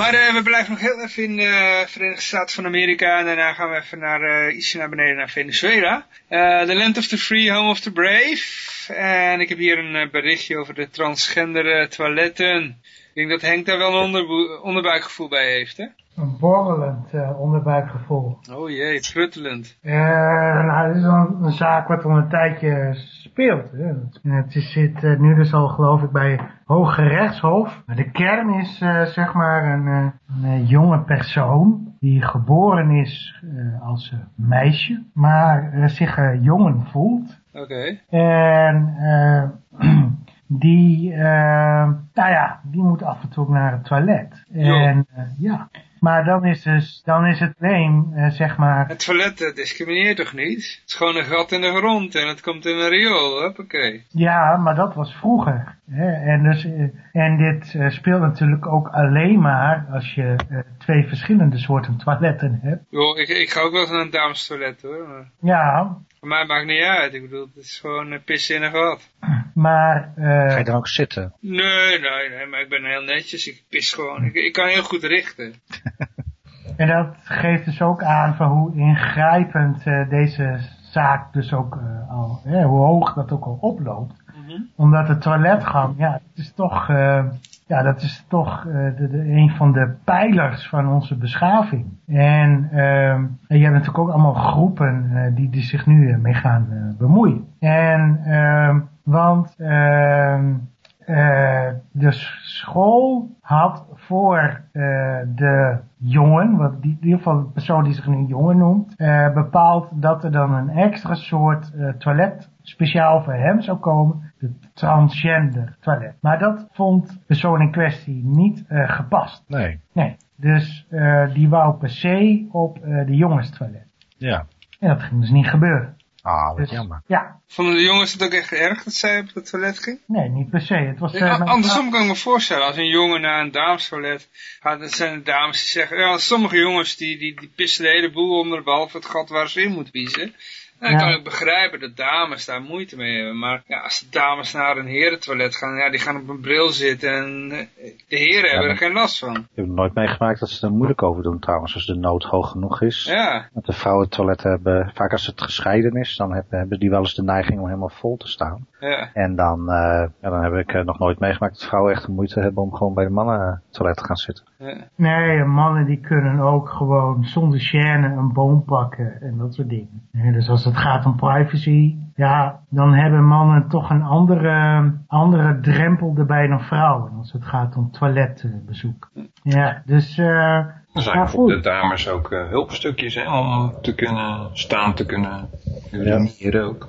Maar eh, we blijven nog heel even in de Verenigde Staten van Amerika. En daarna gaan we even naar, eh, ietsje naar beneden naar Venezuela. Eh, the Land of the Free, Home of the Brave. En ik heb hier een eh, berichtje over de transgender eh, toiletten. Ik denk dat Henk daar wel een onderbuikgevoel bij heeft, hè? Een borrelend eh, onderbuikgevoel. Oh jee, pruttelend. Eh, nou, dit is een, een zaak wat al een tijdje speelt. Hè. En het zit eh, nu dus al geloof ik bij Hoge Rechtshof. De kern is eh, zeg maar een, een jonge persoon die geboren is als meisje, maar zich jongen voelt. Oké. En eh, die, eh, nou ja, die moet af en toe naar het toilet. En eh, ja, maar dan is, dus, dan is het alleen, eh, zeg maar, Het toilet discrimineert toch niet? Het is gewoon een gat in de grond en het komt in een riool, hoppakee. Ja, maar dat was vroeger. Hè? En, dus, eh, en dit eh, speelt natuurlijk ook alleen maar als je eh, twee verschillende soorten toiletten hebt. Joh, ik, ik ga ook wel eens naar een damestoilet hoor. Maar Ja, voor mij maakt het niet uit. Ik bedoel, het is gewoon een pissen in een gat. maar... eh, Ga je dan ook zitten? Nee, nee, nee, maar ik ben heel netjes. Ik pis gewoon. Ik, ik kan heel goed richten. En dat geeft dus ook aan van hoe ingrijpend eh, deze zaak dus ook eh, al, hè, hoe hoog dat ook al oploopt. Omdat de toiletgang, ja, het is toch, eh, ja, dat is toch uh, de, de, een van de pijlers van onze beschaving. En uh, je hebt natuurlijk ook allemaal groepen uh, die, die zich nu mee gaan bemoeien. En, uh, want ehm, de school had voor de jongen, wat die, in ieder geval de persoon die zich nu jongen noemt, bepaald dat er dan een extra soort toilet speciaal voor hem zou komen, de transgender toilet. Maar dat vond de persoon in kwestie niet uh, gepast. Nee. Nee. Dus uh, die wou per se op uh, de jongenstoilet. Ja. En dat ging dus niet gebeuren. Ah, wat Dus, jammer. Ja. Vonden de jongens het ook echt erg dat zij op het toilet ging? Nee, niet per se. Het was, Ja, uh, andersom kan ik me voorstellen, als een jongen naar een damestoilet gaat, dan zijn de dames die zeggen, ja, sommige jongens die, die, die pissen de hele boel onder, behalve het gat waar ze in moeten piezen. Dan Ja. kan ik begrijpen dat dames daar moeite mee hebben. Maar ja, als de dames naar een herentoilet gaan, ja, die gaan op een bril zitten en eh, de heren hebben er geen last van. Ik heb nooit meegemaakt dat ze er moeilijk over doen trouwens, als de nood hoog genoeg is. Ja. Dat de vrouwen toiletten hebben, vaak als het gescheiden is, dan hebben, hebben die wel eens de neiging om helemaal vol te staan. Ja. En dan, eh, ja, dan heb ik eh, nog nooit meegemaakt dat vrouwen echt de moeite hebben om gewoon bij de mannen toilet te gaan zitten. Ja. Nee, mannen die kunnen ook gewoon zonder chaîne een boom pakken en dat soort dingen. Ja, dus als het gaat om privacy, ja, dan hebben mannen toch een andere, andere drempel erbij dan vrouwen. Als het gaat om toiletbezoek. Ja, dus, eh Er zijn voor de dames ook eh, hulpstukjes hè, om te kunnen staan, te kunnen urineren ook.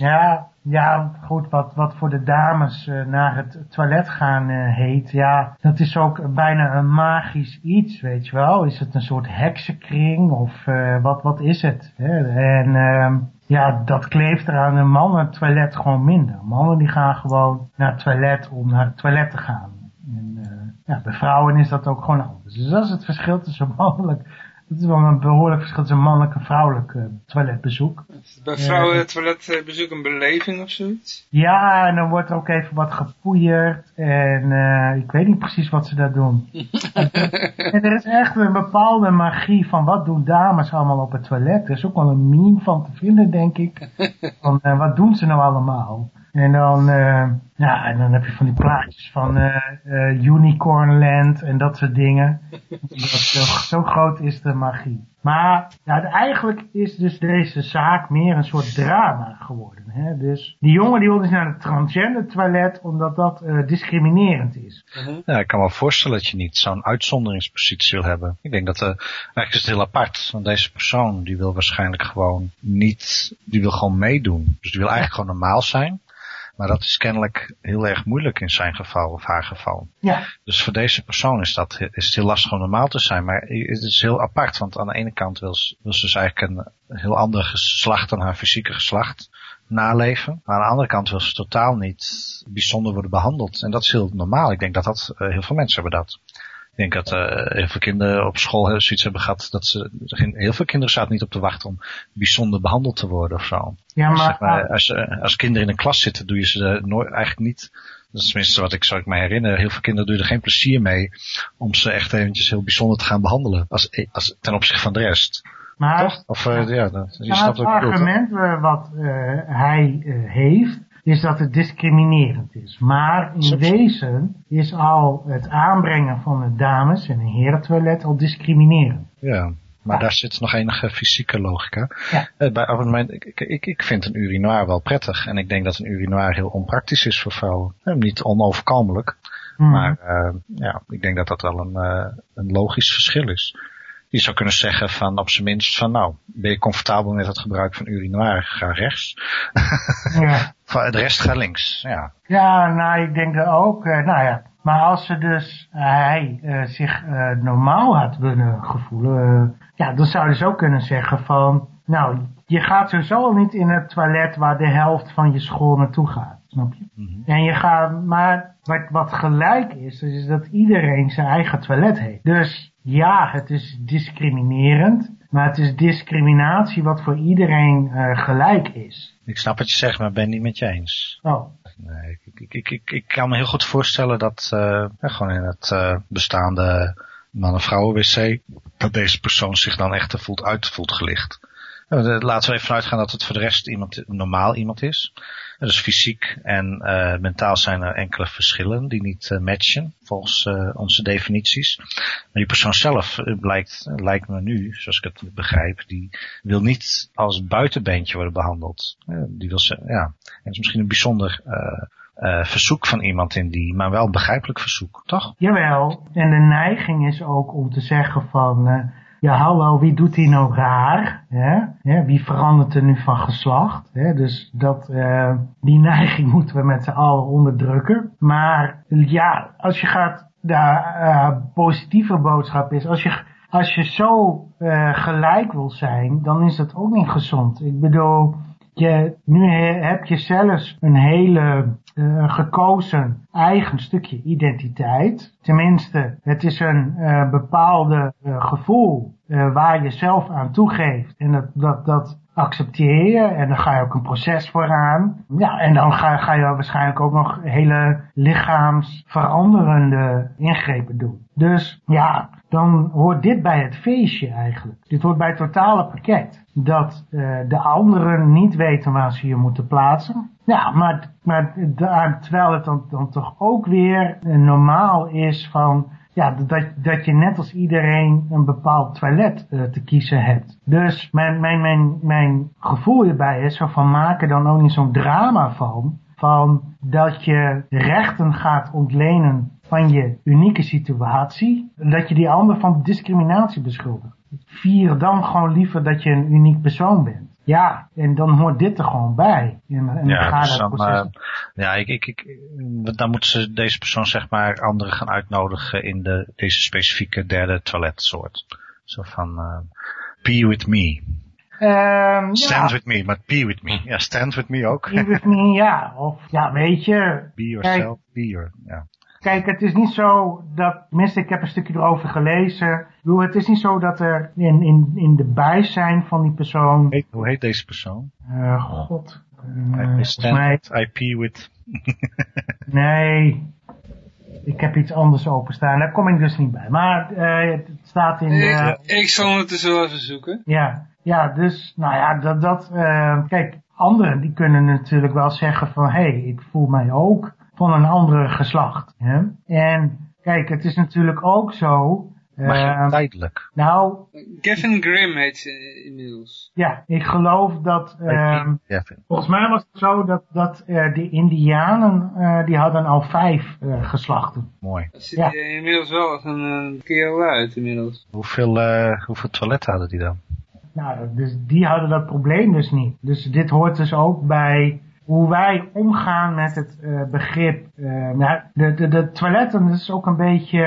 Ja, ja, goed, wat, wat voor de dames eh, naar het toilet gaan eh, heet, ja, dat is ook bijna een magisch iets, weet je wel. Is het een soort heksenkring of eh, wat, wat is het? Hè? En ehm, ja, dat kleeft er aan een mannen toilet gewoon minder. Mannen die gaan gewoon naar het toilet om naar het toilet te gaan. En, ja, bij vrouwen is dat ook gewoon anders. Dus dat is het verschil tussen mannelijk, dat is wel een behoorlijk verschil tussen mannelijk en vrouwelijk eh, toiletbezoek. Bij vrouwen het toiletbezoek een beleving of zoiets? Ja, en dan wordt er ook even wat gepoeierd. En eh, ik weet niet precies wat ze daar doen. en er is echt een bepaalde magie van wat doen dames allemaal op het toilet. Er is ook wel een meme van te vinden, denk ik. Van eh, wat doen ze nou allemaal? En dan, eh, ja, en dan heb je van die plaatjes van eh eh, Unicornland en dat soort dingen. Dat zo, zo groot is de magie. Maar ja, eigenlijk is dus deze zaak meer een soort drama geworden. Hè? Dus die jongen die wil dus naar het transgender toilet omdat dat eh, discriminerend is. Ja, ik kan me wel voorstellen dat je niet zo'n uitzonderingspositie wil hebben. Ik denk dat, eh eigenlijk is het heel apart. Want deze persoon, die wil waarschijnlijk gewoon niet, die wil gewoon meedoen. Dus die wil eigenlijk gewoon normaal zijn. Maar dat is kennelijk heel erg moeilijk in zijn geval of haar geval. Ja. Dus voor deze persoon is, dat, is het heel lastig om normaal te zijn. Maar het is heel apart, want aan de ene kant wil ze, wil ze dus eigenlijk een heel ander geslacht dan haar fysieke geslacht naleven. Maar aan de andere kant wil ze totaal niet bijzonder worden behandeld. En dat is heel normaal. Ik denk dat dat, eh, heel veel mensen hebben dat. Ik denk dat eh, heel veel kinderen op school zoiets hebben gehad dat ze, geen- heel veel kinderen zaten niet op te wachten om bijzonder behandeld te worden of zo. Ja, maar- Zeg maar als, als kinderen in een klas zitten, doe je ze nooit, eigenlijk niet, dat is tenminste wat ik zou ik me herinneren, heel veel kinderen doen er geen plezier mee om ze echt eventjes heel bijzonder te gaan behandelen, als, als, ten opzichte van de rest. Maar Of, eh, ja, dat, je snapt het argument eh, wat hij heeft, is dat het discriminerend is. Maar in wezen is al het aanbrengen van de dames in een herentoilet al discriminerend. Ja, maar daar zit nog enige fysieke logica. Ja. Eh, bij, op het moment, ik, ik- ik, vind een urinoir wel prettig. En ik denk dat een urinoir heel onpraktisch is voor vrouwen. Eh, niet onoverkomelijk. Hmm. Maar eh, ja, ik denk dat dat wel een, een logisch verschil is. Je zou kunnen zeggen van op zijn minst van nou, ben je comfortabel met het gebruik van urinoir, ga rechts. Ja. Van- de rest gaat links, ja. Ja, nou, ik denk dat ook. eh, nou ja, maar als ze dus hij eh, zich eh, normaal had willen gevoelen, eh, ja, dan zou je dus ook kunnen zeggen van, nou, je gaat sowieso al niet in het toilet waar de helft van je school naartoe gaat, snap je? En je gaat, maar wat, wat gelijk is, is dat iedereen zijn eigen toilet heeft. Dus ja, het is discriminerend, maar het is discriminatie wat voor iedereen eh, gelijk is. Ik snap wat je zegt, maar ik ben het niet met je eens. Oh. Nee, ik, ik, ik, ik, kan me heel goed voorstellen dat eh, ja, gewoon in het eh, bestaande man- en vrouwen wc, dat deze persoon zich dan echt voelt uit voelt gelicht. De- Laten we even vanuit gaan dat het voor de rest iemand, normaal iemand is. Dus fysiek en eh, mentaal zijn er enkele verschillen die niet eh, matchen volgens eh, onze definities. Maar die persoon zelf eh, blijkt, lijkt me nu, zoals ik het begrijp, die wil niet als buitenbeentje worden behandeld. Eh, die wil ze, ja, en het is misschien een bijzonder eh, eh, verzoek van iemand in die, maar wel begrijpelijk verzoek, toch? Jawel, en de neiging is ook om te zeggen van, eh, ja hallo, wie doet hier nou raar? Hè? Wie verandert er nu van geslacht? Hè? Dus dat, eh, die neiging moeten we met z'n allen onderdrukken. Maar ja, als je gaat, de eh, positieve boodschap is, als je, als je zo eh, gelijk wil zijn, dan is dat ook niet gezond. Ik bedoel, je, nu he- heb je zelfs een hele eh, gekozen eigen stukje identiteit. Tenminste, het is een eh, bepaalde eh, gevoel waar je zelf aan toegeeft. En dat, dat, dat accepteer je en dan ga je ook een proces voor aan. Ja, en dan ga, ga je waarschijnlijk ook nog hele lichaamsveranderende ingrepen doen. Dus ja, dan hoort dit bij het feestje eigenlijk. Dit hoort bij het totale pakket. Dat eh, de anderen niet weten waar ze je moeten plaatsen. Ja, maar, maar daar, terwijl het dan, dan toch ook weer eh, normaal is van ja, dat, dat je net als iedereen een bepaald toilet eh, te kiezen hebt. Dus mijn, mijn, mijn, mijn gevoel hierbij is van maken dan ook niet zo'n drama van. Van dat je rechten gaat ontlenen van je unieke situatie. Dat je die ander van discriminatie beschuldigt. Vier dan gewoon liever dat je een uniek persoon bent. Ja, en dan hoort dit er gewoon bij. En, en Ja, dus dat dan, proces eh, ja ik, ik, ik, dan moeten ze deze persoon zeg maar anderen gaan uitnodigen in de, deze specifieke derde toiletsoort. Zo van, pee with me. Ehm, Stand ja, with me, maar pee with me. Ja, stand with me ook. be with me, ja. Of, ja, weet je. Be yourself, be your, ja. Kijk, het is niet zo dat, tenminste ik heb een stukje erover gelezen. Ik bedoel, het is niet zo dat er in, in, in de bijzijn van die persoon, Heet- hoe heet deze persoon? eh god, eh, I stand mij, with, I pee with. nee, ik heb iets anders openstaan, daar kom ik dus niet bij. Maar eh, het staat in Ik, ik zal het dus wel even zoeken. Ja, ja, dus, nou ja, dat, dat eh, kijk, anderen die kunnen natuurlijk wel zeggen van, hé, hey, ik voel mij ook van een andere geslacht. Hè? En kijk, het is natuurlijk ook zo, Maar eh, tijdelijk. nou, Gavin Grimm heet ze inmiddels. ja, ik geloof dat, ehm, volgens mij was het zo dat, dat eh, de indianen, eh, die hadden al vijf eh, geslachten. mooi. Dat ziet Ja. er inmiddels wel als een, een kerel uit inmiddels. Hoeveel, eh, hoeveel toiletten hadden die dan? Nou, dus die hadden dat probleem dus niet. Dus dit hoort dus ook bij hoe wij omgaan met het eh, begrip. Eh, nou, de, de, de toiletten dat is ook een beetje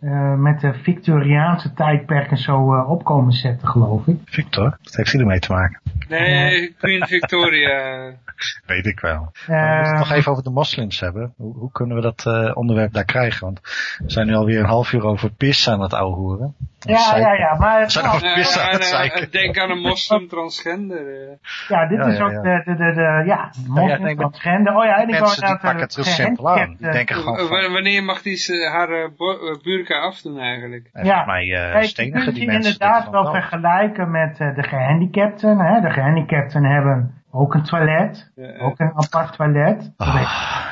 eh, met de Victoriaanse tijdperk en zo eh, opkomen zetten, geloof ik. Victor, wat heeft hij ermee te maken? Nee, Queen Victoria. Weet ik wel. We moeten het nog even over de moslims hebben. Hoe, hoe kunnen we dat eh, onderwerp daar krijgen? Want we zijn nu alweer een half uur over pis aan het ouwehoeren. ja, ja, ja, maar zijn over Nou, pis aan het zeiken. denk aan een moslim transgender. ja, dit Ja, is ja, ook ja. de, de, de, de ja, moslim, transgender. Oh ja, en ik wou Mensen die inderdaad, pakken het heel simpel Die denken gewoon van, w- Wanneer mag die ze haar eh, bo- eh, burka afdoen eigenlijk? en volgens mij eh, Kijk, je die je mensen. inderdaad wel vergelijken met eh, de gehandicapten. Hè? De gehandicapten hebben ook een toilet, Ja, ja. ook een apart toilet. Vanwege, Ah,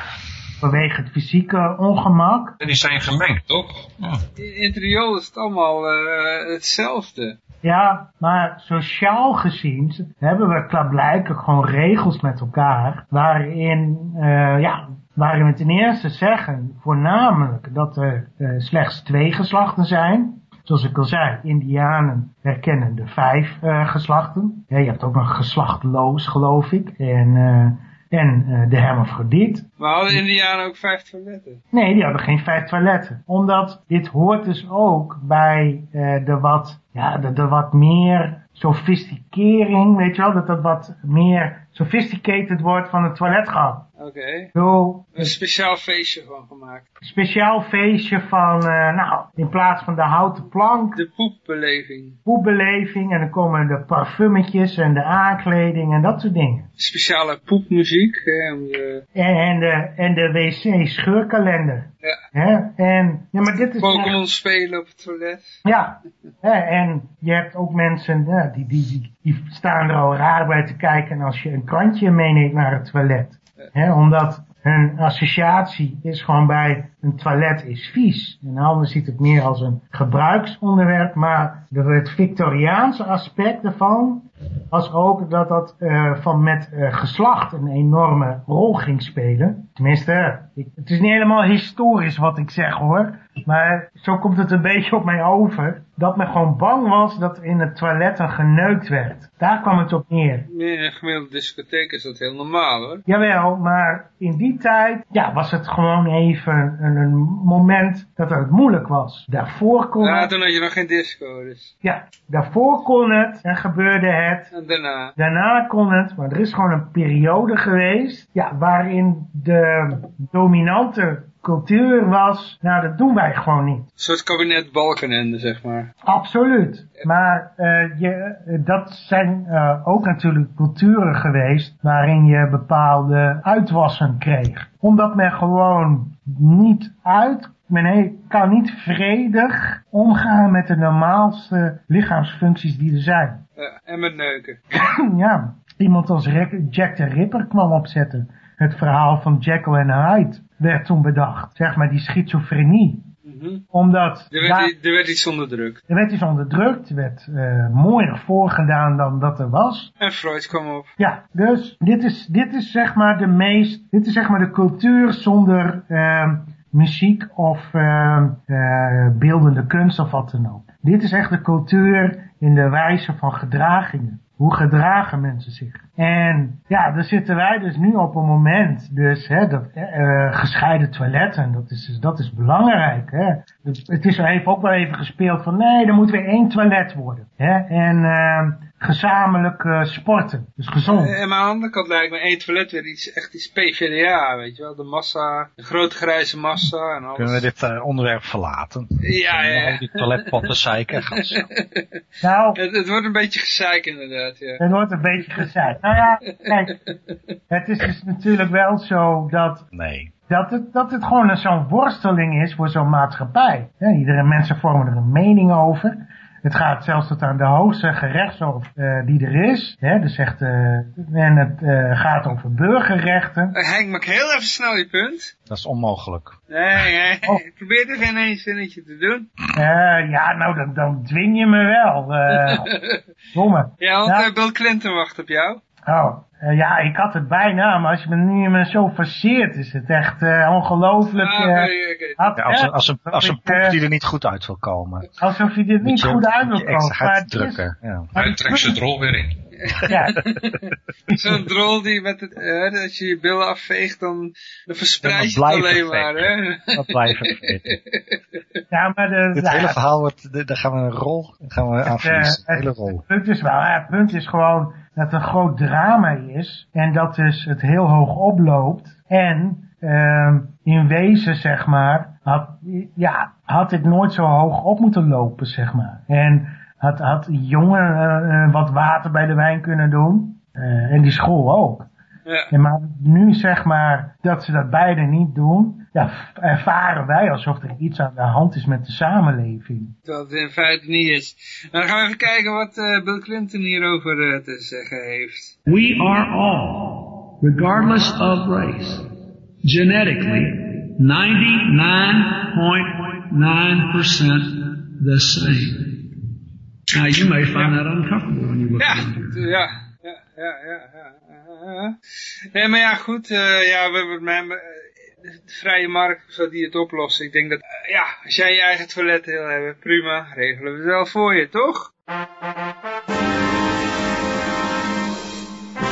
vanwege het fysieke ongemak. En die zijn gemengd, toch? In in het riool is het allemaal eh, hetzelfde. Ja, maar sociaal gezien hebben we klaarblijkelijk gewoon regels met elkaar. Waarin, eh, ja, waarin we ten eerste zeggen voornamelijk dat er eh, slechts twee geslachten zijn. Zoals ik al zei, indianen herkennen de vijf eh, geslachten. Ja, je hebt ook nog geslachtloos, geloof ik. En, eh, en eh, de hermafrodiet. Maar hadden Indianen ook vijf toiletten? Nee, die hadden geen vijf toiletten. Omdat dit hoort dus ook bij eh, de wat, ja, de, de wat meer sofisticering, weet je wel, dat het wat meer sophisticated wordt van het toiletgang. Oké. Zo, Een speciaal feestje van gemaakt. speciaal feestje van, eh, nou, in plaats van de houten plank, De poepbeleving. poepbeleving en dan komen de parfummetjes en de aankleding en dat soort dingen. Speciale poepmuziek. Hè, om de, En, en de, en de wc-scheurkalender. Ja. Hè? En, ja, maar dit is Pokémon spelen op het toilet. Ja, hè, en je hebt ook mensen ja, die, die, die, die staan er al raar bij te kijken als je een krantje meeneemt naar het toilet. Hè, omdat hun associatie is gewoon bij een toilet is vies. En anders ziet het meer als een gebruiksonderwerp, maar het Victoriaanse aspect ervan, als ook dat dat eh, van met eh, geslacht een enorme rol ging spelen. Tenminste, ik, het is niet helemaal historisch wat ik zeg hoor, maar zo komt het een beetje op mij over. Dat men gewoon bang was dat er in het toiletten geneukt werd. Daar kwam het op neer. In een gemiddelde discotheek is dat heel normaal hoor. Jawel, maar in die tijd ja, was het gewoon even een, een moment dat het moeilijk was. Daarvoor kon Ja, het, toen had je nog geen disco dus. ja, daarvoor kon het en gebeurde het. En daarna. Daarna kon het, maar er is gewoon een periode geweest ja, waarin de dominante cultuur was, nou dat doen wij gewoon niet. Een soort kabinet Balkenende zeg maar. Absoluut. Maar eh, je, eh, dat zijn eh, ook natuurlijk culturen geweest waarin je bepaalde uitwassen kreeg. Omdat men gewoon niet uit, men kan niet vredig omgaan met de normaalste lichaamsfuncties die er zijn. Ja, en met neuken. ja, iemand als Jack de Ripper kwam opzetten. Het verhaal van Jekyll en Hyde werd toen bedacht. Zeg maar die schizofrenie. Mhm. Omdat Er werd, daar- er werd iets onderdrukt. er werd iets onderdrukt, er werd eh mooier voorgedaan dan dat er was. En Freud kwam op. Ja, dus dit is, dit is zeg maar de meest, dit is zeg maar de cultuur zonder ehm, muziek of eh, beeldende kunst of wat dan ook. Dit is echt de cultuur in de wijze van gedragingen. Hoe gedragen mensen zich? En ja, daar zitten wij dus nu op een moment, dus hè, dat eh, gescheiden toiletten, dat is, dus- dat is belangrijk. Hè. Het is even ook wel even gespeeld van nee, er moet weer één toilet worden. Hè. En ehm, gezamenlijk eh, sporten, dus gezond. En aan de andere kant lijkt me één toilet weer iets, echt iets PvdA, weet je wel. De massa, de grote grijze massa en alles. Kunnen we dit eh, onderwerp verlaten? Ja, ja. Al die toiletpotten zeiken. Nou, Het, het wordt een beetje gezeik inderdaad, ja. Het wordt een beetje gezegd. Nou ja, kijk, het is dus natuurlijk wel zo dat, Nee. dat, het, dat het gewoon een zo'n worsteling is voor zo'n maatschappij. Ja, iedere mensen vormen er een mening over. Het gaat zelfs tot aan de hoogste gerechtshof eh, die er is. Hè, dus echt, eh, en het eh, gaat over burgerrechten. Henk, maak heel even snel je punt. Dat is onmogelijk. Nee, nee, ik probeer er geen één zinnetje te doen. Ja, nou dan, dan dwing je me wel. eh domme. Ja, want eh, Bill Clinton wacht op jou. Oh, eh, ja, ik had het bijna, maar als je me nu me zo forceert, is het echt eh, ongelooflijk. Ah, eh, had- Ja, als, een, als, een, als een poep die er niet goed uit wil komen. Alsof je dit niet je- goed uit wil komen. Maar gaat het is- drukken. Ja. maar Hij trekt zijn drol weer in. Ja, Zo'n drol die met het, eh, als je je billen afveegt, dan, dan verspreid je het alleen blijft maar, het hè. Dat blijven vergeten. ja, maar de, Dit ja, hele verhaal, wordt, de- daar gaan we een rol gaan we aan het, het- hele rol. het punt is wel, ja, het punt is gewoon dat het een groot drama is en dat dus het heel hoog oploopt en ehm, in wezen zeg maar had, ja, had het nooit zo hoog op moeten lopen zeg maar en had, had jongen eh, eh, wat water bij de wijn kunnen doen eh, en die school ook. Ja. En maar nu zeg maar dat ze dat beide niet doen, ja, ervaren wij alsof er iets aan de hand is met de samenleving. Het in feite niet is. Nou, dan gaan we even kijken wat eh, Bill Clinton hierover te zeggen heeft. We are all, regardless of race, genetically 99.9% the same. Now you may find that uncomfortable when you look Ja, ja, ja, ja, ja, ja, ja. Nee, maar ja, goed, eh, ja, we hebben me, de vrije markt zou die het oplossen. Ik denk dat, eh, ja, als jij je eigen toilet wil hebben, prima, regelen we het wel voor je, toch?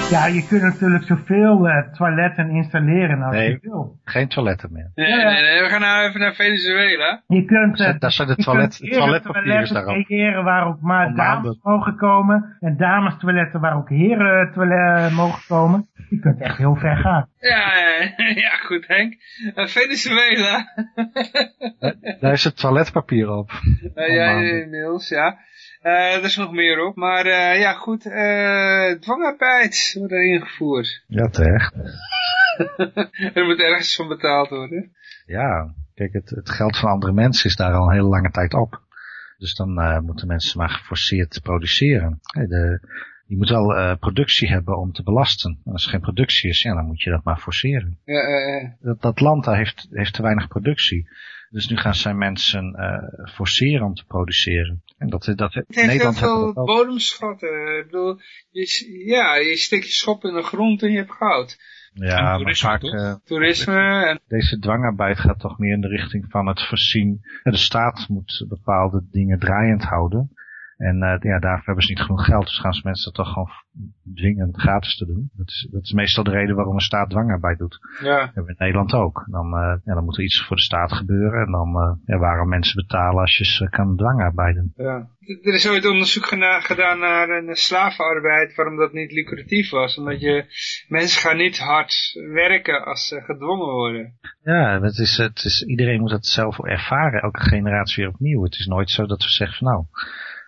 Ja, je kunt natuurlijk zoveel eh, toiletten installeren als Nee. je wil. Geen toiletten meer. Nee, nee, nee, we gaan nou even naar Venezuela. Je kunt, eh, Daar zijn de je toilet, kunt toiletten daarop. creëren waar ook maar Om dames maanden. mogen komen. En dames toiletten waar ook heren toiletten mogen komen. Je kunt echt heel ver gaan. Ja, ja, ja, goed Henk. Eh, Venezuela. Daar is het toiletpapier op. Eh, ja, inmiddels, ja. Eh, er is nog meer op. Maar eh, ja, goed. eh dwangarbeid wordt er ingevoerd. Ja, terecht. er moet ergens van betaald worden. Ja. Kijk, het, het geld van andere mensen is daar al een hele lange tijd op. Dus dan uh, moeten mensen maar geforceerd produceren. De, je moet wel uh, productie hebben om te belasten. En als er geen productie is, ja, dan moet je dat maar forceren. Ja, uh, dat, dat land daar heeft, heeft te weinig productie. Dus nu gaan zijn mensen uh, forceren om te produceren. En dat, dat, het heeft Nederland heel veel bodemschatten. Ik bedoel, je, ja, je steekt je schop in de grond en je hebt goud. Ja, maar vaak... Uh, toerisme en... Deze dwangarbeid gaat toch meer in de richting van het voorzien. De staat moet bepaalde dingen draaiend houden. En uh, ja, daarvoor hebben ze niet genoeg geld. Dus gaan ze mensen toch gewoon dwingen gratis te doen. Dat is, dat is meestal de reden waarom een staat dwangarbeid doet. Ja. Dat hebben we in Nederland ook. Dan, uh, ja, dan moet er iets voor de staat gebeuren. En dan uh, ja, waarom mensen betalen als je ze kan dwangarbeiden. Ja. Er is ooit onderzoek gedaan naar een slavenarbeid waarom dat niet lucratief was. Omdat je, mensen gaan niet hard werken als ze gedwongen worden. Ja, het is, het is, iedereen moet dat zelf ervaren. Elke generatie weer opnieuw. Het is nooit zo dat we zeggen van nou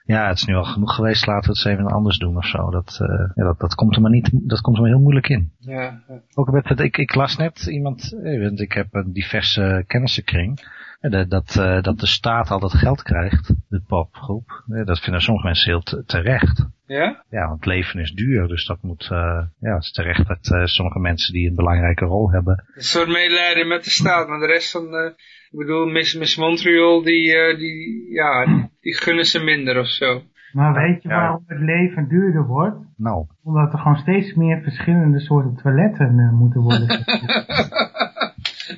ja, het is nu al genoeg geweest, laten we het eens even anders doen of zo. Dat, uh, ja, dat, dat komt er maar niet, dat komt er maar heel moeilijk in. Ja, ja. Ook met het, ik, ik las net iemand, ik heb een diverse kennissenkring, dat, dat, uh, dat de staat al dat geld krijgt, de popgroep. Dat vinden sommige mensen heel terecht. Ja? Ja, want leven is duur, dus dat moet, uh, ja, het is terecht dat sommige mensen die een belangrijke rol hebben. Een soort medelijden met de staat, maar de rest van de, ik bedoel, Miss, Miss Montreal, die, uh, die, ja, die, gunnen ze minder of zo. Maar weet je waarom het leven duurder wordt? Nou. Omdat er gewoon steeds meer verschillende soorten toiletten uh, moeten worden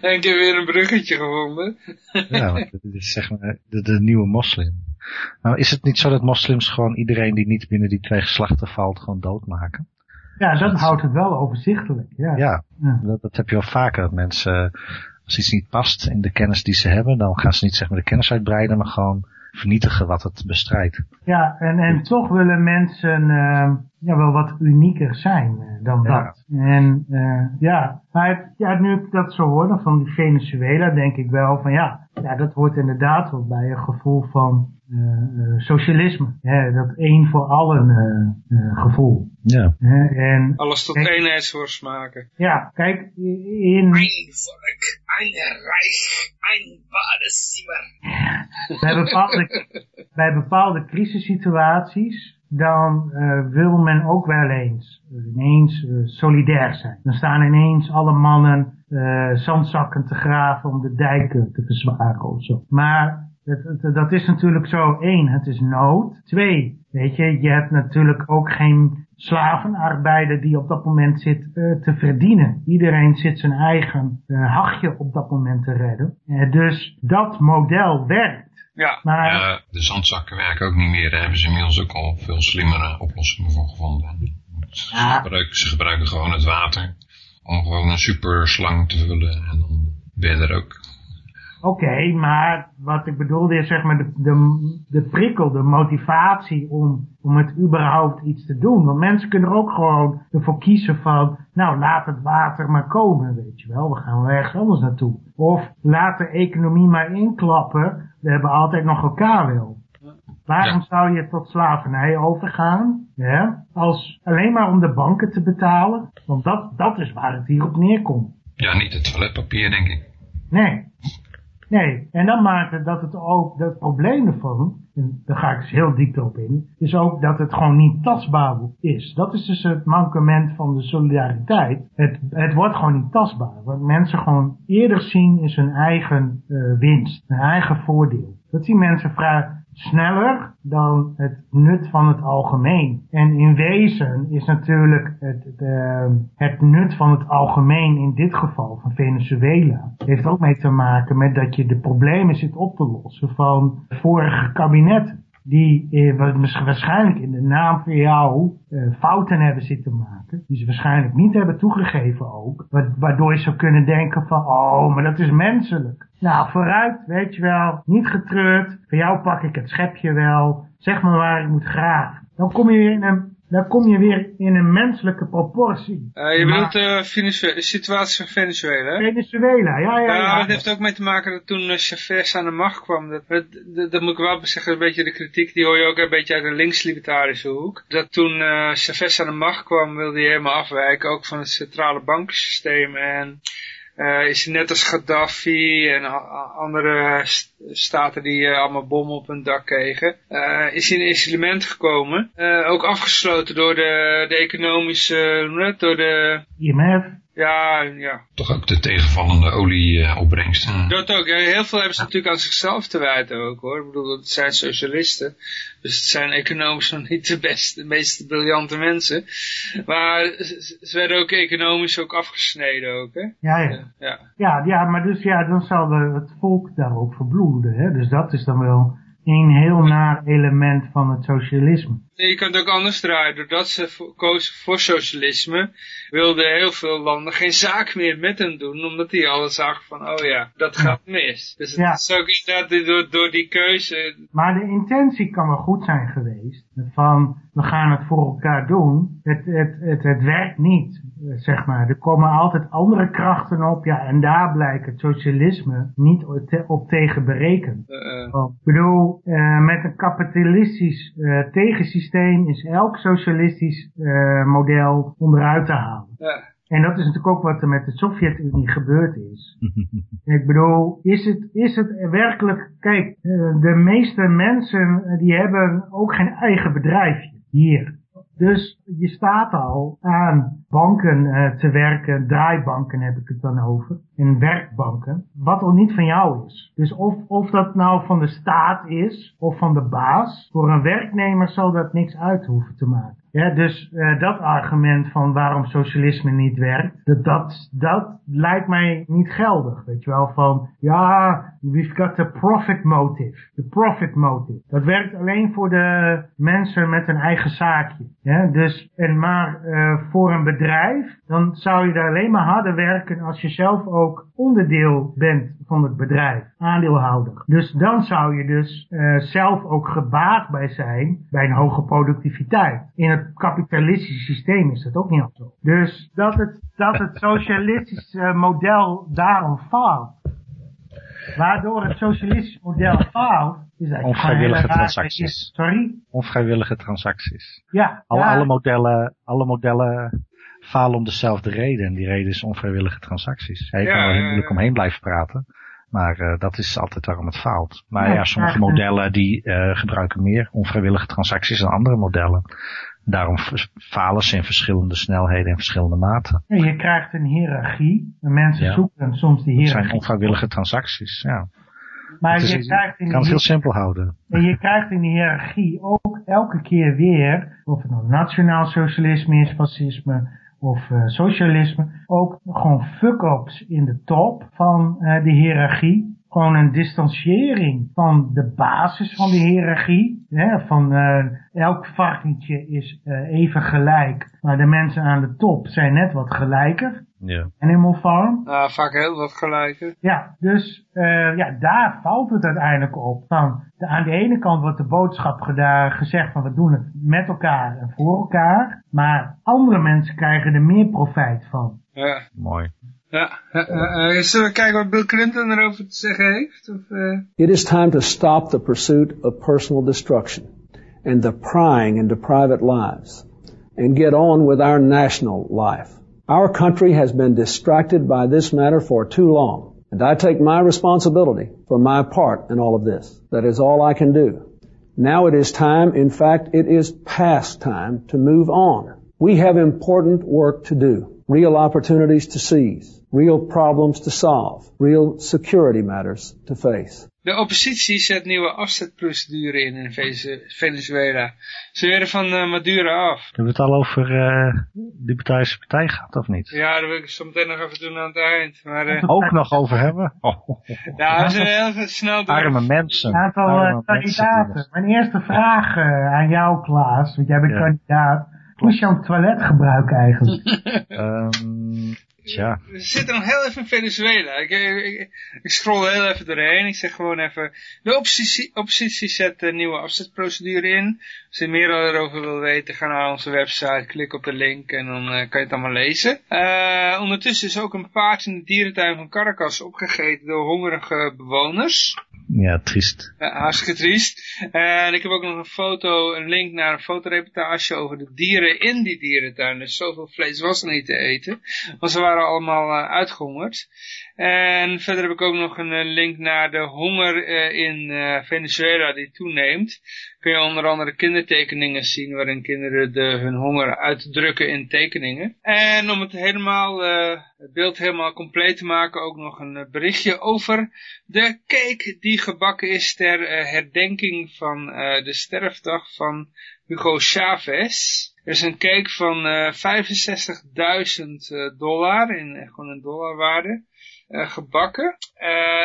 En ik heb weer een bruggetje gevonden. ja, want dit is zeg maar de, de nieuwe moslim. Nou, is het niet zo dat moslims gewoon iedereen die niet binnen die twee geslachten valt gewoon doodmaken? Ja, dat, dat houdt het wel overzichtelijk. Ja, ja, ja. Dat, dat, heb je wel vaker. Dat mensen, als iets niet past in de kennis die ze hebben, dan gaan ze niet zeg maar de kennis uitbreiden, maar gewoon vernietigen wat het bestrijdt. Ja, en, en toch willen mensen uh, ja, wel wat unieker zijn uh, dan Ja. dat. En uh, ja, maar ja, nu ik dat zo hoor van die Venezuela, denk ik wel van ja, ja dat hoort inderdaad wel bij een gevoel van uh, socialisme. Ja, dat één voor allen uh, gevoel. Ja. en, Alles tot eenheidsworst maken. Ja, kijk, in... Een volk, een rijk, een badezimmer. bij, bepaalde, bij bepaalde crisissituaties dan uh, wil men ook wel eens uh, ineens uh, solidair zijn. Dan staan ineens alle mannen zandzakken te graven om de dijken te verzwaren of zo. Maar dat, dat is natuurlijk zo. één, het is nood. Twee, weet je, je hebt natuurlijk ook geen slavenarbeider die op dat moment zit uh, te verdienen. Iedereen zit zijn eigen uh, hachje op dat moment te redden. Uh, dus dat model werkt. Ja. Maar, ja, de zandzakken werken ook niet meer. Daar hebben ze inmiddels ook al veel slimmere oplossingen voor gevonden. Ze, ja. gebruiken, ze gebruiken gewoon het water om gewoon een super slang te vullen en dan ben je er ook. Oké, okay, maar wat ik bedoelde is zeg maar de, de, de prikkel, de motivatie om, om het überhaupt iets te doen. Want mensen kunnen er ook gewoon ervoor kiezen van, nou laat het water maar komen, weet je wel. We gaan wel ergens anders naartoe. Of laat de economie maar inklappen, we hebben altijd nog elkaar wel. Waarom ja. zou je tot slavernij overgaan? Ja, als alleen maar om de banken te betalen? Want dat, dat is waar het hier op neerkomt. Ja, niet het toiletpapier denk ik. Nee. Nee, en dan maakt het dat het ook, dat probleem ervan, en daar ga ik dus heel diep op in, is ook dat het gewoon niet tastbaar is. Dat is dus het mankement van de solidariteit. Het, het wordt gewoon niet tastbaar. Wat mensen gewoon eerder zien is hun eigen uh, winst, hun eigen voordeel. Dat zien mensen vrij sneller dan het nut van het algemeen. En in wezen is natuurlijk het, uh, het nut van het algemeen in dit geval van Venezuela heeft ook mee te maken met dat je de problemen zit op te lossen van vorige kabinetten. Die eh, waarschijnlijk in de naam van jou uh, fouten hebben zitten maken. Die ze waarschijnlijk niet hebben toegegeven ook. Waardoor je zou kunnen denken van, oh, maar dat is menselijk. Nou, vooruit, weet je wel, niet getreurd. Voor jou pak ik het schepje wel. Zeg maar waar ik moet graven. Dan kom je in een, dan kom je weer in een menselijke proportie. Uh, je bedoelt de uh, situatie van Venezuela? Venezuela, ja, ja, ja. Ja, dat heeft ook mee te maken dat toen uh, Chavez aan de macht kwam. Dat, dat, dat, dat moet ik wel zeggen, een beetje de kritiek, die hoor je ook een beetje uit de links-libertarische hoek. Dat toen uh, Chavez aan de macht kwam, wilde hij helemaal afwijken, ook van het centrale bankensysteem en... eh, is net als Gaddafi en andere st- staten die eh, allemaal bommen op hun dak kregen, eh, is in isolement gekomen. Ook afgesloten door de, de economische, door de, IMF. Ja, ja, Toch ook de tegenvallende olieopbrengsten. Dat ook. Ja, heel veel hebben ze natuurlijk aan zichzelf te wijten ook hoor. Ik bedoel, het zijn socialisten. Dus het zijn economisch nog niet de beste, de meest briljante mensen. Maar ze, werden ook economisch ook afgesneden ook, hè? Ja, ja. Ja. Ja, ja, maar dus ja, dan zal de, het volk daar ook verbloeden. Hè? Dus dat is dan wel een heel naar element van het socialisme. Je kan het ook anders draaien. Doordat ze kozen voor socialisme, wilden heel veel landen geen zaak meer met hen doen. Omdat die alle zagen van, oh ja, dat gaat mis. Dus het is ook inderdaad door, door die keuze. Maar de intentie kan wel goed zijn geweest. Van, we gaan het voor elkaar doen. Het, het, het, het werkt niet, eh, zeg maar. Er komen altijd andere krachten op. Ja, en daar blijkt het socialisme niet op te- op tegen berekend. eh, eh, Want, Ik bedoel, eh, met een kapitalistisch eh, tegensysteem is elk socialistisch eh, model onderuit te halen. ja. En dat is natuurlijk ook wat er met de Sovjet-Unie gebeurd is. Ik bedoel, is het, is het werkelijk... Kijk, eh, de meeste mensen eh, die hebben ook geen eigen bedrijfje hier. Dus je staat al aan banken eh, te werken, draaibanken heb ik het dan over, en werkbanken, wat al niet van jou is. Dus of, of dat nou van de staat is, of van de baas, voor een werknemer zal dat niks uit hoeven te maken. Ja, dus eh, dat argument van waarom socialisme niet werkt, dat, dat, dat lijkt mij niet geldig. Weet je wel, van ja, we've got the profit motive. The profit motive. Dat werkt alleen voor de mensen met een eigen zaakje. Ja, dus, en maar eh, voor een bedrijf, dan zou je daar alleen maar harder werken als je zelf ook onderdeel bent van het bedrijf, aandeelhouder. Dus dan zou je dus eh, zelf ook gebaat bij zijn bij een hoge productiviteit. In kapitalistische systeem is dat ook niet zo. Dus dat het, dat het socialistische model daarom faalt. Waardoor het socialistische model faalt, is eigenlijk Onvrijwillige transacties. Sorry? Onvrijwillige transacties. Ja. Alle, ja. alle, modellen, alle modellen falen om dezelfde reden. En die reden is onvrijwillige transacties. Ja, je Ja, kan er heel moeilijk omheen blijven praten. Maar eh, dat is altijd waarom het faalt. Maar Ja, ja, sommige modellen die eh, gebruiken meer onvrijwillige transacties dan andere modellen. Daarom falen ze in verschillende snelheden en verschillende maten. Je krijgt een hiërarchie. En mensen Ja. zoeken soms die Dat zijn hiërarchie. onvrijwillige transacties. Ja. Maar Het is- je krijgt in je kan het heel simpel houden. En je krijgt in de hiërarchie ook elke keer weer, of het nou nationaal socialisme is, fascisme of eh, socialisme, ook gewoon fuck-ups in de top van eh, de hiërarchie. Gewoon een distanciering van de basis van de hiërarchie. Hè, van eh, elk varkentje is eh, even gelijk, maar de mensen aan de top zijn net wat gelijker. Ja. Animal Farm. Nou, vaak heel wat gelijker. Ja, dus eh, ja, daar valt het uiteindelijk op. Van, de, aan de ene kant wordt de boodschap gedaan, gezegd van we doen het met elkaar en voor elkaar. Maar andere mensen krijgen er meer profijt van. Ja. Mooi. Ja, eh, zullen we kijken wat Bill Clinton erover te zeggen heeft? Of, eh? It is time to stop the pursuit of personal destruction and the prying into private lives and get on with our national life. Our country has been distracted by this matter for too long, and I take my responsibility for my part in all of this. That is all I can do. Now it is time, in fact, it is past time to move on. We have important work to do, real opportunities to seize, real problems to solve, real security matters to face. De oppositie zet nieuwe afzetprocedure in in Venezuela. Ze willen van eh, Maduro af. Hebben we het al over eh de Libertarische Partij gehad of niet? Ja, dat wil ik zo meteen nog even doen aan het eind. Maar, eh, Ook nog over hebben? Oh, ja, we zijn heel veel snel door. arme mensen. Een aantal eh, kandidaten. Mijn eerste vraag aan jou, Klaas, want jij bent Ja. kandidaat. Hoe is jouw toiletgebruik eigenlijk? Ehm, tja, We zitten nog heel even in Venezuela. Ik, ik, ik scroll heel even doorheen. Ik zeg gewoon even... De oppositie, oppositie zet een nieuwe afzetprocedure in. Als je meer erover wil weten, ga naar onze website. Klik op de link en dan eh, kan je het allemaal lezen. Eh, ondertussen is ook een paard in de dierentuin van Caracas opgegeten door hongerige bewoners. ja, triest. Ja, hartstikke triest. En ik heb ook nog een foto, een link naar een fotoreportage over de dieren in die dierentuin. Dus zoveel vlees was er niet te eten. Want ze waren allemaal uh, uitgehongerd. En verder heb ik ook nog een link naar de honger in Venezuela die toeneemt. Kun je onder andere kindertekeningen zien waarin kinderen de, hun honger uitdrukken in tekeningen. En om het helemaal, het beeld helemaal compleet te maken ook nog een berichtje over de cake die gebakken is ter herdenking van de sterfdag van Hugo Chavez. Er is een cake van uh, 65.000 uh, dollar, in uh, gewoon een dollarwaarde, uh, gebakken.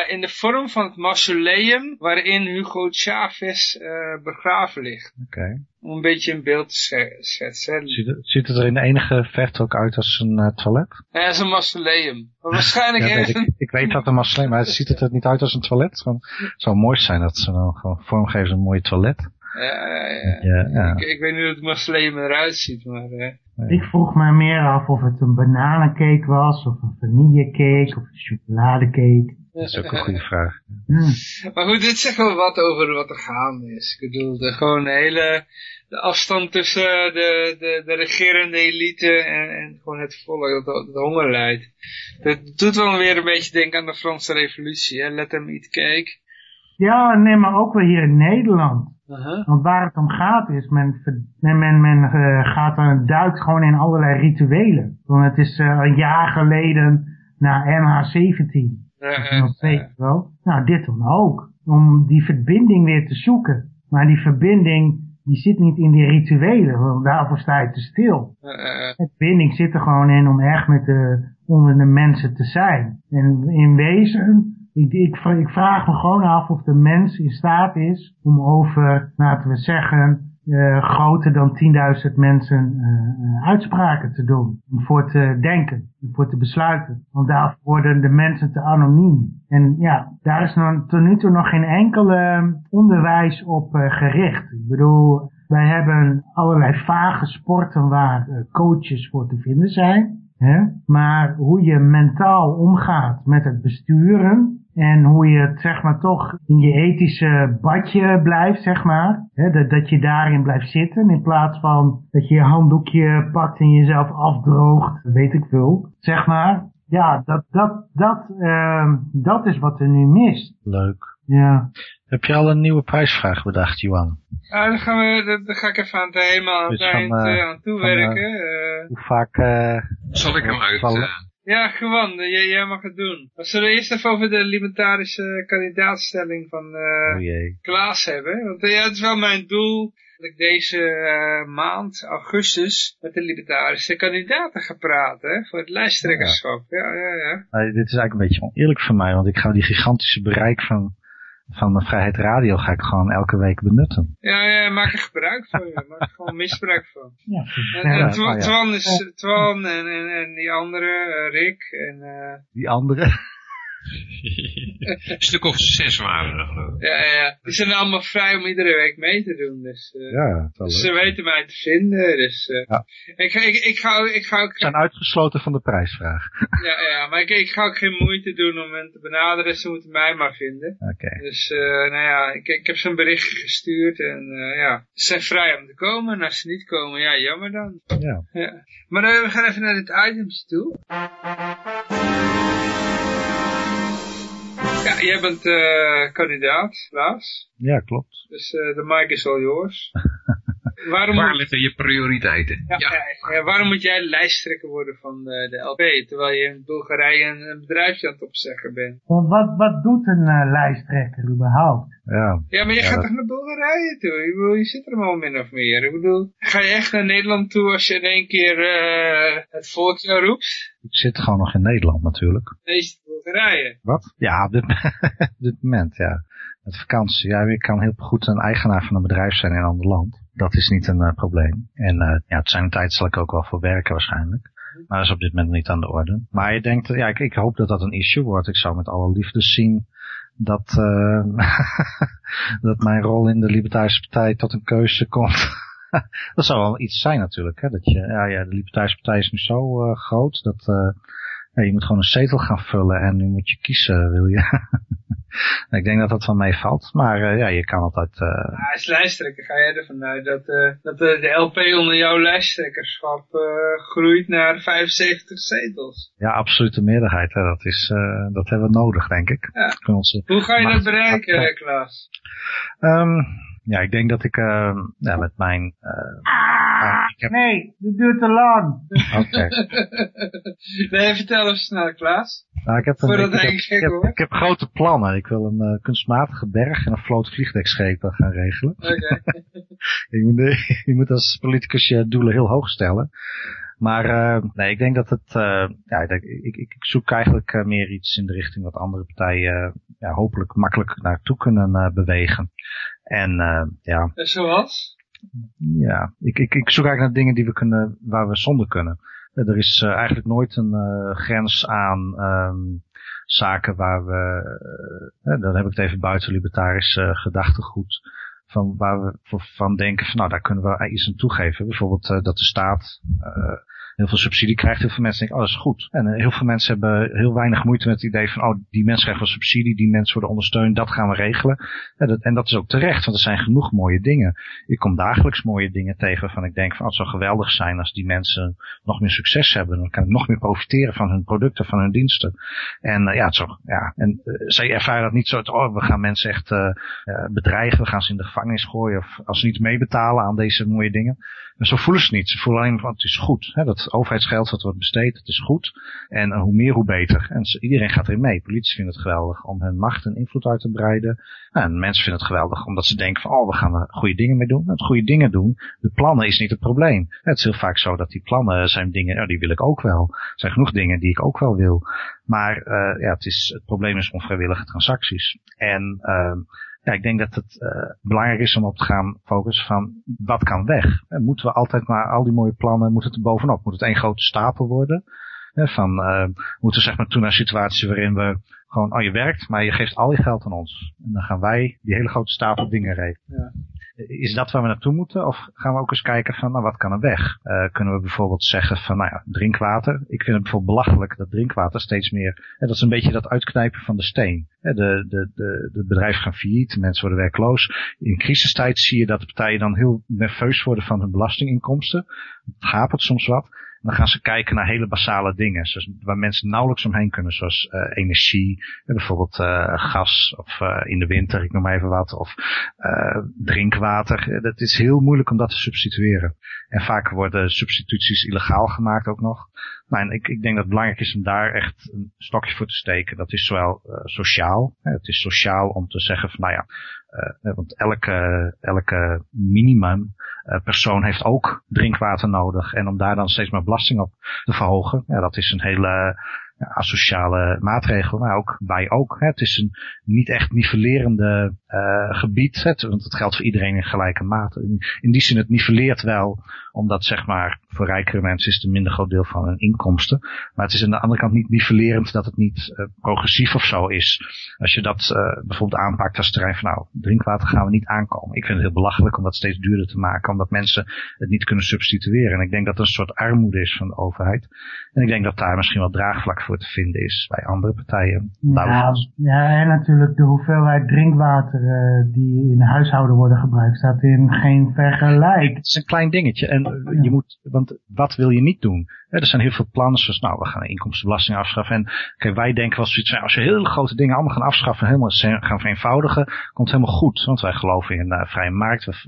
in de vorm van het mausoleum waarin Hugo Chavez begraven ligt. Oké. Okay. Om een beetje een beeld te schetsen. Ziet het, ziet het er in de enige verte ook uit als een toilet? Ja, het is een mausoleum. Maar waarschijnlijk ja, weet ik, ik, weet dat een mausoleum, maar ziet het er niet uit als een toilet? het zou mooi zijn dat ze dan gewoon vormgeven een mooie toilet. Ja, ja, ja. ja ik, ik, weet niet hoe het mausoleum eruit ziet, maar... Uh... Ik vroeg me meer af of het een bananencake was, of een vanillecake, of een chocoladecake. Dat is ook een goede vraag. Hmm. Maar goed, dit zegt wel wat over wat er gaande is. Ik bedoel, de, gewoon de hele de afstand tussen de, de, de regerende elite en, en gewoon het volk dat, dat honger leidt. Dat doet wel weer een beetje denken aan de Franse revolutie, hè? Let them eat cake. Ja, nee, maar ook wel hier in Nederland. Want waar het om gaat is, men, men, men, men uh, gaat dan, duikt gewoon in allerlei rituelen. Want het is uh, een jaar geleden naar MH17. Uh-huh. Dat weet wel. Nou, dit dan ook. Om die verbinding weer te zoeken. Maar die verbinding, die zit niet in die rituelen. Want daarvoor sta je te stil. De verbinding zit er gewoon in om echt met de, onder de mensen te zijn. En in wezen ik, ik, vraag me gewoon af of de mens in staat is om over, laten we zeggen, uh, groter dan 10.000 mensen uh, uitspraken te doen. Om voor te denken, om voor te besluiten. Want daar worden de mensen te anoniem. En ja, daar is nog, tot nu toe nog geen enkele onderwijs op uh, gericht. Ik bedoel, wij hebben allerlei vage sporten waar coaches voor te vinden zijn. Maar hoe je mentaal omgaat met het besturen, en hoe je het, zeg maar, toch in je ethische badje blijft, zeg maar. He, dat, dat je daarin blijft zitten. In plaats van dat je je handdoekje pakt en jezelf afdroogt. Weet ik veel. Zeg maar. Ja, dat, dat, dat, uh, dat is wat er nu mist. Leuk. Ja. Heb je al een nieuwe prijsvraag bedacht, Johan? Ja, dan, gaan we, dan ga ik even aan het, helemaal aan het dus eind van, uh, aan toewerken. Van, uh, hoe vaak... Uh, Zal ik hem uit... Ja, gewoon. Jij, jij mag het doen. We zullen eerst even over de libertarische kandidaatstelling van uh, oh Klaas hebben. Want uh, ja, het is wel mijn doel dat ik deze uh, maand, augustus, met de libertarische kandidaten ga praten. Hè, voor het lijsttrekkerschap. Ja, ja, ja. ja. dit is eigenlijk een beetje oneerlijk voor mij. Want ik ga die gigantische bereik van van de Vrijheid Radio ga ik gewoon elke week benutten. Ja, ja maak er gebruik van. Ja. Maak er gewoon misbruik van. Ja, en, en Twan, Twan, is, Twan en, en, en die andere, uh, Rick en... Uh... Die andere? Een stuk of zes waren er geloof ik. Ja, ja, die zijn allemaal vrij om iedere week mee te doen. Dus, uh, ja, dus ze weten mij te vinden. Dus, uh, ja. ik, ik, ik, ga, ik ga ook... Ze zijn uitgesloten van de prijsvraag. ja, ja, maar ik, ik ga ook geen moeite doen om hen te benaderen. Ze moeten mij maar vinden. Oké. Dus, uh, nou ja, ik, ik heb zo'n berichtje gestuurd. En ja, ze zijn vrij om te komen. En als ze niet komen, ja, jammer dan. Ja. ja. Maar we gaan even naar dit items toe. Ja, jij bent uh, kandidaat, Lars. Ja, klopt. Dus uh, de mic is al yours. waarom Waar liggen je prioriteiten? Ja, ja. ja, waarom moet jij lijsttrekker worden van de, de LP, terwijl je in Bulgarije een, een bedrijfje aan het opzeggen bent? Wat, wat doet een uh, lijsttrekker überhaupt? Ja, ja maar je ja, gaat dat... toch naar Bulgarije toe? Ik bedoel, je zit er al min of meer. Ik bedoel, ga je echt naar Nederland toe als je in één keer het volk roept? Ik zit gewoon nog in Nederland natuurlijk. Nee, je. Wat? Ja, op dit, moment, ja. Met vakantie. Ja, ik kan heel goed een eigenaar van een bedrijf zijn in een ander land. Dat is niet een uh, probleem. En uh, ja, het zijn tijd zal ik ook wel voor werken waarschijnlijk. Maar dat is op dit moment niet aan de orde. Maar je denkt, ja, ik, ik hoop dat dat een issue wordt. Ik zou met alle liefde zien dat, uh, dat mijn rol in de Libertarische Partij tot een keuze komt. dat zou wel iets zijn natuurlijk. Hè? Dat je, ja, ja, de Libertarische Partij is nu zo groot dat Ja, je moet gewoon een zetel gaan vullen en nu moet je kiezen, wil je. ik denk dat dat wel meevalt. Maar uh, ja, je kan altijd... Uh... Ja, als lijsttrekker ga jij ervan uit dat, uh, dat de LP onder jouw lijsttrekkerschap groeit naar 75 zetels. Ja, absolute meerderheid. Hè. Dat, is, dat hebben we nodig, denk ik. Ja. Onze Hoe ga je dat bereiken, Klaas? Um, ja, ik denk dat ik uh, ja, met mijn... Uh, ah, heb... Nee, dat duurt te lang. Oké. Okay. nee, vertel eens snel, Klaas. Nou, ik, heb een, ik, ik, heb, ik, heb, ik, heb, grote plannen. Ik wil een uh, kunstmatige berg en een vloot vliegdekschepen gaan regelen. Oké. Okay. je, moet, je moet als politicus je doelen heel hoog stellen. Maar uh, nee, ik denk dat het, uh, ja, ik, ik, ik zoek eigenlijk uh, meer iets in de richting wat andere partijen ja, hopelijk makkelijk naartoe kunnen bewegen. En ja. En zoals? Ja, ik, ik, ik zoek eigenlijk naar dingen die we kunnen, waar we zonder kunnen. Er is eigenlijk nooit een grens aan um, zaken waar we, dan heb ik het even buiten libertarisch gedachtegoed van waar we van denken van nou daar kunnen we iets aan toegeven. Bijvoorbeeld uh, dat de staat uh, heel veel subsidie krijgt. Heel veel mensen denken, oh dat is goed. En uh, heel veel mensen hebben heel weinig moeite met het idee van, oh die mensen krijgen wel subsidie, die mensen worden ondersteund, dat gaan we regelen. En dat, en dat is ook terecht, want er zijn genoeg mooie dingen. Ik kom dagelijks mooie dingen tegen van ik denk van, oh, het zou geweldig zijn als die mensen nog meer succes hebben. Dan kan ik nog meer profiteren van hun producten, van hun diensten. En ja, het zo, ja. En zij ervaren dat niet zo, oh we gaan mensen echt bedreigen, we gaan ze in de gevangenis gooien of als ze niet meebetalen aan deze mooie dingen. Maar zo voelen ze het niet. Ze voelen alleen van het is goed. Hè, dat overheidsgeld wat wordt besteed, het is goed. En uh, hoe meer, hoe beter. En iedereen gaat erin mee. Politie vindt het geweldig om hun macht en invloed uit te breiden. En mensen vinden het geweldig omdat ze denken van, oh, we gaan er goede dingen mee doen. Het goede dingen doen, de plannen is niet het probleem. Het is heel vaak zo dat die plannen zijn dingen, nou, die wil ik ook wel. Er zijn genoeg dingen die ik ook wel wil. Maar uh, ja, het, is, het probleem is onvrijwillige transacties. En uh, ja, ik denk dat het uh, belangrijk is om op te gaan focussen van wat kan weg. En moeten we altijd maar al die mooie plannen, moet het er bovenop? Moet het één grote stapel worden? van, uh, moeten we zeg maar toe naar een situatie waarin we gewoon, oh je werkt, maar je geeft al je geld aan ons. En dan gaan wij die hele grote stapel dingen regelen. Ja is dat waar we naartoe moeten? Of gaan we ook eens kijken van, nou, wat kan er weg? Uh, kunnen we bijvoorbeeld zeggen van, nou ja, drinkwater. Ik vind het bijvoorbeeld belachelijk dat drinkwater steeds meer, en dat is een beetje dat uitknijpen van de steen. De, de, de, de bedrijven gaan failliet, mensen worden werkloos. In crisistijd zie je dat de partijen dan heel nerveus worden van hun belastinginkomsten. Het hapert soms wat dan gaan ze kijken naar hele basale dingen. Zoals waar mensen nauwelijks omheen kunnen. Zoals uh, energie. Bijvoorbeeld uh, gas. Of in de winter, ik noem maar even wat. Of drinkwater. Dat is heel moeilijk om dat te substitueren. En vaak worden substituties illegaal gemaakt ook nog. Nou, en ik, ik denk dat het belangrijk is om daar echt een stokje voor te steken. Dat is zowel sociaal. Het is sociaal om te zeggen van nou ja. want elke, elke minimum persoon heeft ook drinkwater nodig. En om daar dan steeds maar belasting op te verhogen, ja, dat is een hele asociale maatregel. Maar ook wij ook. Hè. Het is een niet echt nivellerende uh, gebied. Want het geldt voor iedereen in gelijke mate. In, in die zin, het nivelleert wel omdat zeg maar voor rijkere mensen is het een minder groot deel van hun inkomsten. Maar het is aan de andere kant niet nivellerend dat het niet uh, progressief of zo is. Als je dat uh, bijvoorbeeld aanpakt als terrein van nou, drinkwater gaan we niet aankomen. Ik vind het heel belachelijk om dat steeds duurder te maken, omdat mensen het niet kunnen substitueren. En ik denk dat het een soort armoede is van de overheid. En ik denk dat daar misschien wel draagvlak voor te vinden is bij andere partijen. Ja, ja en natuurlijk de hoeveelheid drinkwater uh, die in de huishouden worden gebruikt staat in geen vergelijk. Het is een klein dingetje. En je moet, want wat wil je niet doen? er zijn heel veel plannen zoals, nou, we gaan de inkomstenbelasting afschaffen. En kijk, wij denken wel zoiets, als je hele grote dingen allemaal gaan afschaffen en helemaal gaan vereenvoudigen, komt het helemaal goed. Want wij geloven in uh, vrije markt. We,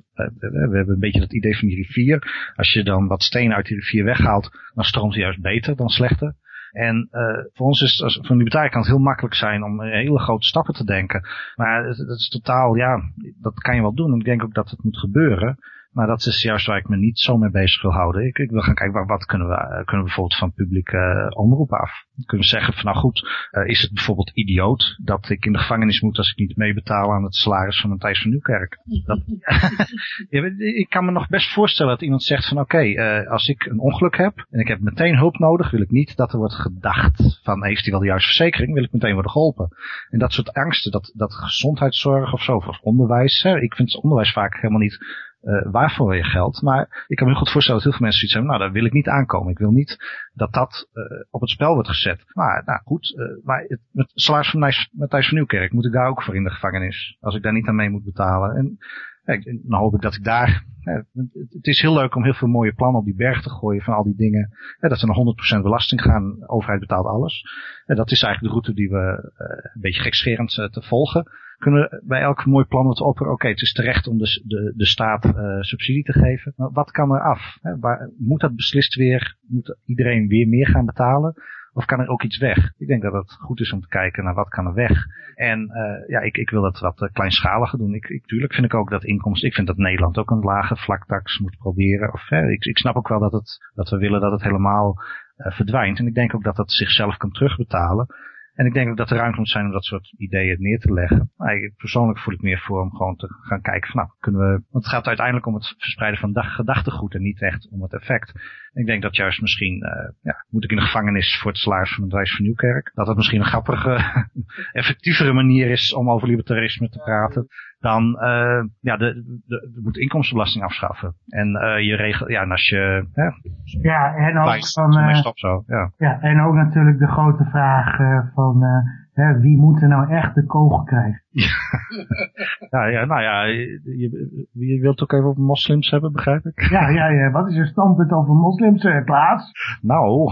hebben een beetje dat idee van die rivier. Als je dan wat stenen uit die rivier weghaalt, dan stroomt hij juist beter dan slechter. En uh, voor ons is het van libertaire kant heel makkelijk zijn om hele grote stappen te denken. Maar dat is totaal, ja, dat kan je wel doen. En ik denk ook dat het moet gebeuren. Maar dat is juist waar ik me niet zo mee bezig wil houden. Ik, ik wil gaan kijken, wat, wat kunnen, we, eh, kunnen we bijvoorbeeld van publieke uh, omroep af? Kunnen we zeggen van, nou goed, uh, is het bijvoorbeeld idioot dat ik in de gevangenis moet als ik niet meebetaal aan het salaris van Matthijs van Nieuwkerk? Dat, ik kan me nog best voorstellen dat iemand zegt van, oké, okay, uh, als ik een ongeluk heb en ik heb meteen hulp nodig, wil ik niet dat er wordt gedacht van, heeft hij wel de juiste verzekering? Wil ik meteen worden geholpen? En dat soort angsten, dat, dat gezondheidszorg of zo, of onderwijs, hè, ik vind onderwijs vaak helemaal niet uh, waarvoor wil je geld? Maar ik kan me goed voorstellen dat heel veel mensen zoiets hebben, nou daar wil ik niet aankomen. Ik wil niet dat dat uh, op het spel wordt gezet. Maar nou goed, uh, maar het salaris van Matthijs van Nieuwkerk moet ik daar ook voor in de gevangenis. Als ik daar niet aan mee moet betalen. En dan hoop ik dat ik daar... het is heel leuk om heel veel mooie plannen op die berg te gooien van al die dingen. dat ze naar 100% belasting gaan. Overheid betaalt alles. dat is eigenlijk de route die we een beetje gekscherend te volgen kunnen bij elk mooi plan wat opperen, oké, het is terecht om de, de, de staat uh, subsidie te geven. Maar wat kan er af? Hè? Waar, moet dat beslist weer, moet iedereen weer meer gaan betalen? Of kan er ook iets weg? Ik denk dat het goed is om te kijken naar wat kan er weg. En uh, ja, ik, ik wil dat wat uh, kleinschaliger doen. Ik, ik, tuurlijk vind ik ook dat inkomsten, ik vind dat Nederland ook een lage vlaktax moet proberen. Of, hè, ik, ik snap ook wel dat, het, dat we willen dat het helemaal verdwijnt. En ik denk ook dat dat zichzelf kan terugbetalen. En ik denk dat er ruimte moet zijn om dat soort ideeën neer te leggen. Ik, persoonlijk voel ik meer voor om gewoon te gaan kijken van nou, kunnen we... Want het gaat uiteindelijk om het verspreiden van gedachtegoed en niet echt om het effect. En ik denk dat juist misschien, uh, ja, moet ik in de gevangenis voor het salaris van het Rijs van Nieuwkerk. Dat dat misschien een grappige, effectievere manier is om over libertarisme te praten dan uh, ja, de, de, de, moet inkomstenbelasting afschaffen. En uh, je regelt, ja, en als je... Hè, ja, en ook, van, uh, stop zo, ja. ja, en ook natuurlijk de grote vraag van Hè, wie moet er nou echt de kogel krijgen? ja, ja, nou ja, je, je, wilt ook even over moslims hebben, begrijp ik? ja, ja, ja, wat is je standpunt over moslims, Klaas? Nou,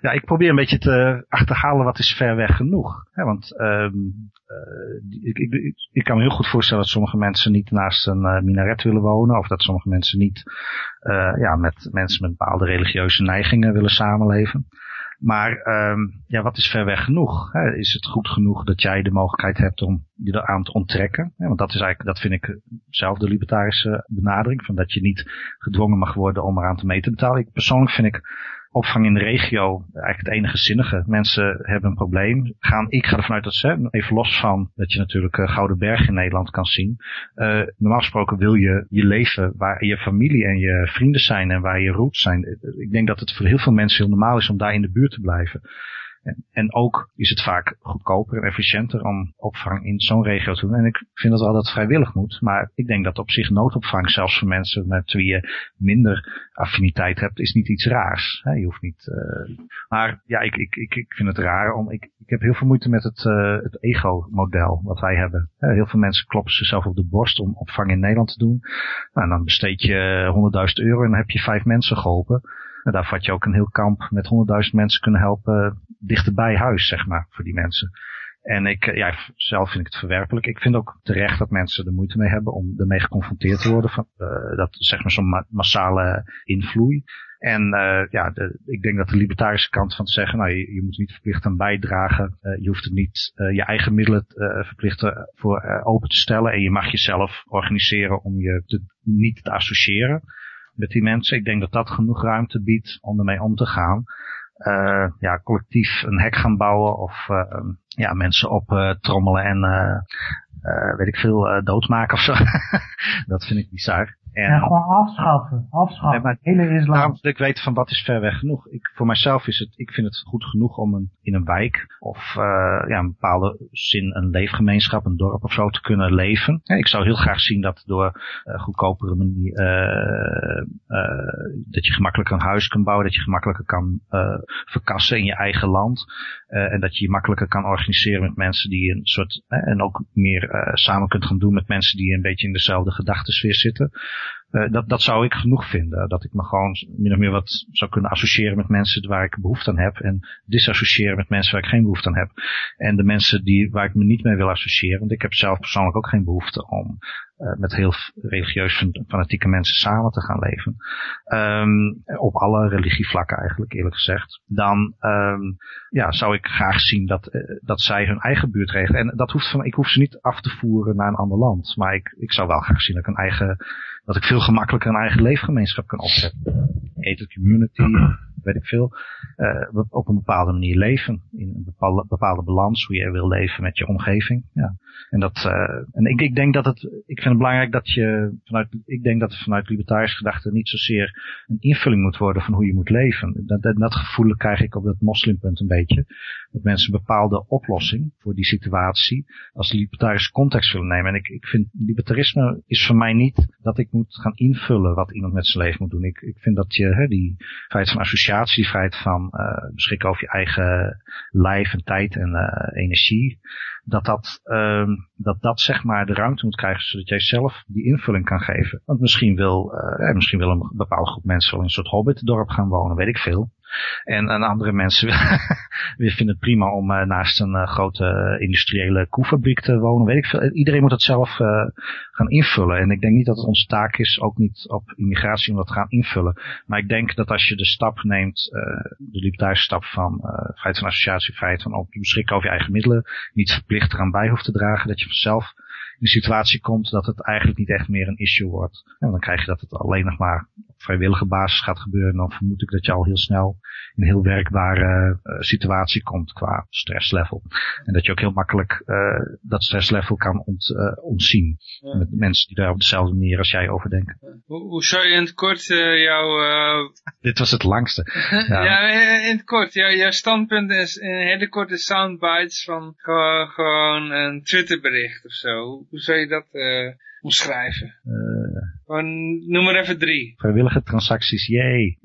ja, ik probeer een beetje te achterhalen wat is ver weg genoeg. Hè, want um, uh, ik, ik, ik, kan me heel goed voorstellen dat sommige mensen niet naast een uh, minaret willen wonen. Of dat sommige mensen niet uh, ja, met mensen met bepaalde religieuze neigingen willen samenleven. Maar um, ja, wat is ver weg genoeg? Hè? Is het goed genoeg dat jij de mogelijkheid hebt om je eraan te onttrekken? Want dat is eigenlijk, dat vind ik zelf de libertarische benadering. Van dat je niet gedwongen mag worden om eraan te mee te betalen. Ik, persoonlijk vind ik opvang in de regio eigenlijk het enige zinnige. Mensen hebben een probleem. Gaan, ik ga ervan uit dat ze, even los van dat je natuurlijk uh, Gouden Berg in Nederland kan zien. Uh, normaal gesproken wil je je leven waar je familie en je vrienden zijn en waar je roots zijn. Ik denk dat het voor heel veel mensen heel normaal is om daar in de buurt te blijven. En, en ook is het vaak goedkoper en efficiënter om opvang in zo'n regio te doen. En ik vind dat wel dat vrijwillig moet. Maar ik denk dat op zich noodopvang, zelfs voor mensen met wie je minder affiniteit hebt, is niet iets raars. Je hoeft niet. Uh... maar ja, ik, ik, ik, ik vind het raar om. Ik, ik heb heel veel moeite met het, uh, het ego-model wat wij hebben. Heel veel mensen kloppen zichzelf op de borst om opvang in Nederland te doen. Nou, dan besteed je 100.000 euro en dan heb je vijf mensen geholpen. Daar had je ook een heel kamp met honderdduizend mensen kunnen helpen dichterbij huis, zeg maar, voor die mensen. En ik, eh, ja, zelf vind ik het verwerpelijk. Ik vind ook terecht dat mensen er moeite mee hebben om ermee geconfronteerd te worden. Van, uh, dat zeg maar zo'n ma massale invloei. En ja, de, ik denk dat de libertarische kant van te zeggen, nou, je, je moet niet verplicht aan bijdragen. Je hoeft er niet je eigen middelen verplicht voor open te stellen. En je mag jezelf organiseren om je te, niet te associëren met die mensen. Ik denk dat dat genoeg ruimte biedt om ermee om te gaan. Uh, ja, collectief een hek gaan bouwen of uh, ja, mensen op uh, trommelen en weet ik veel, doodmaken of zo. dat vind ik bizar. En, ja, gewoon afschaffen. Afschaffen. Nee, maar, Hele islam. ik weet van wat is ver weg genoeg. Ik, voor mijzelf is het, ik vind het goed genoeg om een, in een wijk of uh, ja, een bepaalde zin een leefgemeenschap, een dorp of zo te kunnen leven. Ja, ik zou heel graag zien dat door uh, goedkopere manier, uh, dat je gemakkelijker een huis kan bouwen, dat je gemakkelijker kan verkassen in je eigen land. En dat je je makkelijker kan organiseren met mensen die een soort, en ook meer samen kunt gaan doen met mensen die een beetje in dezelfde gedachtensfeer zitten. Uh, dat, dat zou ik genoeg vinden. Dat ik me gewoon min of meer wat zou kunnen associëren met mensen waar ik behoefte aan heb. En disassociëren met mensen waar ik geen behoefte aan heb. En de mensen die, waar ik me niet mee wil associëren. Want ik heb zelf persoonlijk ook geen behoefte om uh, met heel religieus fanatieke mensen samen te gaan leven. Um, op alle religievlakken eigenlijk eerlijk gezegd. Dan um, ja, zou ik graag zien dat, uh, dat zij hun eigen buurt regelen. En dat hoeft van, ik hoef ze niet af te voeren naar een ander land. Maar ik, ik zou wel graag zien dat ik een eigen dat ik veel gemakkelijker een eigen leefgemeenschap kan opzetten. Gated community, weet ik veel. Uh, op een bepaalde manier leven. In een bepaalde, bepaalde balans, hoe je wil leven met je omgeving. Ja. En dat, uh, en ik, ik denk dat het, ik vind het belangrijk dat je vanuit, ik denk dat het vanuit libertarische gedachte niet zozeer een invulling moet worden van hoe je moet leven. Dat, dat, dat gevoel krijg ik op dat moslimpunt een beetje. Dat mensen een bepaalde oplossing voor die situatie als libertarische context willen nemen. En ik, ik vind libertarisme is voor mij niet dat ik moet gaan invullen wat iemand met zijn leven moet doen. Ik, ik vind dat je hè, die vrijheid van associatie, vrijheid van uh, beschikken over je eigen lijf en tijd en uh, energie, dat dat, uh, dat dat zeg maar de ruimte moet krijgen zodat jij zelf die invulling kan geven. Want misschien wil, uh, misschien wil een bepaalde groep mensen wel in een soort hobbitdorp gaan wonen, weet ik veel. En, en andere mensen vinden het prima om uh, naast een uh, grote industriële koefabriek te wonen. Weet ik veel. Iedereen moet dat zelf gaan invullen. En ik denk niet dat het onze taak is, ook niet op immigratie, om dat te gaan invullen. Maar ik denk dat als je de stap neemt, de libertarische stap van vrijheid van associatie, vrijheid van beschikken over je eigen middelen, niet verplicht eraan bij hoeft te dragen, dat je vanzelf in de situatie komt dat het eigenlijk niet echt meer een issue wordt. En dan krijg je dat het alleen nog maar vrijwillige basis gaat gebeuren. Dan vermoed ik dat je al heel snel in een heel werkbare uh, situatie komt qua stresslevel. En dat je ook heel makkelijk uh, dat stresslevel kan ont, uh, ontzien. Ja. Met mensen die daar op dezelfde manier als jij over denken. Hoe, hoe zou je in het kort jouw... Dit was het langste. ja. ja, in het kort. Jouw, jouw standpunt is in hele korte soundbites van gewoon, gewoon een Twitterbericht of zo hoe zou je dat omschrijven? Gewoon, noem maar even drie. Vrijwillige transacties, jee.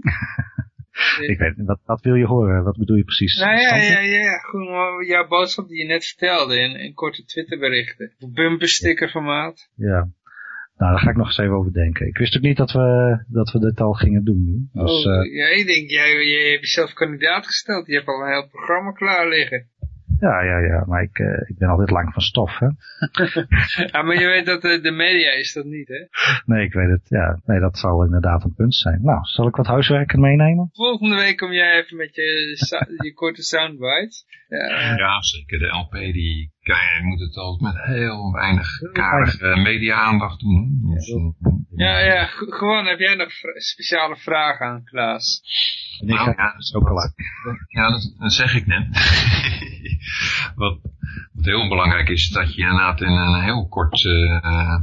ik weet wat, wat wil je horen? Wat bedoel je precies? Nou ja, ja, ja, gewoon jouw boodschap die je net vertelde in, in korte Twitterberichten. Bumpersticker formaat. Ja. Nou, daar ga ik nog eens even over denken. Ik wist ook niet dat we, dat we dit al gingen doen nu. Dus, oh, uh, ja, ik denk, jij, jij hebt jezelf kandidaat gesteld. Je hebt al een heel programma klaar liggen. Ja, ja, ja, maar ik, uh, ik ben altijd lang van stof, hè. ja, maar je weet dat de, de, media is dat niet, hè? Nee, ik weet het, ja. Nee, dat zal inderdaad een punt zijn. Nou, zal ik wat huiswerken meenemen? Volgende week kom jij even met je, je korte soundbites. Ja. ja, zeker. De LP, die je moet het altijd met heel weinig karige media-aandacht doen. Ja, ja, gewoon heb jij nog speciale vragen aan Klaas? Nou, ja, dat is ook al Ja, dat, dat zeg ik net. wat, wat heel belangrijk is, dat je inderdaad in een heel kort... Uh,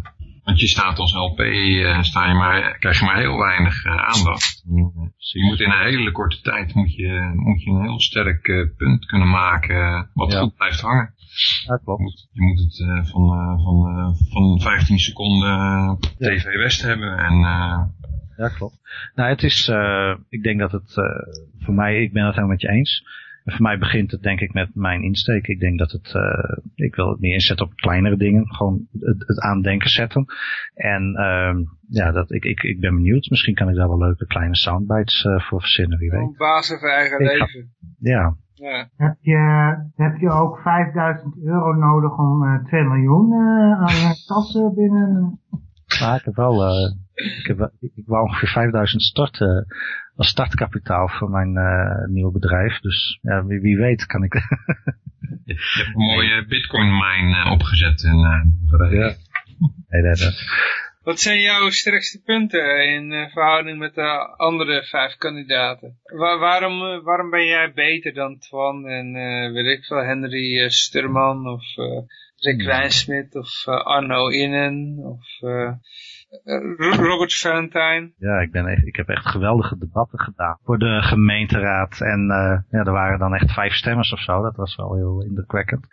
want je staat als LP, uh, sta je maar, krijg je maar heel weinig uh, aandacht. Dus je moet in een hele korte tijd moet je, moet je een heel sterk uh, punt kunnen maken wat ja. goed blijft hangen. Ja, klopt. Je moet het uh, van, uh, van, uh, van 15 seconden TV West hebben en ja, klopt. Nou, het is, uh, ik denk dat het, uh, voor mij, ik ben het helemaal met je eens. En voor mij begint het denk ik met mijn insteek. Ik denk dat het, uh, ik wil het meer inzetten op kleinere dingen. Gewoon het, het aandenken zetten. En uh, ja, dat, ik, ik, ik ben benieuwd. Misschien kan ik daar wel leuke kleine soundbites uh, voor verzinnen, wie weet. Op basis van eigen ik leven. ja. Ja. Heb, je, heb je ook 5000 euro nodig om uh, 2 miljoen uh, aan kassen binnen... Maar ik heb wel, uh, ik, heb, ik, ik wou ongeveer 5000 starten als startkapitaal voor mijn uh, nieuwe bedrijf. Dus ja, wie, wie weet kan ik... je hebt een mooie bitcoin mine uh, opgezet. En, uh, ja. Nee, nee, nee. Wat zijn jouw sterkste punten in verhouding met de andere vijf kandidaten? Waar, waarom, waarom ben jij beter dan Twan en weet ik veel, Henry Sturman of Rick Kleinsmit of Arno Innen of Robert Valentine. Ja, ik, ben echt, ik heb echt geweldige debatten gedaan voor de gemeenteraad. En uh, ja, er waren dan echt vijf stemmers of zo. Dat was wel heel indrukwekkend.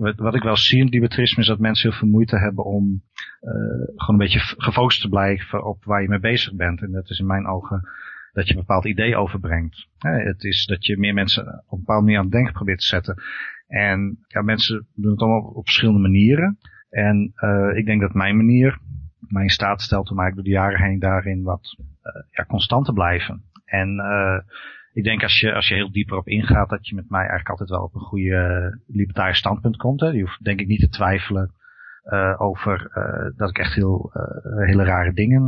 Wat, ik wel zie in libertarisme is dat mensen heel veel moeite hebben om uh, gewoon een beetje gefocust te blijven op waar je mee bezig bent. En dat is in mijn ogen dat je een bepaald idee overbrengt. het is dat je meer mensen op een bepaalde manier aan het denken probeert te zetten. En ja, mensen doen het allemaal op, verschillende manieren. En uh, ik denk dat mijn manier mij in staat stelt om eigenlijk door de jaren heen daarin wat uh, ja, constant te blijven. En uh, ik denk als je, als je heel dieper op ingaat, dat je met mij eigenlijk altijd wel op een goede libertair standpunt komt. Hè. Je hoeft denk ik niet te twijfelen uh, over uh, dat ik echt heel uh, hele rare dingen.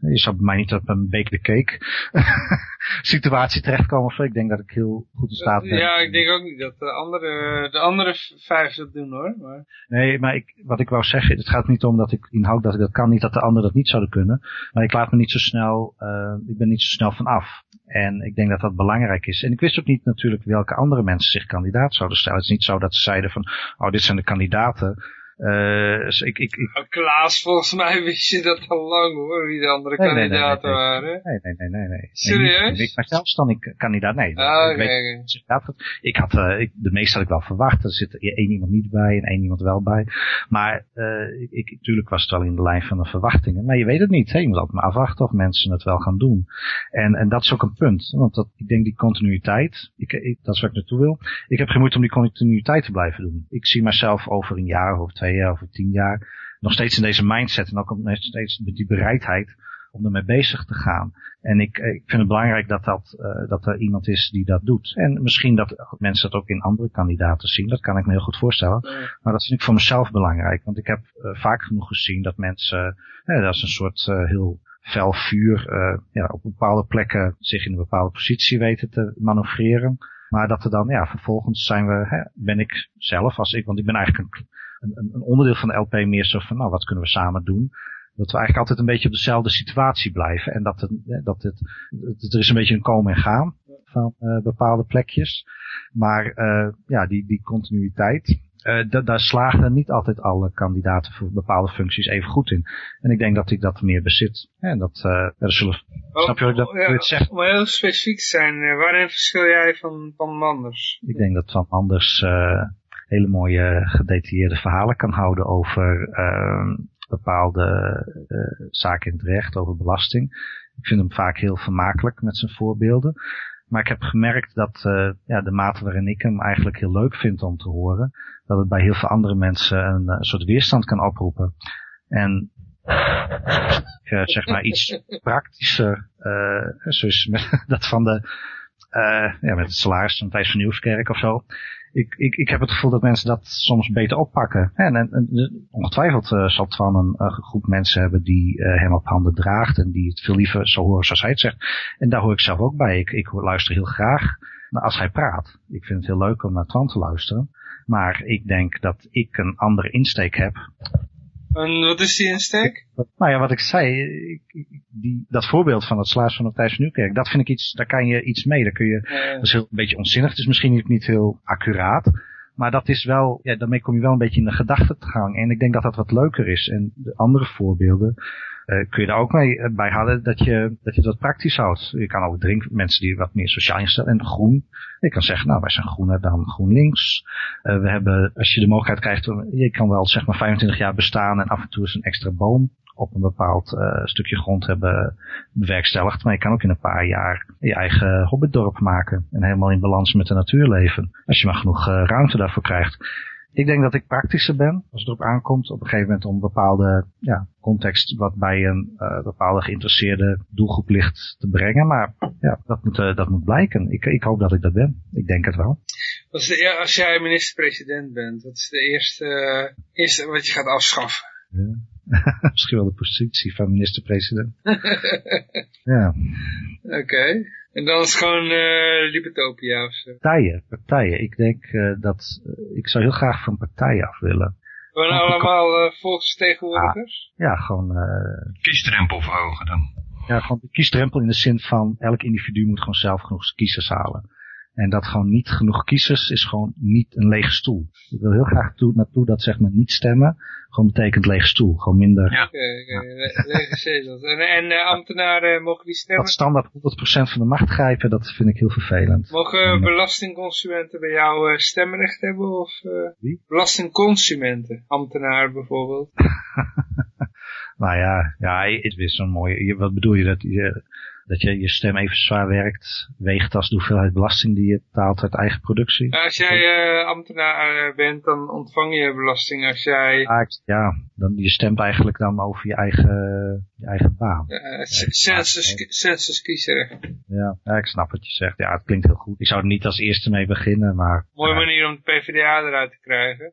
je zou bij mij niet op een bake the cake situatie terechtkomen. Of ik denk dat ik heel goed in staat ben. Ja, ik denk ook niet dat de andere, de andere vijf dat doen hoor. Maar... Nee, maar ik, wat ik wou zeggen, het gaat niet om dat ik inhoud dat ik dat kan, niet dat de anderen dat niet zouden kunnen. Maar ik laat me niet zo snel, ik ben niet zo snel van af. En ik denk dat dat belangrijk is. En ik wist ook niet natuurlijk welke andere mensen zich kandidaat zouden stellen. Het is niet zo dat ze zeiden van, oh dit zijn de kandidaten. Uh, dus ik, ik, ik... Oh, Klaas, volgens mij wist je dat al lang hoor, wie de andere nee, kandidaten nee, nee, waren. Nee, nee, nee, nee. nee. Serieus? Ik ben zelfstandig kandidaat, nee. Ah, ik, weet, okay. ik had, uh, ik, de meeste had ik wel verwacht, er zit één iemand niet bij en één iemand wel bij. Maar uh, ik, ik, natuurlijk was het wel in de lijn van de verwachtingen, maar je weet het niet. Hè? Je moet altijd maar afwachten of mensen het wel gaan doen. En, en dat is ook een punt, want dat, ik denk die continuïteit, ik, ik, dat is waar ik naartoe wil. Ik heb geen moeite om die continuïteit te blijven doen. Ik zie mezelf over een jaar, over twee jaar, over tien jaar, nog steeds in deze mindset en ook nog steeds met die bereidheid om ermee bezig te gaan. En ik, ik vind het belangrijk dat, dat, uh, dat er iemand is die dat doet. En misschien dat mensen dat ook in andere kandidaten zien. Dat kan ik me heel goed voorstellen. Maar dat vind ik voor mezelf belangrijk. Want ik heb uh, vaak genoeg gezien dat mensen, uh, dat is een soort heel fel vuur, ja, op bepaalde plekken zich in een bepaalde positie weten te manoeuvreren. Maar dat er dan, ja, vervolgens zijn we, hè, ben ik zelf als ik, want ik ben eigenlijk een, een, een onderdeel van de LP meer zo van, nou, wat kunnen we samen doen? Dat we eigenlijk altijd een beetje op dezelfde situatie blijven. En dat, het, dat het, er is een beetje een komen en gaan van uh, bepaalde plekjes. Maar uh, ja, die, die continuïteit, uh, daar slagen niet altijd alle kandidaten voor bepaalde functies even goed in. En ik denk dat ik dat meer bezit. En dat, uh, dat zullen, oh, snap je wat ik dat ja, het zegt? Om heel specifiek te zijn, waarin verschil jij van, van Manders? Ik denk dat Van Manders uh, hele mooie gedetailleerde verhalen kan houden over uh, bepaalde uh, zaken in het recht, over belasting. Ik vind hem vaak heel vermakelijk met zijn voorbeelden. Maar ik heb gemerkt dat uh, ja, de mate waarin ik hem eigenlijk heel leuk vind om te horen, dat het bij heel veel andere mensen een, een soort weerstand kan oproepen. En uh, zeg maar iets praktischer, zoals met, dat van de, ja, met het salaris van Thijs van Nieuwskerk of zo ik, ik, ik heb het gevoel dat mensen dat soms beter oppakken. En, en, en ongetwijfeld uh, zal Twan een, een groep mensen hebben die uh, hem op handen draagt en die het veel liever zo horen zoals hij het zegt. En daar hoor ik zelf ook bij. Ik, ik luister heel graag naar als hij praat. Ik vind het heel leuk om naar Twan te luisteren. Maar ik denk dat ik een andere insteek heb en wat is die insteek? Nou ja, wat ik zei, die, dat voorbeeld van het slaas van Matthijs van Nieuwkerk, dat vind ik iets, daar kan je iets mee. Daar kun je, ja, dat is heel, een beetje onzinnig, het is misschien niet heel accuraat. Maar dat is wel, ja, daarmee kom je wel een beetje in de gedachtegang. En ik denk dat dat wat leuker is. En de andere voorbeelden, kun je daar ook mee bij halen dat je, dat je praktisch houdt. Je kan ook drinken, mensen die wat meer sociaal instellen en groen. Je kan zeggen, nou wij zijn groener dan GroenLinks. Uh, we hebben, als je de mogelijkheid krijgt, je kan wel zeg maar 25 jaar bestaan en af en toe eens een extra boom op een bepaald stukje grond hebben bewerkstelligd. Maar je kan ook in een paar jaar je eigen hobbitdorp maken. En helemaal in balans met de natuur leven. Als je maar genoeg ruimte daarvoor krijgt. Ik denk dat ik praktischer ben als het erop aankomt. Op een gegeven moment om een bepaalde ja, context wat bij een uh, bepaalde geïnteresseerde doelgroep ligt te brengen. Maar ja, dat moet, uh, dat moet blijken. Ik, ik hoop dat ik dat ben. Ik denk het wel. De, als jij minister-president bent, wat is de eerste, uh, eerste wat je gaat afschaffen? Ja. Misschien wel de positie van minister-president. ja. Oké. Okay. En dan is het gewoon uh, Libertopia of zo. Partijen, partijen. Ik denk uh, dat, uh, ik zou heel graag van partijen af willen. Gewoon allemaal uh, volksvertegenwoordigers? Ah, ja, gewoon... kiesdrempel verhogen dan. Ja, gewoon de kiesdrempel in de zin van elk individu moet gewoon zelf genoeg kiezers halen. En dat gewoon niet genoeg kiezers is gewoon niet een lege stoel. Ik wil heel graag toe, naartoe dat zeg maar niet stemmen gewoon betekent lege stoel. Gewoon minder. Ja. Oké, okay, okay. lege zetels. En, en uh, ambtenaren mogen die stemmen? Dat standaard 100% van de macht grijpen, dat vind ik heel vervelend. Mogen en, belastingconsumenten bij jou uh, stemrecht hebben? Of uh, wie? belastingconsumenten, ambtenaren bijvoorbeeld? nou ja, ja, het is weer zo'n mooie. Wat bedoel je dat? Je, dat je je stem even zwaar werkt, weegt als de hoeveelheid belasting die je betaalt uit eigen productie. Als jij uh, ambtenaar bent, dan ontvang je belasting. Als jij... Ja, ja, dan, je stemt eigenlijk dan over je eigen, je eigen baan. Uh, census kiezer. Ja, ja, ik snap wat je zegt. Ja, het klinkt heel goed. Ik zou er niet als eerste mee beginnen, maar... Mooie manier om de PvdA eruit te krijgen.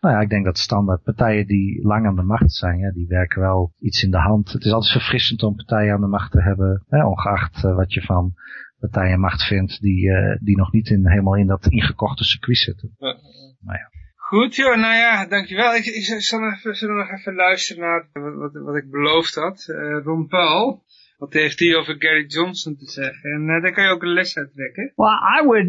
Nou ja, ik denk dat standaard partijen die lang aan de macht zijn, ja, die werken wel iets in de hand. Het is altijd verfrissend om partijen aan de macht te hebben, hè, ongeacht uh, wat je van partijenmacht vindt, die, uh, die nog niet in, helemaal in dat ingekochte circuit zitten. Ja. Nou ja. Goed joh, nou ja, dankjewel. Ik, ik zal, even, zullen nog even luisteren naar wat, wat, wat ik beloofd had. Uh, Ron Paul. Wat heeft hij over Gary Johnson te zeggen? En uh, daar kan je ook een les uit trekken. Well, I would,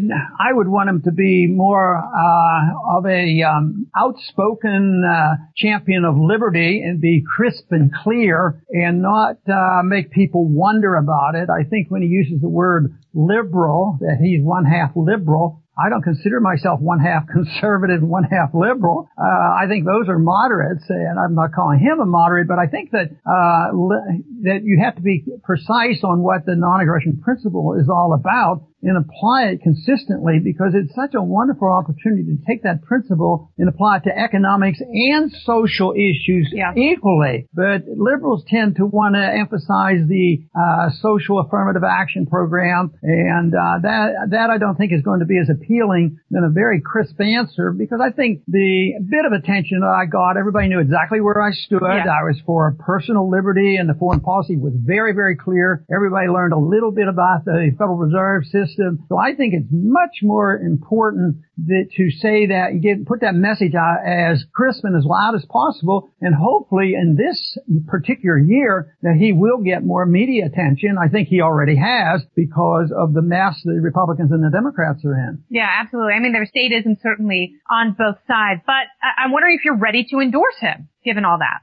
I would want him to be more uh, of a um, outspoken uh, champion of liberty and be crisp and clear and not uh, make people wonder about it. I think when he uses the word liberal, that he's one half liberal, I don't consider myself one half conservative and one half liberal. Uh, I think those are moderates, and I'm not calling him a moderate, but I think that uh, li- that you have to be precise on what the non-aggression principle is all about and apply it consistently because it's such a wonderful opportunity to take that principle and apply it to economics and social issues equally. But liberals tend to want to emphasize the uh, social affirmative action program, and uh, that that I don't think is going to be as appealing than a very crisp answer because I think the bit of attention that I got, everybody knew exactly where I stood. Yeah. I was for personal liberty, and the foreign policy was very, very clear. Everybody learned a little bit about the Federal Reserve System. So I think it's much more important that to say that you get put that message out as crisp and as loud as possible, and hopefully in this particular year that he will get more media attention. I think he already has because of the mess the Republicans and the Democrats are in. Yeah, absolutely. I mean, there's statism certainly on both sides, but I- I'm wondering if you're ready to endorse him, given all that.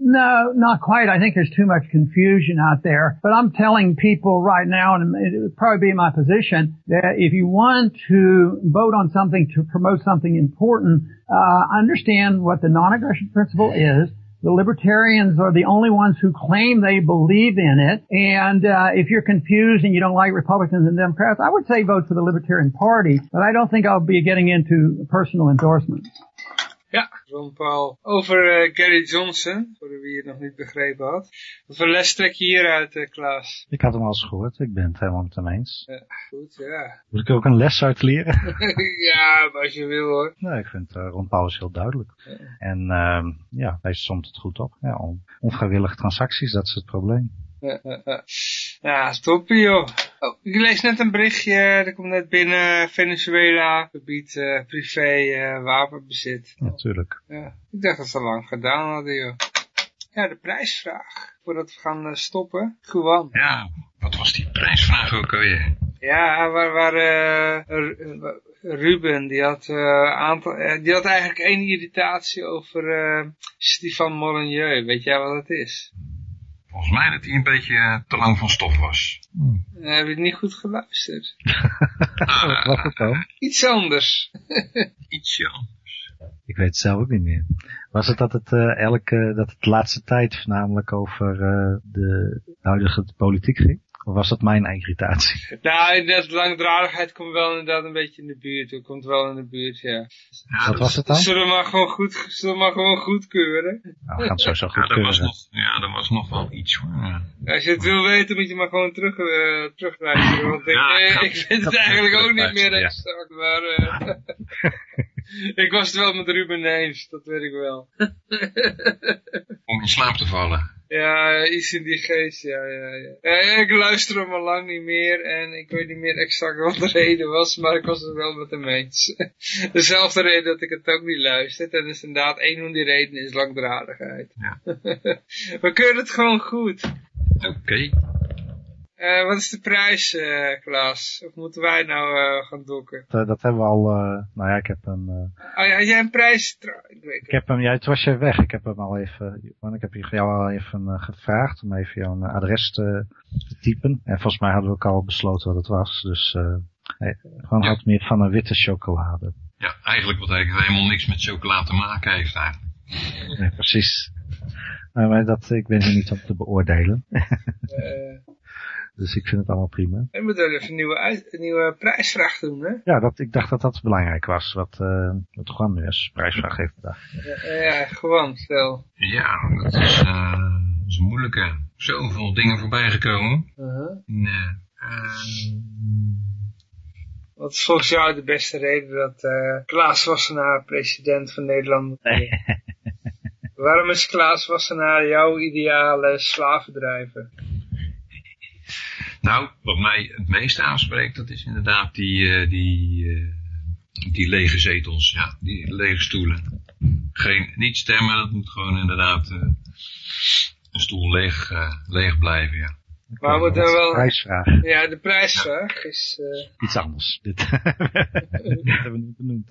No, not quite. I think there's too much confusion out there. But I'm telling people right now, and it would probably be my position, that if you want to vote on something to promote something important, uh, understand what the non-aggression principle is. The libertarians are the only ones who claim they believe in it. And uh, if you're confused and you don't like Republicans and Democrats, I would say vote for the Libertarian Party. But I don't think I'll be getting into personal endorsement. Ja, Ron Paul. Over eh, Gary Johnson, voor wie het nog niet begrepen had. Wat voor les trek je hieruit, eh Klaas? Ik had hem al eens gehoord, ik ben het helemaal met hem eens. Ja, goed, ja. Moet ik er ook een les uit leren? ja, als je wil hoor. nee, ik vind uh, Ron Paulus heel duidelijk. En uh, ja, hij somt het goed op. Ja, on onvrijwillige transacties, dat is het probleem. Ja, ja, ja. ja joh. Oh, ik lees net een berichtje, er komt net binnen Venezuela, gebied uh, privé uh, wapenbezit. Natuurlijk. Ja, ik dacht dat ze al lang gedaan hadden joh. Ja, de prijsvraag, voordat we gaan uh, stoppen. Juan. Ja, wat was die prijsvraag ook alweer? Ja, waar, waar Ruben, die had, aantal, die had eigenlijk één irritatie over Stefan Molyneux. Weet jij wat het is? Volgens mij dat hij een beetje te lang van stof was. Hmm. Uh, heb je niet goed geluisterd? uh, Wat het dan? Iets anders. Ietsje anders. Ik weet het zelf ook niet meer. Was het dat het uh, elke, dat het de laatste tijd voornamelijk over de huidige politiek ging? Of was dat mijn irritatie? Nou, inderdaad, langdradigheid komt wel inderdaad een beetje in de buurt. Het komt wel in de buurt, ja. ja Wat was het dan? Zullen we maar gewoon, goed, zullen we maar gewoon goedkeuren? Nou, we gaan het sowieso goed ja, dat was nog, ja, dat was nog wel iets hoor. Ja. Als je het wil weten, moet je maar gewoon terug, uh, terugluisteren. Want ik, ja, ik, ik vind het eigenlijk ook niet meer exact, maar... Uh, ik was het wel met Ruben eens, dat weet ik wel. Om in slaap te vallen. Ja, iets in die geest, ja, ja, ja. Ik luister hem al lang niet meer en ik weet niet meer exact wat de reden was, maar ik was het wel met hem eens. Dezelfde reden dat ik het ook niet luister. En is inderdaad, één van die redenen is langdradigheid. Ja. We kunnen het gewoon goed. Oké. Okay. Uh, wat is de prijs, uh, Klaas? Of moeten wij nou uh, gaan dokken? Dat, dat, hebben we al, nou ja, ik heb hem... oh ja, had jij een prijs? Ik, weet ik heb hem, ja, toen was jij weg. Ik heb hem al even, want ik heb jou al even gevraagd om even jouw adres te, te, typen. En volgens mij hadden we ook al besloten wat het was. Dus hey, gewoon ja. houdt meer van een witte chocolade. Ja, eigenlijk wat eigenlijk helemaal niks met chocolade te maken heeft eigenlijk. Nee, precies. maar dat, ik ben hier niet om te beoordelen. Dus ik vind het allemaal prima. We moeten even een nieuwe, uit, een nieuwe prijsvraag doen, hè? Ja, dat, ik dacht dat dat belangrijk was, wat, uh, wat Juan nu als prijsvraag heeft bedacht. Ja, ja gewoon, stel. Ja, dat is, uh, dat is moeilijke. Zoveel dingen voorbij gekomen. Uh -huh. Nee. Uh, wat is volgens jou de beste reden dat uh, Klaas Wassenaar president van Nederland nee. Waarom is Klaas Wassenaar jouw ideale slavendrijver? Nou, wat mij het meest aanspreekt, dat is inderdaad die, uh, die, uh, die lege zetels, ja, die lege stoelen. Geen, niet stemmen, dat moet gewoon inderdaad uh, een stoel leeg, leeg blijven, ja. Maar we de wel... prijsvraag? Ja, de prijsvraag is... eh, Iets anders. Dit, hebben we niet benoemd.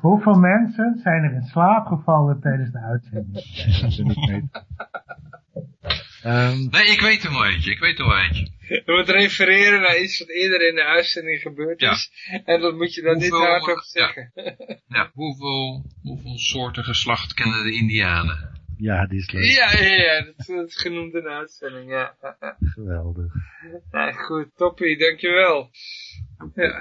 Hoeveel mensen zijn er in slaap gevallen tijdens de uitzending? Dat we niet weten. Ehm, Nee, ik weet er wel eentje. Ik weet er wel eentje. Je moet refereren naar iets wat eerder in de uitzending gebeurd Ja. is. En dat moet je dan niet Hoeveel- hardop ja. zeggen. Ja, hoeveel, hoeveel soorten geslacht kennen de indianen? ja, die is leuk. Ja, ja, ja, dat, dat is genoemd in de uitzending, ja. Geweldig. Ja, goed, toppie, dankjewel. Ja.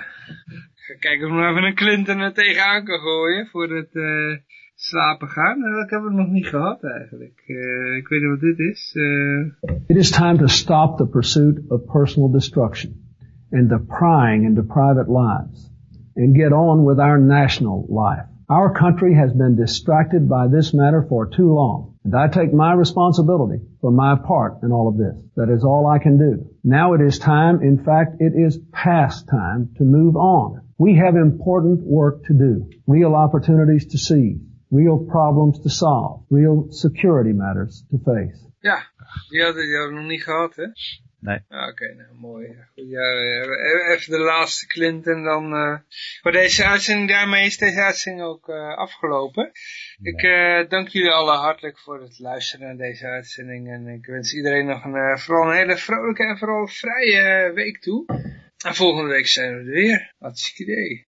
Ik ga kijken of ik nog even een Clinton er tegenaan kan gooien voor het eh, slapen gaan. Dat hebben we nog niet gehad eigenlijk. Eh, ik weet niet wat dit is. Eh, It is time to stop the pursuit of personal destruction and the prying into private lives and get on with our national life. Our country has been distracted by this matter for too long. And I take my responsibility for my part in all of this. That is all I can do. Now it is time, in fact, it is past time to move on. We have important work to do, real opportunities to seize, real problems to solve, real security matters to face. ja, die hadden die hadden we nog niet gehad, hè? Nee. Ah, Oké, nou mooi. Ja, goed, ja, eh, even de laatste Clinton dan. eh voor deze uitzending, daarmee is deze uitzending ook eh, afgelopen. Ik eh, dank jullie allen hartelijk voor het luisteren naar deze uitzending. En ik wens iedereen nog een, eh, vooral een hele vrolijke en vooral vrije week toe. En volgende week zijn we er weer. Hartstikke idee.